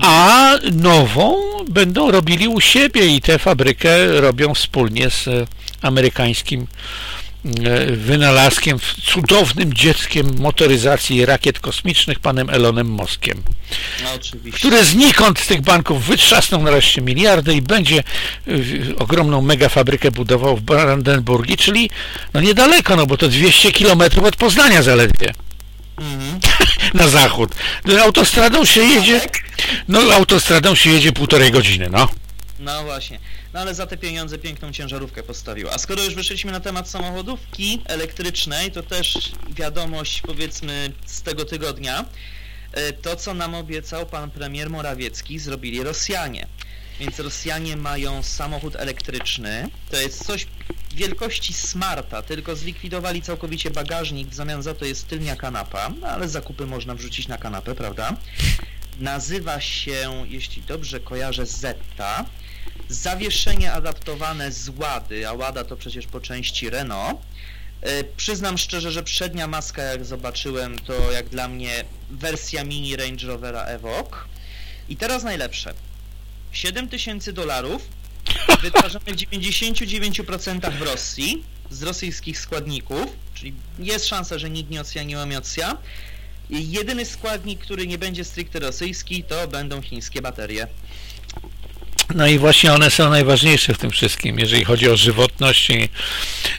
a nową będą robili u siebie i tę fabrykę robią wspólnie z amerykańskim e, wynalazkiem, cudownym dzieckiem motoryzacji rakiet kosmicznych, panem Elonem Moskiem. No oczywiście. Który znikąd z tych banków wytrzasnął nareszcie miliardy i będzie y, ogromną megafabrykę budował w Brandenburgii, czyli no niedaleko, no bo to 200 kilometrów od Poznania zaledwie. Mhm. Na zachód. No, Autostradą się jedzie, no autostradą się jedzie półtorej godziny, no. No właśnie. No ale za te pieniądze piękną ciężarówkę postawił. A skoro już wyszliśmy na temat samochodówki elektrycznej, to też wiadomość powiedzmy z tego tygodnia. E, To, co nam obiecał pan premier Morawiecki, zrobili Rosjanie. Więc Rosjanie mają samochód elektryczny. To jest coś wielkości smarta, tylko zlikwidowali całkowicie bagażnik, w zamian za to jest tylnia kanapa, no ale zakupy można wrzucić na kanapę, prawda? Nazywa się, jeśli dobrze kojarzę, Zetta. Zawieszenie adaptowane z Łady, a Łada to przecież po części Renault. E, Przyznam szczerze, że przednia maska jak zobaczyłem to jak dla mnie wersja mini Range Rovera Evoque. I teraz najlepsze. 7000 dolarów wytwarzane w 99% w Rosji z rosyjskich składników, czyli jest szansa, że nikt nie odsjanił emiocja. I jedyny składnik, który nie będzie stricte rosyjski, to będą chińskie baterie. No i właśnie one są najważniejsze w tym wszystkim, jeżeli chodzi o żywotność i,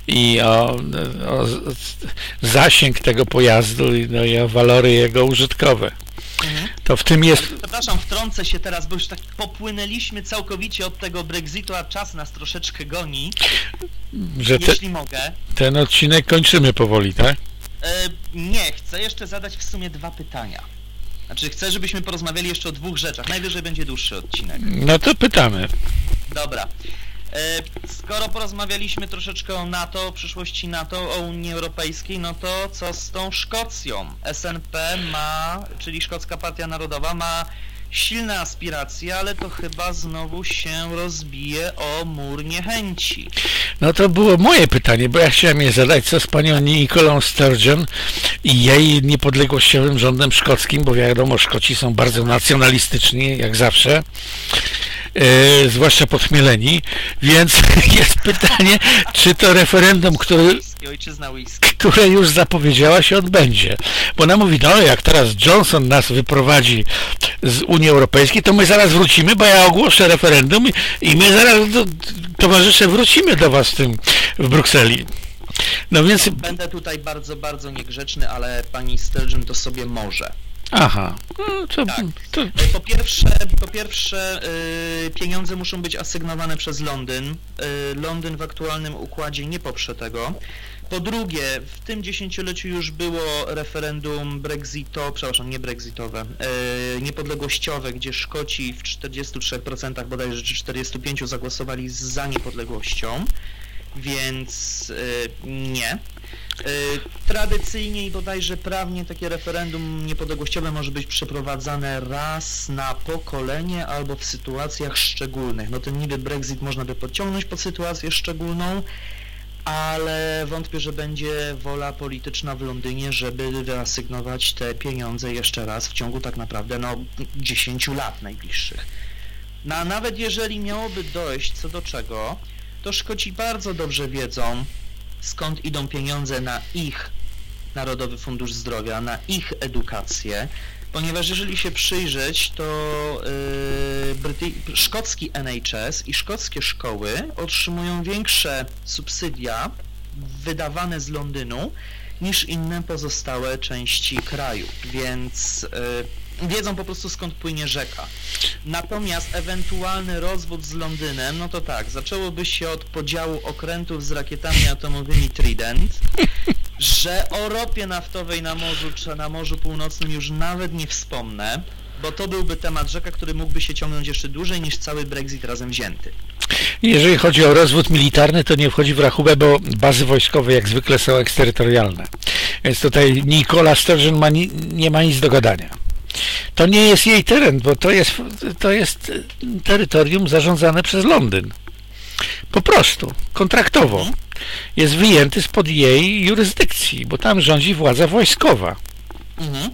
i o, o zasięg tego pojazdu no i o walory jego użytkowe. To w tym jest Przepraszam, wtrącę się teraz, bo już tak popłynęliśmy całkowicie od tego Brexitu, a czas nas troszeczkę goni, że te, jeśli mogę. ten odcinek kończymy powoli, tak? E, nie, chcę jeszcze zadać w sumie dwa pytania. Znaczy, chcę, żebyśmy porozmawiali jeszcze o dwóch rzeczach. Najwyżej będzie dłuższy odcinek. No to pytamy. Dobra. E, skoro porozmawialiśmy troszeczkę o NATO, o przyszłości NATO, o Unii Europejskiej, no to co z tą Szkocją? SNP ma, czyli Szkocka Partia Narodowa, ma silne aspiracje, ale to chyba znowu się rozbije o mur niechęci. No to było moje pytanie, bo ja chciałem je zadać, co z panią Nicolą Sturgeon i jej niepodległościowym rządem szkockim, bo wiadomo, Szkoci są bardzo nacjonalistyczni, jak zawsze, e, zwłaszcza podchmieleni, więc jest pytanie, czy to referendum, które, które już zapowiedziała się odbędzie. Bo ona mówi, no jak teraz Johnson nas wyprowadzi z Unii Europejskiej, to my zaraz wrócimy, bo ja ogłoszę referendum i, i my zaraz, do, towarzysze, wrócimy do was w tym, w Brukseli. No więc, Będę tutaj bardzo, bardzo niegrzeczny, ale pani Sturgeon to sobie może. Aha, no to, Tak. to, Po pierwsze, po pierwsze y, pieniądze muszą być asygnowane przez Londyn. Y, Londyn w aktualnym układzie nie poprze tego. Po drugie, w tym dziesięcioleciu już było referendum brexito, przepraszam, nie brexitowe, y, niepodległościowe, gdzie Szkoci w 43% bodajże czy 45% zagłosowali za niepodległością, więc y, nie. Y, Tradycyjnie i bodajże prawnie takie referendum niepodległościowe może być przeprowadzane raz na pokolenie albo w sytuacjach szczególnych. No ten niby Brexit można by podciągnąć pod sytuację szczególną, ale wątpię, że będzie wola polityczna w Londynie, żeby wyasygnować te pieniądze jeszcze raz w ciągu tak naprawdę no 10 lat najbliższych. No a nawet jeżeli miałoby dojść co do czego, to Szkoci bardzo dobrze wiedzą, skąd idą pieniądze na ich Narodowy Fundusz Zdrowia, na ich edukację, ponieważ jeżeli się przyjrzeć, to yy, szkocki NHS i szkockie szkoły otrzymują większe subsydia wydawane z Londynu niż inne pozostałe części kraju, więc yy, wiedzą po prostu skąd płynie rzeka. Natomiast ewentualny rozwód z Londynem, no to tak, zaczęłoby się od podziału okrętów z rakietami atomowymi Trident, że o ropie naftowej na morzu czy na Morzu Północnym już nawet nie wspomnę, bo to byłby temat rzeka, który mógłby się ciągnąć jeszcze dłużej niż cały Brexit razem wzięty. jeżeli chodzi o rozwód militarny, to nie wchodzi w rachubę, bo bazy wojskowe jak zwykle są eksterytorialne. Więc tutaj Nicola Sturgeon ma ni, nie ma nic do gadania. To nie jest jej teren, bo to jest, to jest terytorium zarządzane przez Londyn. Po prostu, kontraktowo. Jest wyjęty spod jej jurysdykcji, bo tam rządzi władza wojskowa. Mhm.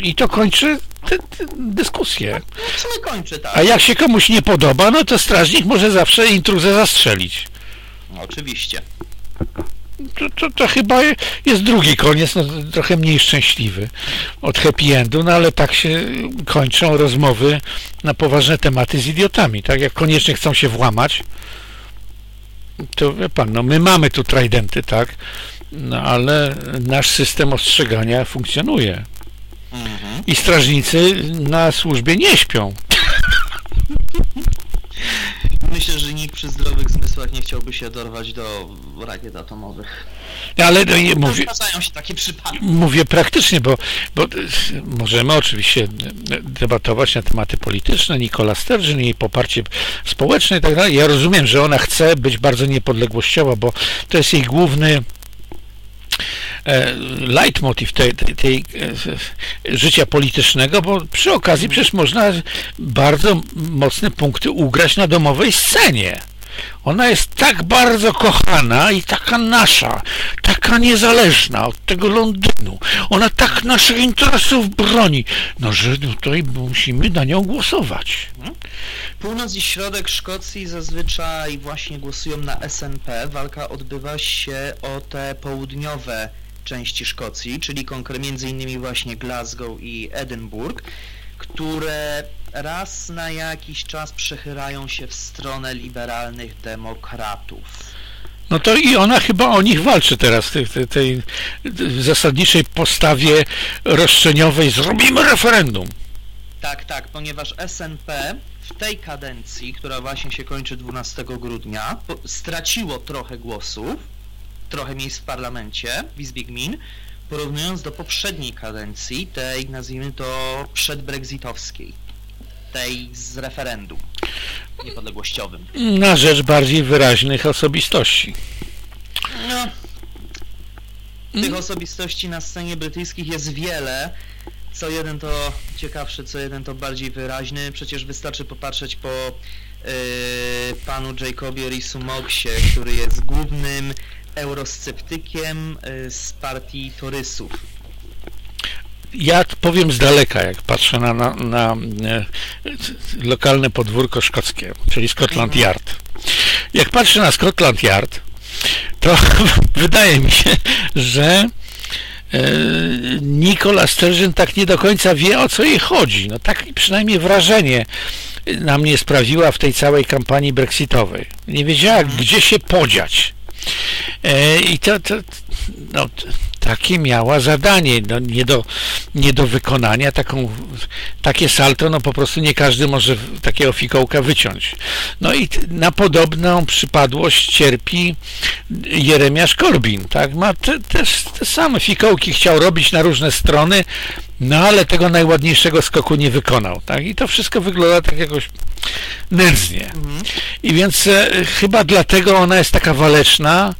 I to kończy tę tę dyskusję. No sumie kończy, tak. A jak się komuś nie podoba, no to strażnik może zawsze intruzę zastrzelić. No, oczywiście. To, to, to, chyba jest drugi koniec, no, trochę mniej szczęśliwy od happy endu, no ale tak się kończą rozmowy na poważne tematy z idiotami, tak? Jak koniecznie chcą się włamać, to wie pan, no my mamy tu tridenty, tak? No ale nasz system ostrzegania funkcjonuje. Mhm. I strażnicy na służbie nie śpią. Myślę, że nikt przy zdrowych zmysłach nie chciałby się dorwać do rakiet atomowych. Ale no, nie, mówię, Zdarzają się takie przypadki. Mówię praktycznie, bo, bo możemy oczywiście debatować na tematy polityczne. Nikola Sturgeon, jej poparcie społeczne i tak dalej. Ja rozumiem, że ona chce być bardzo niepodległościowa, bo to jest jej główny E, leitmotiv tej, tej, tej e, życia politycznego, bo przy okazji przecież można bardzo mocne punkty ugrać na domowej scenie. Ona jest tak bardzo kochana i taka nasza, taka niezależna od tego Londynu. Ona tak naszych interesów broni, no że tutaj musimy na nią głosować. Północ i środek Szkocji zazwyczaj właśnie głosują na SNP. Walka odbywa się o te południowe części Szkocji, czyli między innymi właśnie Glasgow i Edynburg, które raz na jakiś czas przechylają się w stronę liberalnych demokratów. No to i ona chyba o nich walczy teraz, tej, tej, tej zasadniczej postawie roszczeniowej. Zrobimy referendum. Tak, tak, ponieważ SNP w tej kadencji, która właśnie się kończy 12 grudnia, straciło trochę głosów, trochę miejsc w parlamencie w Izbie Gmin, porównując do poprzedniej kadencji, tej nazwijmy to przedbrexitowskiej, tej z referendum niepodległościowym. Na rzecz bardziej wyraźnych osobistości. No, tych osobistości na scenie brytyjskich jest wiele. Co jeden to ciekawszy, co jeden to bardziej wyraźny. Przecież wystarczy popatrzeć po yy, panu Jacobie Rees-Moggsie, który jest głównym eurosceptykiem y, z partii Torysów. Ja powiem z daleka, jak patrzę na, na, na e, lokalne podwórko szkockie, czyli Scotland mhm. Yard. Jak patrzę na Scotland Yard, to wydaje mi się, że e, Nicola Sturgeon tak nie do końca wie, o co jej chodzi. No tak przynajmniej wrażenie na mnie sprawiła w tej całej kampanii brexitowej. Nie wiedziała, mhm. gdzie się podziać. E, I to, to no, takie miała zadanie, no, nie, do, nie do wykonania, taką, takie salto, no po prostu nie każdy może takiego fikołka wyciąć. No i na podobną przypadłość cierpi Jeremiasz Korbin, tak, ma te, też te same fikołki, chciał robić na różne strony, no ale tego najładniejszego skoku nie wykonał, tak, i to wszystko wygląda tak jakoś nędznie. Mhm. I więc e, chyba dlatego ona jest taka waleczna,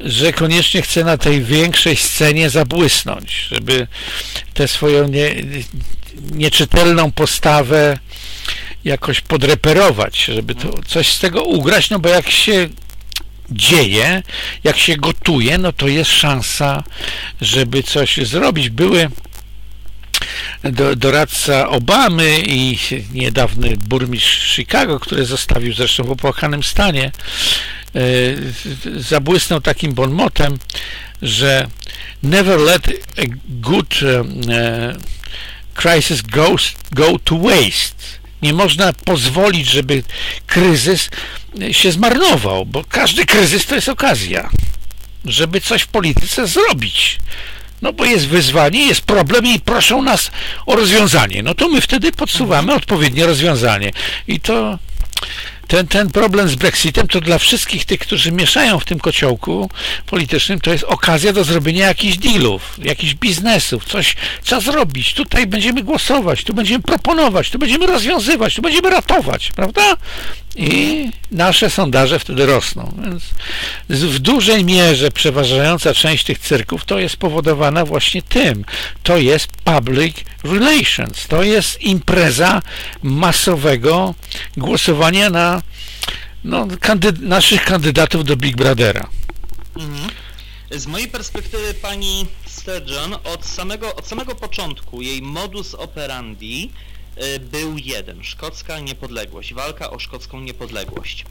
że koniecznie chce na tej większej scenie zabłysnąć, żeby tę swoją nie, nieczytelną postawę jakoś podreperować, żeby to coś z tego ugrać, no bo jak się dzieje, jak się gotuje, no to jest szansa, żeby coś zrobić. Były do, doradca Obamy i niedawny burmistrz Chicago, który zostawił zresztą w opłakanym stanie, zabłysnął takim bonmotem, że never let a good e, crisis go, go to waste. Nie można pozwolić, żeby kryzys się zmarnował, bo każdy kryzys to jest okazja, żeby coś w polityce zrobić. No bo jest wyzwanie, jest problem i proszą nas o rozwiązanie. No to my wtedy podsuwamy odpowiednie rozwiązanie. I to ten, ten problem z Brexitem to dla wszystkich tych, którzy mieszają w tym kociołku politycznym, to jest okazja do zrobienia jakichś dealów, jakichś biznesów, coś trzeba zrobić. Tutaj będziemy głosować, tu będziemy proponować, tu będziemy rozwiązywać, tu będziemy ratować, prawda? I nasze sondaże wtedy rosną. Więc w dużej mierze przeważająca część tych cyrków to jest spowodowana właśnie tym. To jest public relations. To jest impreza masowego głosowania na no, naszych kandydatów do Big Brothera. Mhm. Z mojej perspektywy pani Sturgeon od samego, od samego początku jej modus operandi był jeden. Szkocka niepodległość. Walka o szkocką niepodległość.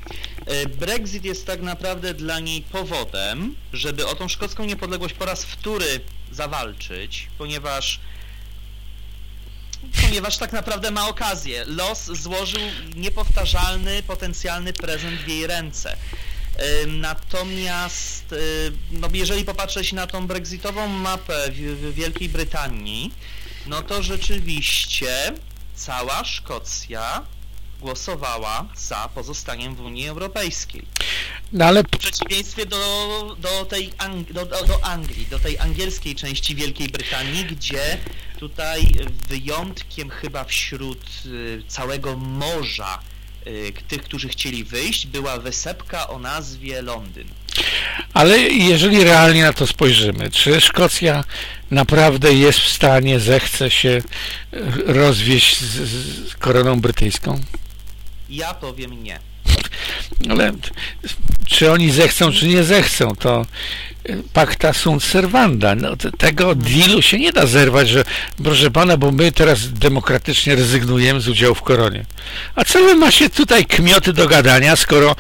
Brexit jest tak naprawdę dla niej powodem, żeby o tą szkocką niepodległość po raz wtóry zawalczyć, ponieważ ponieważ tak naprawdę ma okazję. Los złożył niepowtarzalny, potencjalny prezent w jej ręce. Natomiast no jeżeli popatrzeć na tą brexitową mapę w Wielkiej Brytanii, no to rzeczywiście cała Szkocja głosowała za pozostaniem w Unii Europejskiej. No ale... W przeciwieństwie do, do tej do, do, do Anglii, do tej angielskiej części Wielkiej Brytanii, gdzie tutaj wyjątkiem chyba wśród y, całego morza y, tych, którzy chcieli wyjść, była wysepka o nazwie Londyn. Ale jeżeli realnie na to spojrzymy, czy Szkocja naprawdę jest w stanie, zechce się y, rozwieść z, z koroną brytyjską? Ja powiem nie. Ale czy oni zechcą, czy nie zechcą, to pacta sunt servanda. No, tego dealu się nie da zerwać, że proszę pana, bo my teraz demokratycznie rezygnujemy z udziału w koronie. A co wy ma się tutaj kmioty do gadania, skoro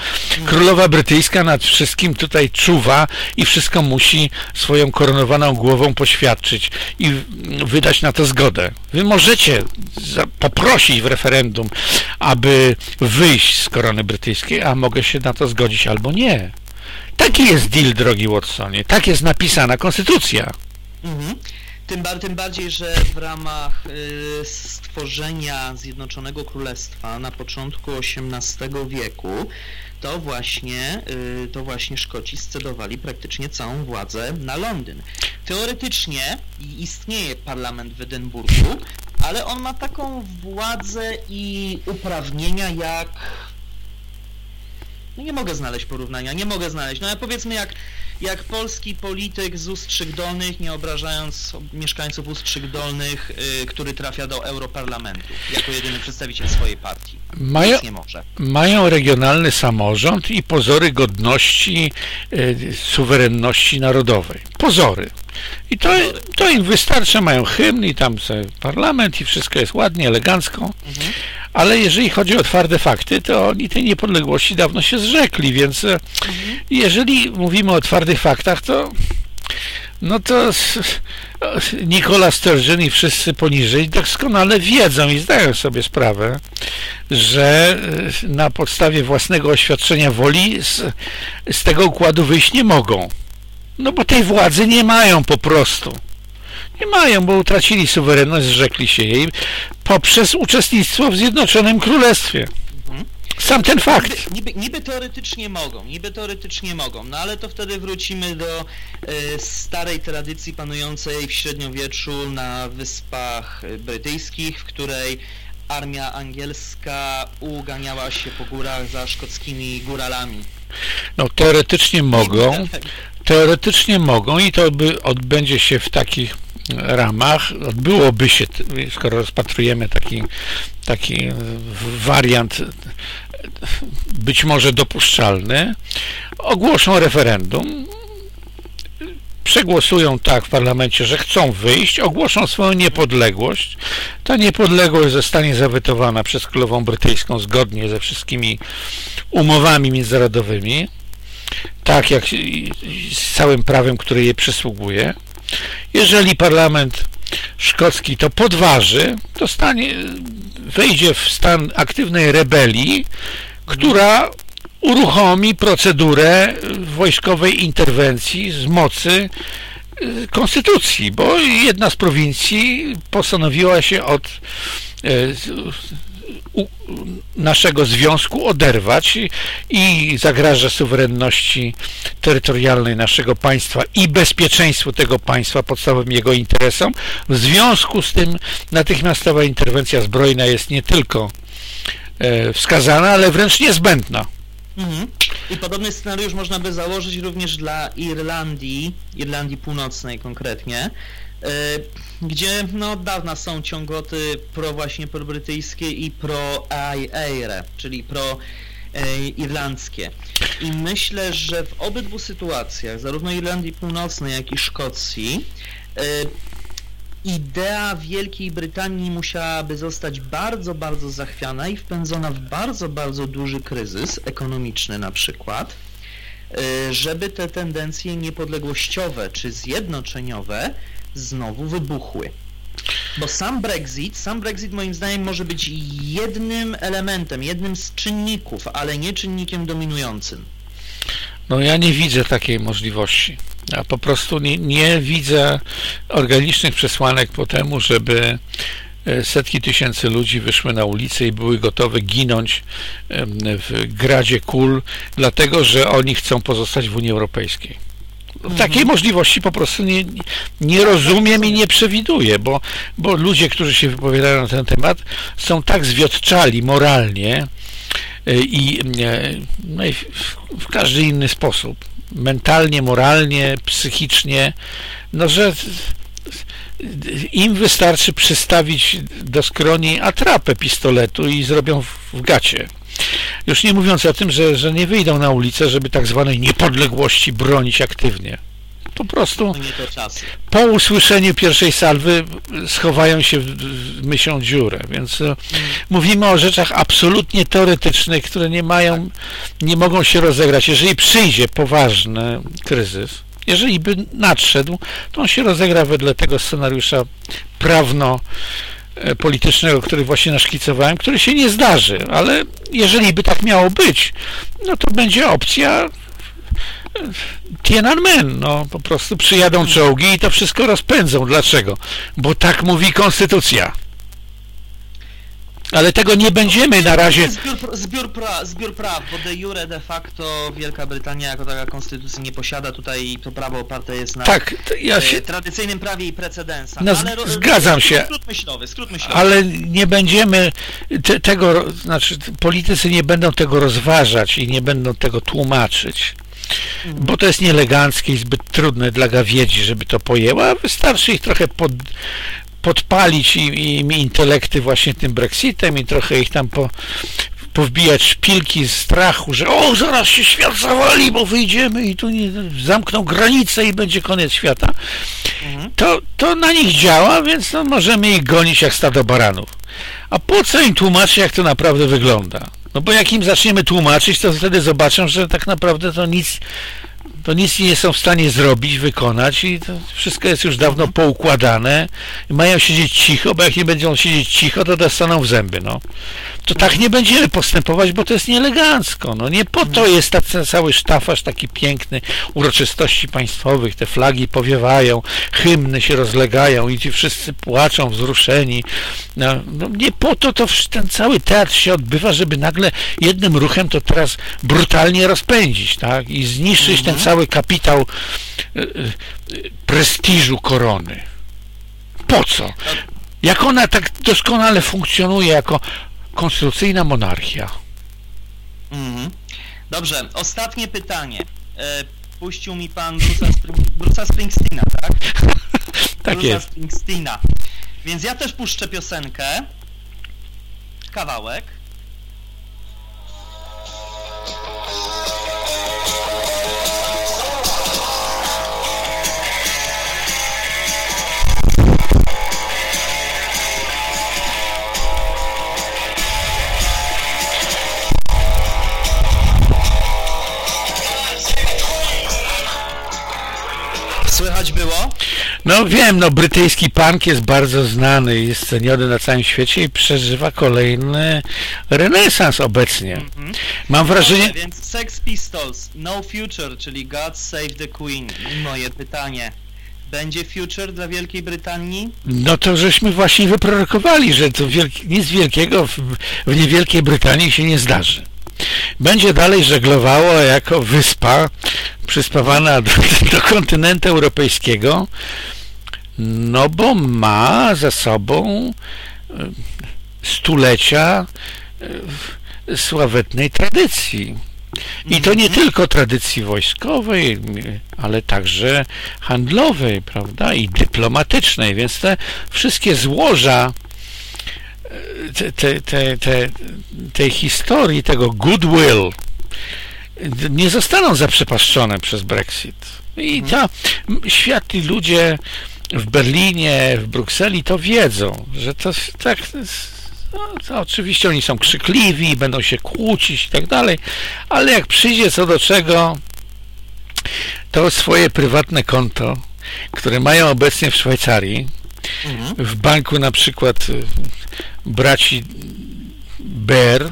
królowa brytyjska nad wszystkim tutaj czuwa i wszystko musi swoją koronowaną głową poświadczyć i wydać na to zgodę. Wy możecie poprosić w referendum, aby wyjść z korony brytyjskiej, a mogę się na to zgodzić albo nie. Taki jest deal, drogi Watsonie. Tak jest napisana konstytucja. Mhm. Tym, tym, bardziej, że w ramach y, stworzenia Zjednoczonego Królestwa na początku XVIII wieku to właśnie, y, to właśnie Szkoci scedowali praktycznie całą władzę na Londyn. Teoretycznie istnieje parlament w Edynburgu, ale on ma taką władzę i uprawnienia jak no nie mogę znaleźć porównania, nie mogę znaleźć. No ale powiedzmy jak, jak polski polityk z Ustrzyk Dolnych, nie obrażając mieszkańców Ustrzyk Dolnych, yy, który trafia do Europarlamentu jako jedyny przedstawiciel swojej partii. Mają, nie może. mają regionalny samorząd i pozory godności, yy, suwerenności narodowej. Pozory. I to, to im wystarcza, mają hymn i tam parlament i wszystko jest ładnie, elegancko. Mhm ale jeżeli chodzi o twarde fakty, to oni tej niepodległości dawno się zrzekli, więc e, jeżeli mówimy o twardych faktach, to no to Nikola Sturgeon i wszyscy poniżej doskonale wiedzą i zdają sobie sprawę, że e, na podstawie własnego oświadczenia woli z, z tego układu wyjść nie mogą. No bo tej władzy nie mają po prostu. Nie mają, bo utracili suwerenność, zrzekli się jej poprzez uczestnictwo w Zjednoczonym Królestwie. Mhm. Sam ten fakt. Niby, niby, niby, teoretycznie mogą, niby teoretycznie mogą, no ale to wtedy wrócimy do e, starej tradycji panującej w średniowieczu na Wyspach Brytyjskich, w której armia angielska uganiała się po górach za szkockimi góralami. No teoretycznie mogą, teoretycznie mogą i to by odbędzie się w takich ramach odbyłoby się, skoro rozpatrujemy taki, taki wariant być może dopuszczalny, ogłoszą referendum, przegłosują tak w parlamencie, że chcą wyjść, ogłoszą swoją niepodległość. Ta niepodległość zostanie zawetowana przez królową brytyjską zgodnie ze wszystkimi umowami międzynarodowymi, tak jak z całym prawem, które jej przysługuje. Jeżeli parlament szkocki to podważy, to stanie, wejdzie w stan aktywnej rebelii, która uruchomi procedurę wojskowej interwencji z mocy y, konstytucji, bo jedna z prowincji postanowiła się od y, naszego związku oderwać i zagraża suwerenności terytorialnej naszego państwa i bezpieczeństwu tego państwa, podstawowym jego interesom. W związku z tym natychmiastowa interwencja zbrojna jest nie tylko e, wskazana, ale wręcz niezbędna. Mhm. I podobny scenariusz można by założyć również dla Irlandii, Irlandii Północnej konkretnie, E, gdzie no, od dawna są ciągoty pro właśnie pro-brytyjskie i pro-aire, czyli pro e, irlandzkie. I myślę, że w obydwu sytuacjach, zarówno Irlandii Północnej, jak i Szkocji, e, idea Wielkiej Brytanii musiałaby zostać bardzo, bardzo zachwiana i wpędzona w bardzo, bardzo duży kryzys ekonomiczny na przykład, y, żeby te tendencje niepodległościowe czy zjednoczeniowe znowu wybuchły. Bo sam Brexit, sam Brexit moim zdaniem może być jednym elementem, jednym z czynników, ale nie czynnikiem dominującym. No ja nie widzę takiej możliwości. Ja po prostu nie, nie widzę organicznych przesłanek po temu, żeby e, setki tysięcy ludzi wyszły na ulicę i były gotowe ginąć w gradzie kul, dlatego że oni chcą pozostać w Unii Europejskiej. Mhm. Takiej możliwości po prostu nie, nie rozumiem i nie przewiduję, bo, bo ludzie, którzy się wypowiadają na ten temat, są tak zwiotczali moralnie e, i, e, no i w, w każdy inny sposób, mentalnie, moralnie, psychicznie, no że im wystarczy przystawić do skroni atrapę pistoletu i zrobią w gacie. Już nie mówiąc o tym, że, że nie wyjdą na ulicę, żeby tak zwanej niepodległości bronić aktywnie. Po prostu po usłyszeniu pierwszej salwy schowają się w myślą dziurę, więc mm. mówimy o rzeczach absolutnie teoretycznych, które nie mają, nie mogą się rozegrać. Jeżeli przyjdzie poważny kryzys, jeżeli by nadszedł, to on się rozegra wedle tego scenariusza prawno E, politycznego, który właśnie naszkicowałem, który się nie zdarzy, ale jeżeli by tak miało być, no to będzie opcja e, Tiananmen, no po prostu przyjadą czołgi i to wszystko rozpędzą. Dlaczego? Bo tak mówi konstytucja. Ale tego nie będziemy na razie... Zbiór, zbiór, pra, zbiór praw, bo de jure de facto Wielka Brytania jako taka konstytucji nie posiada tutaj to prawo oparte jest na tak, ja e, się... tradycyjnym prawie i precedensach. No, ale, zgadzam się. Skrót myślowy, skrót myślowy. Ale nie będziemy te, tego, znaczy politycy nie będą tego rozważać i nie będą tego tłumaczyć. Mhm. Bo to jest nieeleganckie i zbyt trudne dla gawiedzi, żeby to pojęła. Wystarczy ich trochę pod, podpalić im intelekty właśnie tym Brexitem i trochę ich tam po, powbijać szpilki z strachu, że o, zaraz się świat zawali, bo wyjdziemy i tu nie, zamkną granicę i będzie koniec świata, mhm. to, to na nich działa, więc no, możemy ich gonić jak stado baranów. A po co im tłumaczyć, jak to naprawdę wygląda? No bo jak im zaczniemy tłumaczyć, to wtedy zobaczą, że tak naprawdę to nic to nic nie są w stanie zrobić, wykonać i to wszystko jest już dawno poukładane. Mają siedzieć cicho, bo jak nie będą siedzieć cicho, to dostaną w zęby, no. To tak nie będziemy postępować, bo to jest nieelegancko, no. Nie po to jest ten cały sztafaż taki piękny, uroczystości państwowych, te flagi powiewają, hymny się rozlegają i ci wszyscy płaczą wzruszeni. No, no nie po to to ten cały teatr się odbywa, żeby nagle jednym ruchem to teraz brutalnie rozpędzić, tak? I zniszczyć ten cały kapitał e, e, prestiżu korony. Po co? Jak ona tak doskonale funkcjonuje jako konstytucyjna monarchia. Mhm. Dobrze, ostatnie pytanie. E, puścił mi pan Bruce'a, Bruce'a Springsteena, tak? tak Bruce'a jest. Springsteena. Więc ja też puszczę piosenkę. Kawałek. Słychać było? No wiem, no brytyjski punk jest bardzo znany, jest ceniony na całym świecie i przeżywa kolejny renesans obecnie. Mm -hmm. Mam wrażenie... Dobrze, więc Sex Pistols, No Future, czyli God Save the Queen. Moje pytanie. Będzie future dla Wielkiej Brytanii? No to żeśmy właśnie wyprorokowali, że to wielki, nic wielkiego w, w niewielkiej Brytanii się nie zdarzy będzie dalej żeglowało jako wyspa przyspawana do, do kontynentu europejskiego, no bo ma za sobą e, stulecia e, sławetnej tradycji. I to nie mhm. tylko tradycji wojskowej, ale także handlowej, prawda, i dyplomatycznej, więc te wszystkie złoża te, te, te, te, tej historii, tego goodwill nie zostaną zaprzepaszczone przez Brexit. I mhm. ta, świat i ludzie w Berlinie, w Brukseli to wiedzą, że to tak no, to oczywiście oni są krzykliwi, będą się kłócić i tak dalej, ale jak przyjdzie co do czego, to swoje prywatne konto, które mają obecnie w Szwajcarii, mhm. w banku na przykład y, braci Ber,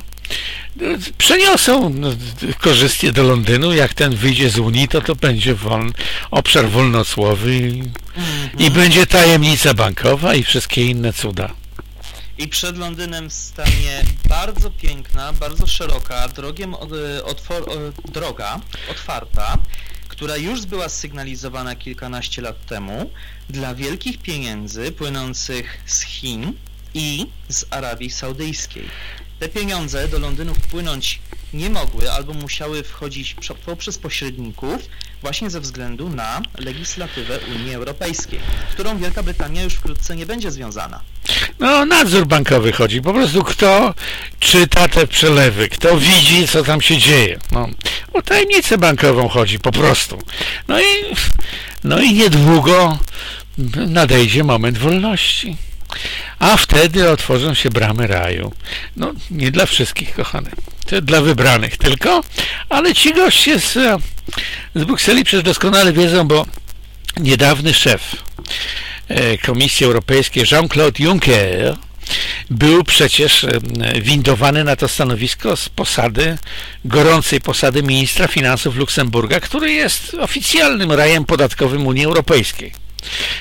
przeniosą no, korzystnie do Londynu. Jak ten wyjdzie z Unii, to to będzie woln, obszar wolnocłowy i, mhm. i będzie tajemnica bankowa i wszystkie inne cuda. I przed Londynem stanie bardzo piękna, bardzo szeroka, drogiem otwor, droga otwarta, która już była sygnalizowana kilkanaście lat temu dla wielkich pieniędzy płynących z Chin i z Arabii Saudyjskiej. Te pieniądze do Londynu wpłynąć nie mogły albo musiały wchodzić poprzez pośredników właśnie ze względu na legislatywę Unii Europejskiej, którą Wielka Brytania już wkrótce nie będzie związana. No, nadzór bankowy chodzi. Po prostu kto czyta te przelewy, kto widzi, co tam się dzieje. No, o tajemnicę bankową chodzi po prostu. No i, no i niedługo nadejdzie moment wolności. A wtedy otworzą się bramy raju. No, nie dla wszystkich, kochane. To dla wybranych tylko, ale ci goście z, z Brukseli przecież doskonale wiedzą, bo niedawny szef e, Komisji Europejskiej Jean-Claude Juncker był przecież e, windowany na to stanowisko z posady, gorącej posady ministra finansów Luksemburga, który jest oficjalnym rajem podatkowym Unii Europejskiej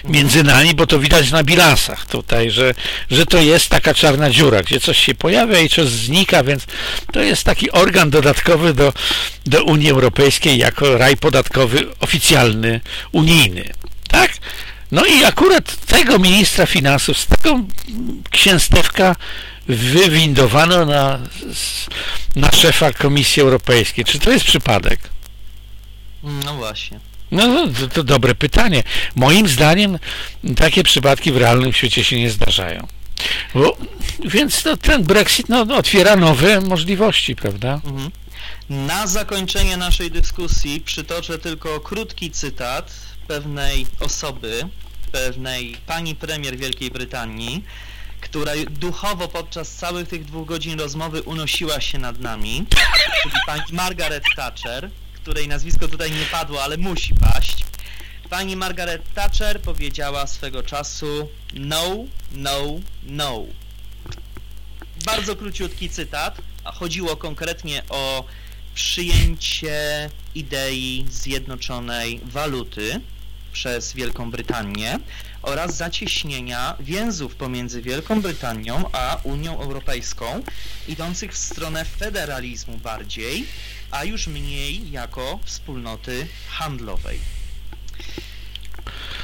między nami, bo to widać na bilansach tutaj, że, że to jest taka czarna dziura, gdzie coś się pojawia i coś znika, więc to jest taki organ dodatkowy do, do Unii Europejskiej jako raj podatkowy oficjalny, unijny. Tak? No i akurat tego ministra finansów, z tego księstewka wywindowano na, na szefa Komisji Europejskiej. Czy to jest przypadek? No właśnie. No, no, to, to dobre pytanie. Moim zdaniem takie przypadki w realnym świecie się nie zdarzają. Bo, więc no, ten Brexit no, otwiera nowe możliwości, prawda? Mhm. Na zakończenie naszej dyskusji przytoczę tylko krótki cytat pewnej osoby, pewnej pani premier Wielkiej Brytanii, która duchowo podczas całych tych dwóch godzin rozmowy unosiła się nad nami, czyli pani Margaret Thatcher, której nazwisko tutaj nie padło, ale musi paść. Pani Margaret Thatcher powiedziała swego czasu no, no, no. Bardzo króciutki cytat, a chodziło konkretnie o przyjęcie idei zjednoczonej waluty przez Wielką Brytanię oraz zacieśnienia więzów pomiędzy Wielką Brytanią a Unią Europejską, idących w stronę federalizmu bardziej, a już mniej jako wspólnoty handlowej.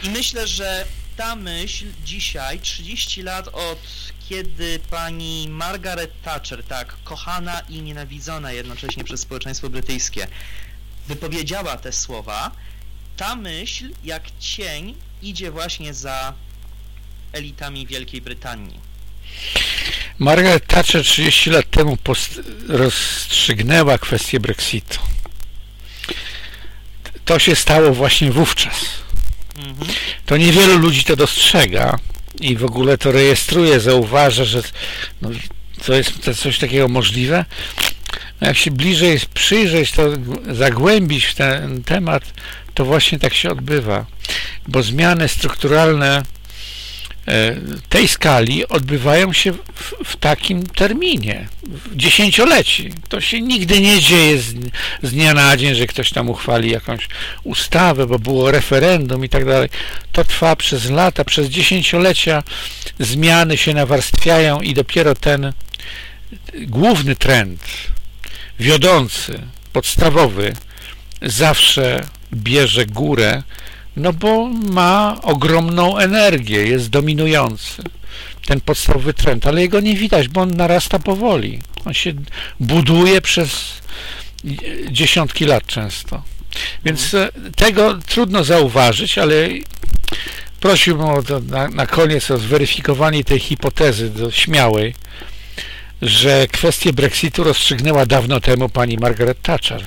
I myślę, że ta myśl dzisiaj, 30 lat od kiedy pani Margaret Thatcher, tak kochana i nienawidzona jednocześnie przez społeczeństwo brytyjskie, wypowiedziała te słowa, ta myśl jak cień idzie właśnie za elitami Wielkiej Brytanii. Margaret Thatcher 30 lat temu rozstrzygnęła kwestię Brexitu. To się stało właśnie wówczas. Mhm. To niewielu ludzi to dostrzega i w ogóle to rejestruje, zauważa, że no, to jest to coś takiego możliwe. No jak się bliżej przyjrzeć, to zagłębić w ten temat, to właśnie tak się odbywa. Bo zmiany strukturalne tej skali odbywają się w, w, takim terminie, w dziesięcioleci. To się nigdy nie dzieje z, z dnia na dzień, że ktoś tam uchwali jakąś ustawę, bo było referendum i tak dalej. To trwa przez lata, przez dziesięciolecia zmiany się nawarstwiają i dopiero ten główny trend, wiodący, podstawowy, zawsze bierze górę no bo ma ogromną energię, jest dominujący. Ten podstawowy trend, ale jego nie widać, bo on narasta powoli. On się buduje przez dziesiątki lat często. Więc e, tego trudno zauważyć, ale prosiłbym o na, na koniec o zweryfikowanie tej hipotezy do śmiałej, że kwestię Brexitu rozstrzygnęła dawno temu pani Margaret Thatcher.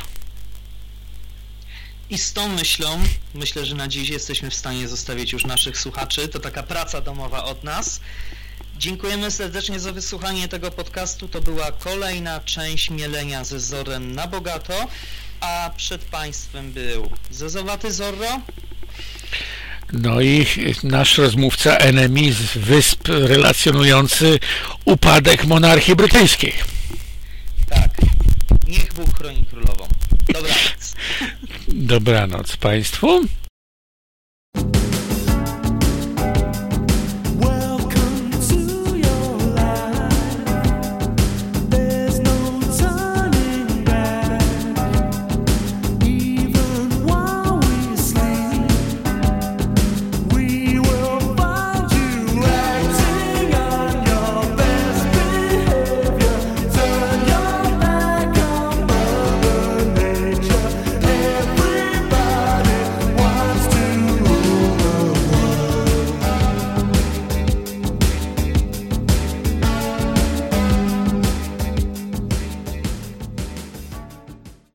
I z tą myślą, myślę, że na dziś jesteśmy w stanie zostawić już naszych słuchaczy. To taka praca domowa od nas. Dziękujemy serdecznie za wysłuchanie tego podcastu. To była kolejna część mielenia ze Zorem na bogato, a przed Państwem był Zezowaty Zorro. No i nasz rozmówca enemy z wysp relacjonujący upadek monarchii brytyjskiej. Tak. Niech Bóg chroni królową. Dobranoc. Dobranoc Państwu.